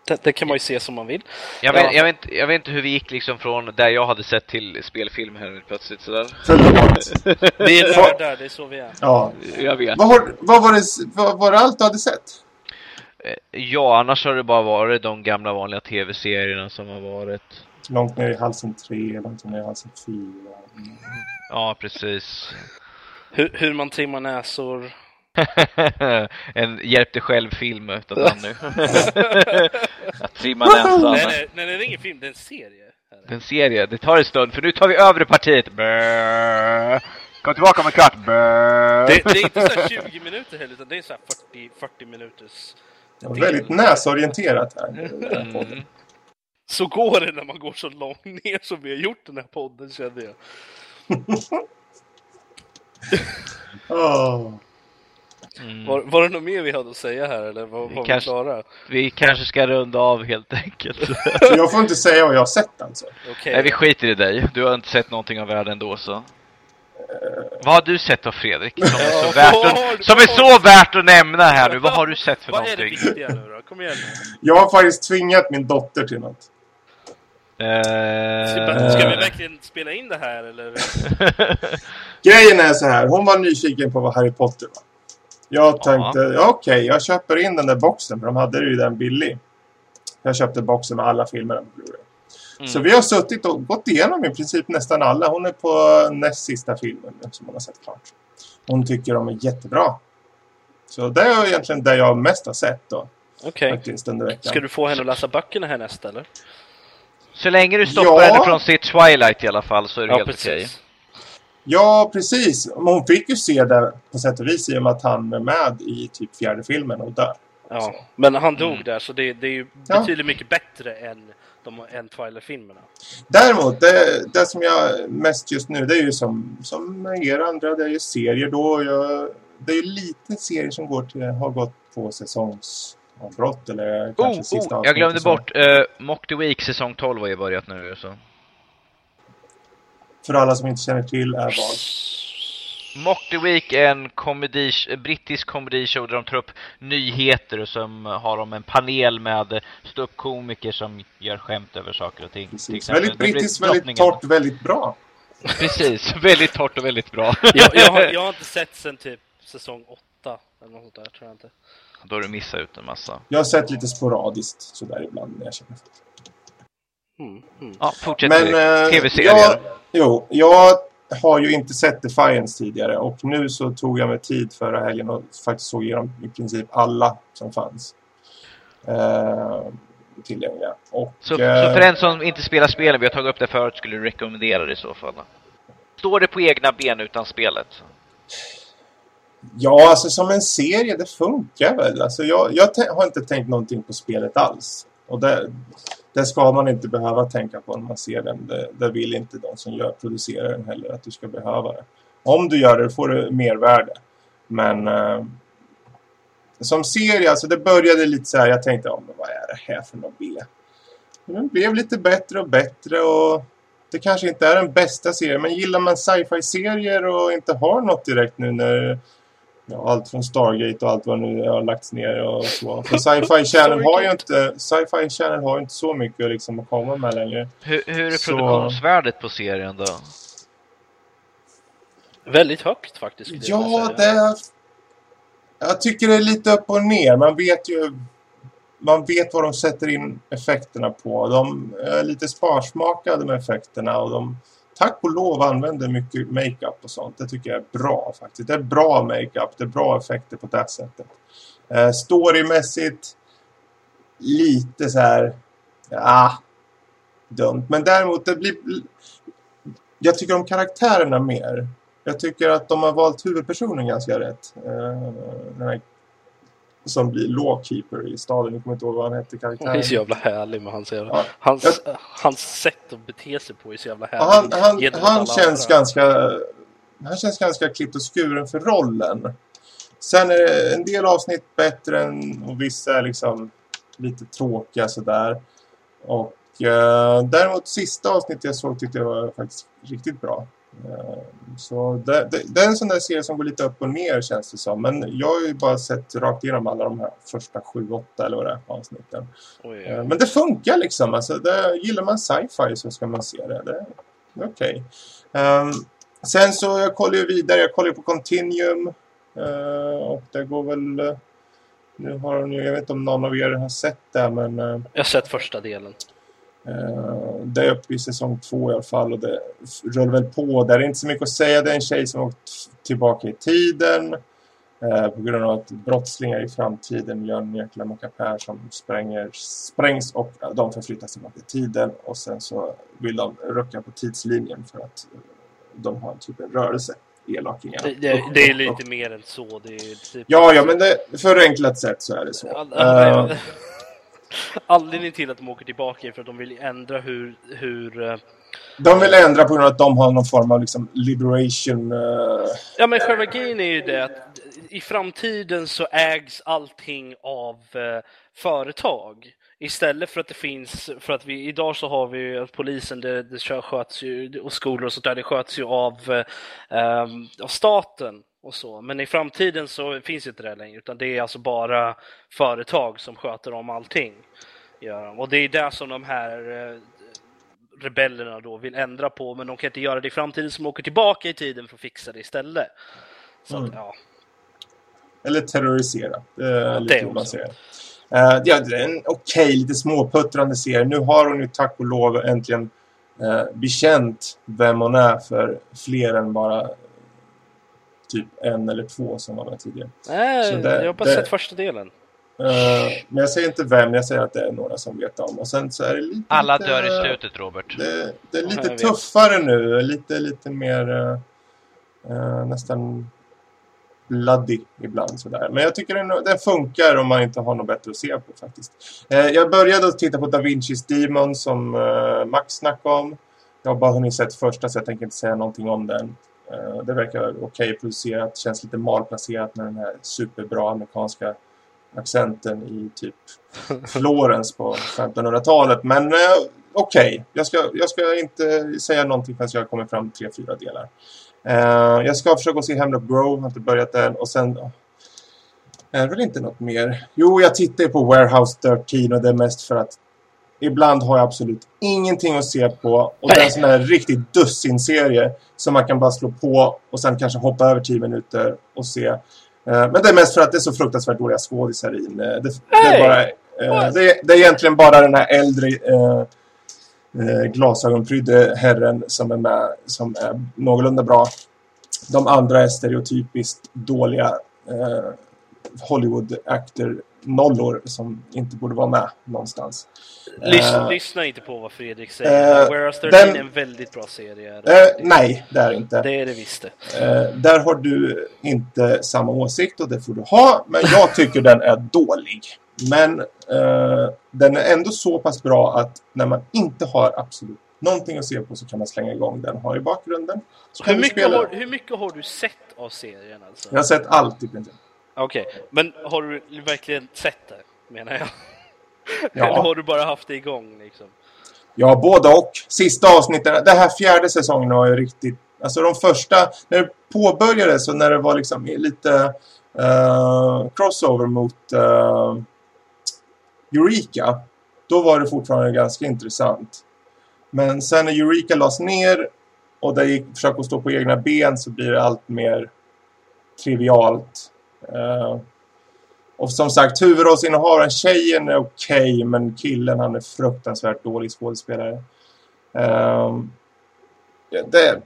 Det, det kan man ju se som man vill. Jag Ja. vet, jag, vet, inte- jag vet inte hur vi gick liksom från där jag hade sett till spelfilm här nu plötsligt sådär. Vi är nördar, det är så vi är. Ja. Jag vet. Vad, har, vad var det, vad, var det allt du hade sett? Eh, Ja, annars har det bara varit de gamla vanliga tv-serierna som har varit. Långt ner i halsen 3, långt ner i halsen 4. Ja, precis. Hur, hur man trimmar näsor. en hjälp dig själv-film utan Danny. Att trimma näsan. Nej, nej, nej, det är ingen film, det är en serie. En serie. Det tar en stund, för nu tar vi övre partiet. Bäh. Kom tillbaka om en kvart. Det, det är inte så här 20 minuter heller, utan det är så här 40, 40 minuters. Det var väldigt näsorienterat här. Mm. Så går det när man går så långt ner som vi har gjort den här podden, känner jag. Åh. Mm. Var, var det något mer vi hade att säga här, eller var, var vi Kanske- klara? Vi kanske ska runda av helt enkelt. Jag får inte säga vad jag har sett alltså. Okej. Nej, vi skiter i dig. Du har inte sett någonting av världen då så. Vad har du sett av Fredrik? Som är, så värt att, som är så värt att nämna här nu. Vad har du sett för Vad är det någonting? viktiga nu då? Kom igen nu. Jag har faktiskt tvingat min dotter till något. Eh, Ska vi verkligen spela in det här, eller? Grejen är så här, hon var nyfiken på vad Harry Potter var. Jag tänkte, ja. okej, jag köper in den där boxen, för de hade ju den billig. Jag köpte boxen med alla filmerna på Blu-ray. Mm. Så vi har suttit och gått igenom i princip nästan alla. Hon är på näst sista filmen nu, som hon har sett klart. Hon tycker de är jättebra. Så det är egentligen det jag mest har sett då, Okej. veckan. Ska du få henne att läsa böckerna här nästa, eller? Så länge du stoppar Ja. henne från sitt Twilight i alla fall så är det helt okej. Ja, precis. Men Hon fick ju se det på sätt och vis i och med att han är med i typ fjärde filmen och dör. Ja, men han dog Mm. där, så det, det är ju Ja. betydligt mycket bättre än, de, än Twilight-filmerna. Däremot, det, det som jag mest just nu, det är ju som, som er andra, det är ju serier då. Jag, det är ju lite serier som går till, har gått på säsongsavbrott eller kanske Oh, sista oh, jag glömde så. bort. Uh, Mock the Week säsong 12 har ju börjat nu så. För alla som inte känner till är vad. Mock the Week är en komedi, brittisk komedishow där de tar upp nyheter och som har de en panel med ståuppkomiker som gör skämt över saker och ting. Väldigt brittiskt, Brit- väldigt torrt, väldigt bra. Precis, väldigt torrt och väldigt bra. Jag, jag, har, jag har inte sett sen typ säsong 8, eller något där, tror jag inte. Då har du missat ut en massa. Jag har sett lite sporadiskt sådär ibland när jag känner det. Mm, mm. Ja, fortsätt Men Erik. eh, TV-serier. jag, jo, jag har ju inte sett Defiance tidigare och nu så tog jag mig tid förra helgen och faktiskt såg igenom i princip alla som fanns. Eh, tillgängliga. Och, Så, eh, så för en som inte spelar spelen, vi har tagit upp det förut, skulle du rekommendera det i så fall? Står det på egna ben utan spelet? Ja, alltså som en serie, det funkar väl. Alltså, jag jag har inte tänkt någonting på spelet alls. Och det, det ska man inte behöva tänka på när man ser den. Det, det vill inte de som gör, producerar den heller att du ska behöva det. Om du gör det får du mervärde. Men eh, som serie, alltså det började lite så här, jag tänkte, ja, men vad är det här för något B? Men den blev lite bättre och bättre och det kanske inte är den bästa serien, men gillar man sci-fi-serier och inte har något direkt nu när ja, allt från Stargate och allt vad nu har lagts ner och så. För Sci-Fi Channel har ju inte Sci-Fi Channel har ju inte så mycket liksom att komma med längre. Hur, hur är Så- produktionsvärdet på serien då? Väldigt högt faktiskt. Ja, det... Jag tycker det är lite upp och ner. Man vet ju... Man vet vad de sätter in effekterna på. De är lite sparsmakade med effekterna och de tack och lov använder mycket makeup och sånt. Det tycker jag är bra faktiskt. Det är bra makeup, det är bra effekter på det sättet. Eh, storymässigt lite så här ja, dumt. Men däremot det blir jag tycker om karaktärerna mer. Jag tycker att de har valt huvudpersonen ganska rätt. Eh, den här, som blir lawkeeper i staden. Jag kommer inte ihåg vad han hette Han är karaktären. så jävla härlig med hans, Ja. hans, hans sätt att bete sig på är så jävla Ja, härligt. han, han, han känns andra. ganska han känns ganska klippt och skuren för rollen. Sen är det en del avsnitt bättre än och vissa är liksom lite tråkiga sådär. Och eh, däremot sista avsnittet jag såg tyckte jag var faktiskt riktigt bra. Eh, så det, det, det, är en sån där serie som går lite upp och ner känns det som. Men jag har ju bara sett rakt igenom alla de här första sju, åtta eller vad det är avsnitten. Oj, ja. Men det funkar liksom. Alltså, det, gillar man sci-fi så ska man se det. Det är okej. Okay. Um, ehm, sen så jag kollar ju vidare. Jag kollar på Continuum. Uh, och det går väl... Nu har de ju, jag vet inte om någon av er har sett det, men... Uh, jag har sett första delen. Uh, det är uppe i säsong två i alla fall och det rullar väl på. Det är inte så mycket att säga. Det är en tjej som har åkt tillbaka i tiden uh, på grund av att brottslingar i framtiden gör en jäkla mockapär som spränger, sprängs och de förflyttas tillbaka i tiden och sen så vill de rucka på tidslinjen för att de har typ en rörelse elakingarna. Det, det, det, är lite mer än så. Det är typ... Ja, ja, men det, förenklat sett så är det så. Uh, Anledningen till att de åker tillbaka är för att de vill ändra hur... hur uh... de vill ändra på grund av att de har någon form av liksom liberation... Uh... Ja, men själva grejen är ju det att i framtiden så ägs allting av företag. Istället för att det finns, för att vi idag så har vi att polisen, det, det sköts ju, och skolor och sånt där, det sköts ju av, eh, av staten och så. Men i framtiden så finns inte det längre, utan det är alltså bara företag som sköter om allting. Och det är det som de här eh, rebellerna då vill ändra på, men de kan inte göra det i framtiden, som åker tillbaka i tiden för att fixa det istället. Så mm. att, ja. Eller terrorisera, det är ja, lite det man säger. Uh, ja, det är en okej, okay, lite småputtrande serie. Nu har hon ju tack och lov äntligen uh, bekänt vem hon är för fler än bara typ en eller två som var med tidigare. Nej, det, jag har bara det, sett första delen. Uh, men jag säger inte vem, jag säger att det är några som vet om. Och sen så är det lite... Alla dör i slutet, Robert. Det, det är lite tuffare nu, lite, lite mer uh, nästan bloody ibland sådär. Men jag tycker den, den funkar om man inte har något bättre att se på faktiskt. Uh, jag började att titta på Da Vinci's Demon som Max snackade om. Jag har bara hunnit sett första så jag tänker inte säga någonting om den. Eh, det verkar okej okay producerat, känns lite malplacerat med den här superbra amerikanska accenten i typ Florens på 1500-talet. Men eh, okej, okay. jag, ska, jag ska inte säga någonting förrän jag kommer fram tre, fyra delar. Uh, jag ska försöka se Hemlock Grove, har inte börjat än. Och sen är det väl inte något mer. Jo, jag tittar på Warehouse 13 och det är mest för att Ibland har jag absolut ingenting att se på. Och det är en sån här riktigt dussin-serie som man kan bara slå på och sen kanske hoppa över tio minuter och se. Eh, men det är mest för att det är så fruktansvärt dåliga skådisar i det, det, är bara, eh, det, det, är egentligen bara den här äldre eh, eh, glasögonprydde herren som är med som är någorlunda bra. De andra är stereotypiskt dåliga eh, Hollywood-akter nollor som inte borde vara med någonstans. Lyssna, uh, lyssna inte på vad Fredrik säger. Uh, Whereas 13 den, är en väldigt bra serie. Uh, nej, det är inte. Det är det visst uh, Där har du inte samma åsikt och det får du ha. Men jag tycker den är dålig. Men den är ändå så pass bra att när man inte har absolut någonting att se på så kan man slänga igång den. Har i bakgrunden. hur, mycket har, hur mycket har du sett av serien? Alltså? Jag har sett allt i princip. Okej, okay. men har du verkligen sett det, menar jag? Ja. Eller har du bara haft det igång liksom? Ja, både och. Sista avsnittet, det här fjärde säsongen var ju riktigt... Alltså de första, när det påbörjades och när det var liksom lite uh, crossover mot uh, Eureka, då var det fortfarande ganska intressant. Men sen när Eureka lades ner och det gick försöka stå på egna ben så blir det allt mer trivialt. Uh, och som sagt, huvudrollsinnehavaren, tjejen är okej, okay, men killen han är fruktansvärt dålig skådespelare. Uh, det,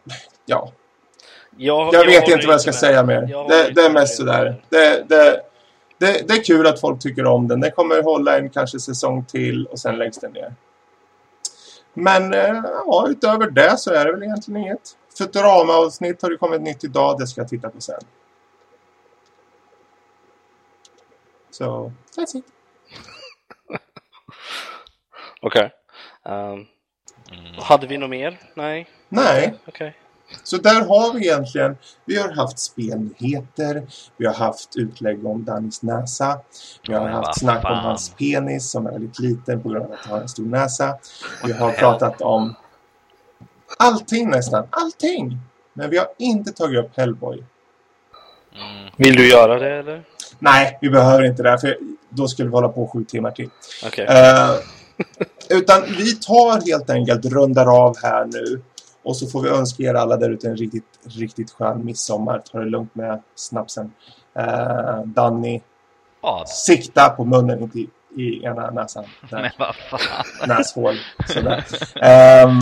ja. Jag, jag vet inte vad jag ska med. säga mer. Det, det, är mest sådär. Det, det, det, det är kul att folk tycker om den. Den kommer hålla en kanske säsong till och sen läggs den ner. Men uh, ja, utöver det så är det väl egentligen inget. Futurama-avsnitt har det kommit nytt idag. Det ska jag titta på sen. So that's it. Okej. Okay. Um, mm. Hade vi något mer? Nej. Nej. Okay. Så där har vi egentligen, vi har haft spelnyheter, vi har haft utlägg om Danis näsa, vi har haft snack om hans penis som är väldigt liten på grund av att han har en stor näsa. Vi har pratat om allting nästan, allting. Men vi har inte tagit upp Hellboy. Mm. Vill du göra det eller? Nej, vi behöver inte det. För då skulle vi hålla på sju timmar till. Okej. Eh, utan vi tar helt enkelt, rundar av här nu. Och så får vi önska er alla där ute en riktigt, riktigt skön midsommar. Ta det lugnt med snapsen. Uh, Danny, Ja, sikta på munnen, inte i, i ena näsan. Där. men vad fan. näshål. Sådär. Ehm,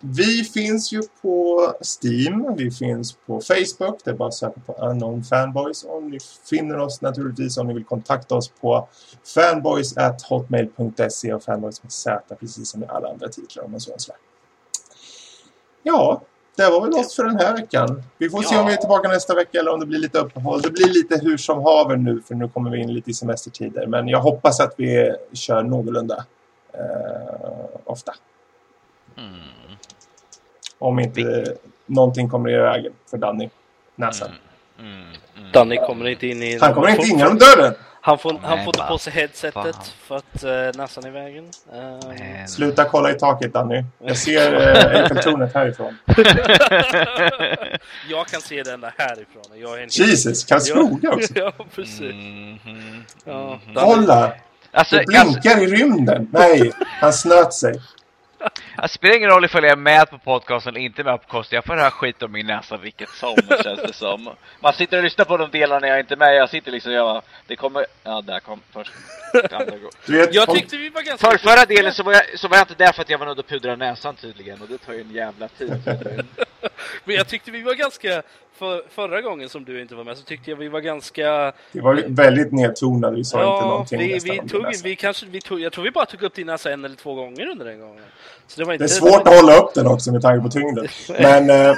vi finns ju på Steam. Vi finns på Facebook. Det är bara att söka på Unknown Fanboys. Och ni finner oss naturligtvis om ni vill kontakta oss på fanboys.hotmail.se och fanboys med Z precis som i alla andra titlar om man så önskar. Ja, det var väl oss för den här veckan. Vi får se Ja. om vi är tillbaka nästa vecka eller om det blir lite uppehåll. Det blir lite hur som haver nu för nu kommer vi in lite i semestertider. Men jag hoppas att vi kör någorlunda eh, ofta. Mm. Om inte någonting kommer i vägen för Danny. Näsan. Mm. Mm. Mm. Danny kommer inte in i... Han kommer inte in genom dörren! Han får, han Nej, får ta på sig headsetet fan. för att uh, näsan är i vägen. Men- Sluta kolla i taket Danny. Jag ser eh, Eiffeltornet härifrån. jag kan se den där härifrån. och Jag är en Jesus, Karlskoga också. Ja, precis. Mhm. Ja. Mhm. Kolla! Alltså, Det blinkar i rymden. Nej, han snöt sig. alltså, det spelar ingen roll ifall jag är med på podcasten eller inte med på podcasten. Jag får här skit om min näsa vilket som känns det som. Man sitter och lyssnar på de delarna jag är inte med. Jag sitter liksom och jag bara, det kommer, ja där kom först. Vet, Jag tyckte vi var ganska... För förra delen så var, jag, så var jag inte där för att jag var nöjd att pudra näsan tydligen och det tar ju en jävla tid. Men jag tyckte vi var ganska... För, förra gången som du inte var med så tyckte jag vi var ganska... det var väldigt nedtonade. Vi sa inte Ja, någonting vi, nästan vi tog, vi kanske, vi tog, jag tror vi bara tog upp din näsa en eller två gånger under den gången. Så det var Det inte... är svårt att hålla upp den också med tanke på tyngden. Men eh,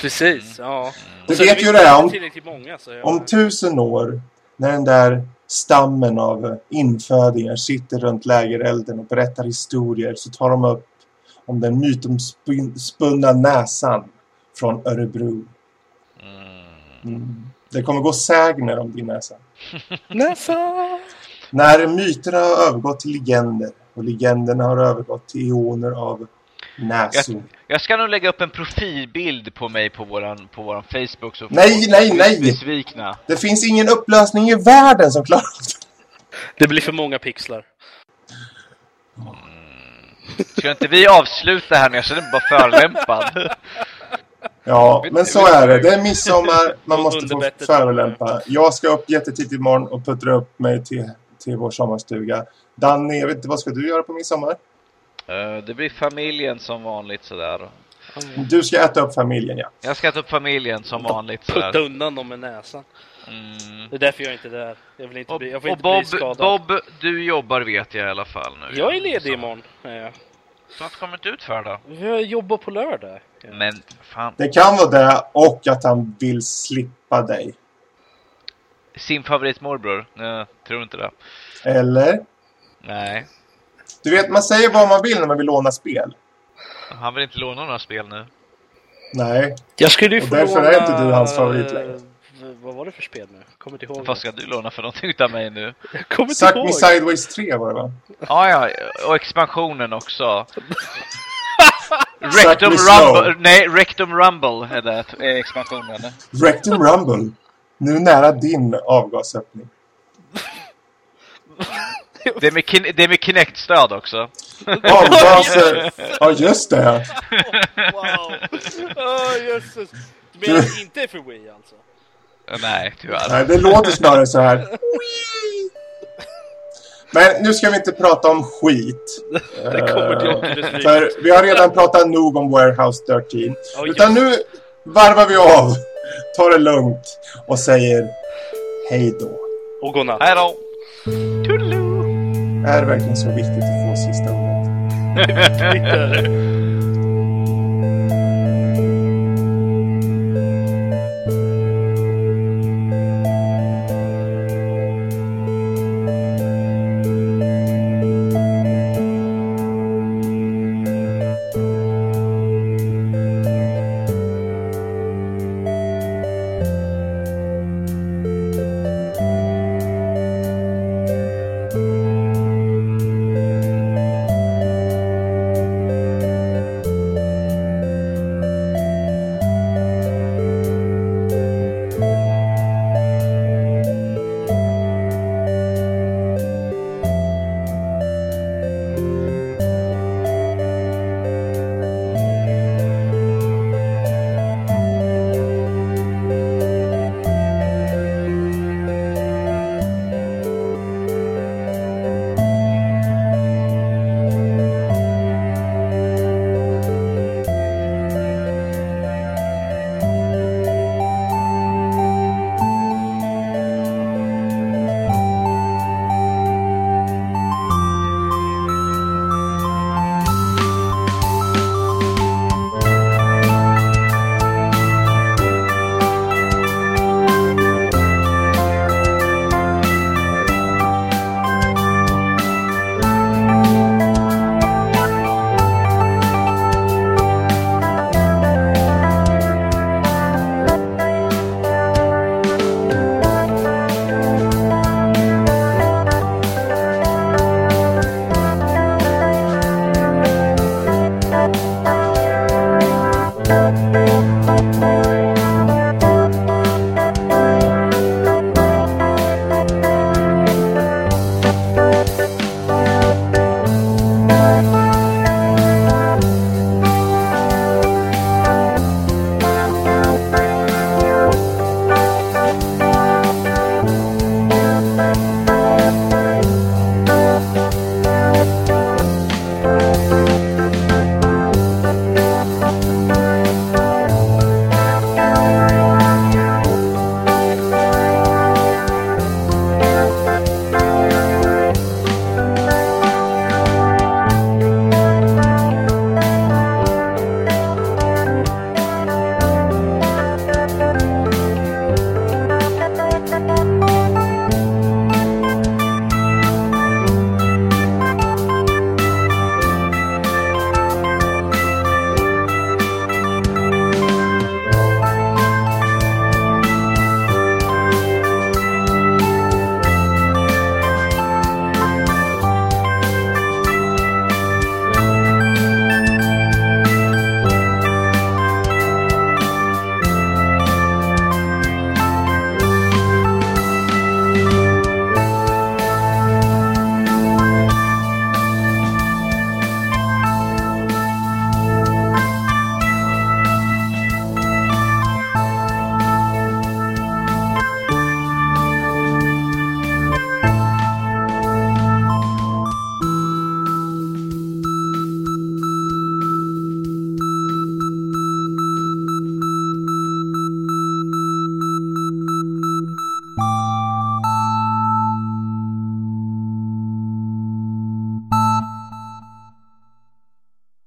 Precis, ja. du vet ju det här, inte om, många jag... om tusen år när den där stammen av infödingar sitter runt lägerelden och berättar historier så tar de upp om den mytomspunna näsan från Örebro. Mm. Det kommer gå sägner om din näsa. Näsa! När myterna har övergått till legender och legenderna har övergått till ioner av näsor. Jag ska nog lägga upp en profilbild på mig på våran, på våran Facebook så Nej, nej, nej! besvikna. Det finns ingen upplösning i världen som klarar det. Det blir för många pixlar. Ska inte vi avsluta här nu? Jag känner mig bara förolämpad. Ja, men så är det. Det är midsommar. Man måste få förolämpa. Jag ska upp jättetidigt imorgon och puttra upp mig till, till vår sommarstuga. Danny, jag vet inte, vad ska du göra på midsommar? Eh, det blir familjen som vanligt sådär. Du ska äta upp familjen, ja. Jag ska ta upp familjen som vanligt Putta undan dem med näsan. Mm. Det är därför jag inte är där. Jag vill inte Och, bli, jag får och inte Bob, bli skadad. Bob, du jobbar vet jag i alla fall nu. Jag är ledig imorgon. Ja. Så vad kommer du ut för då? Jag jobbar på lördag. Ja. Men fan, Det kan vara det och att han vill slippa dig. sin favoritmorbror? Nej, tror inte det. Eller? Nej, Du vet, man säger vad man vill när man vill låna spel. han vill inte låna några spel nu. Nej. Jag skulle ju Och få därför låna, är inte du hans favorit längre. Vad var det för spel nu? Kommer inte ihåg. Vad ska du låna för någonting utav mig nu? Jag kommer inte Suck ihåg. Me Sideways 3 var det va? Ja, ja, och expansionen också. Rectum. Rumble, nej, Rectum Rumble är det, är expansionen. Rectum Rumble. Nu nära din avgasöppning. Det är med, kin- det är med Kinect-stöd också. Avgaser! Ja, just det. Wow! Oh, jösses. Du menar inte är för Wii alltså? Nej, tyvärr. Nej, det låter snarare så här. Men nu ska vi inte prata om skit. Det kommer Eh. För vi har redan pratat nog om Warehouse 13. Oj, Utan nu varvar vi av, tar det lugnt och säger hej då. Och godnatt. Hej då! Är det verkligen så viktigt att få sista ordet?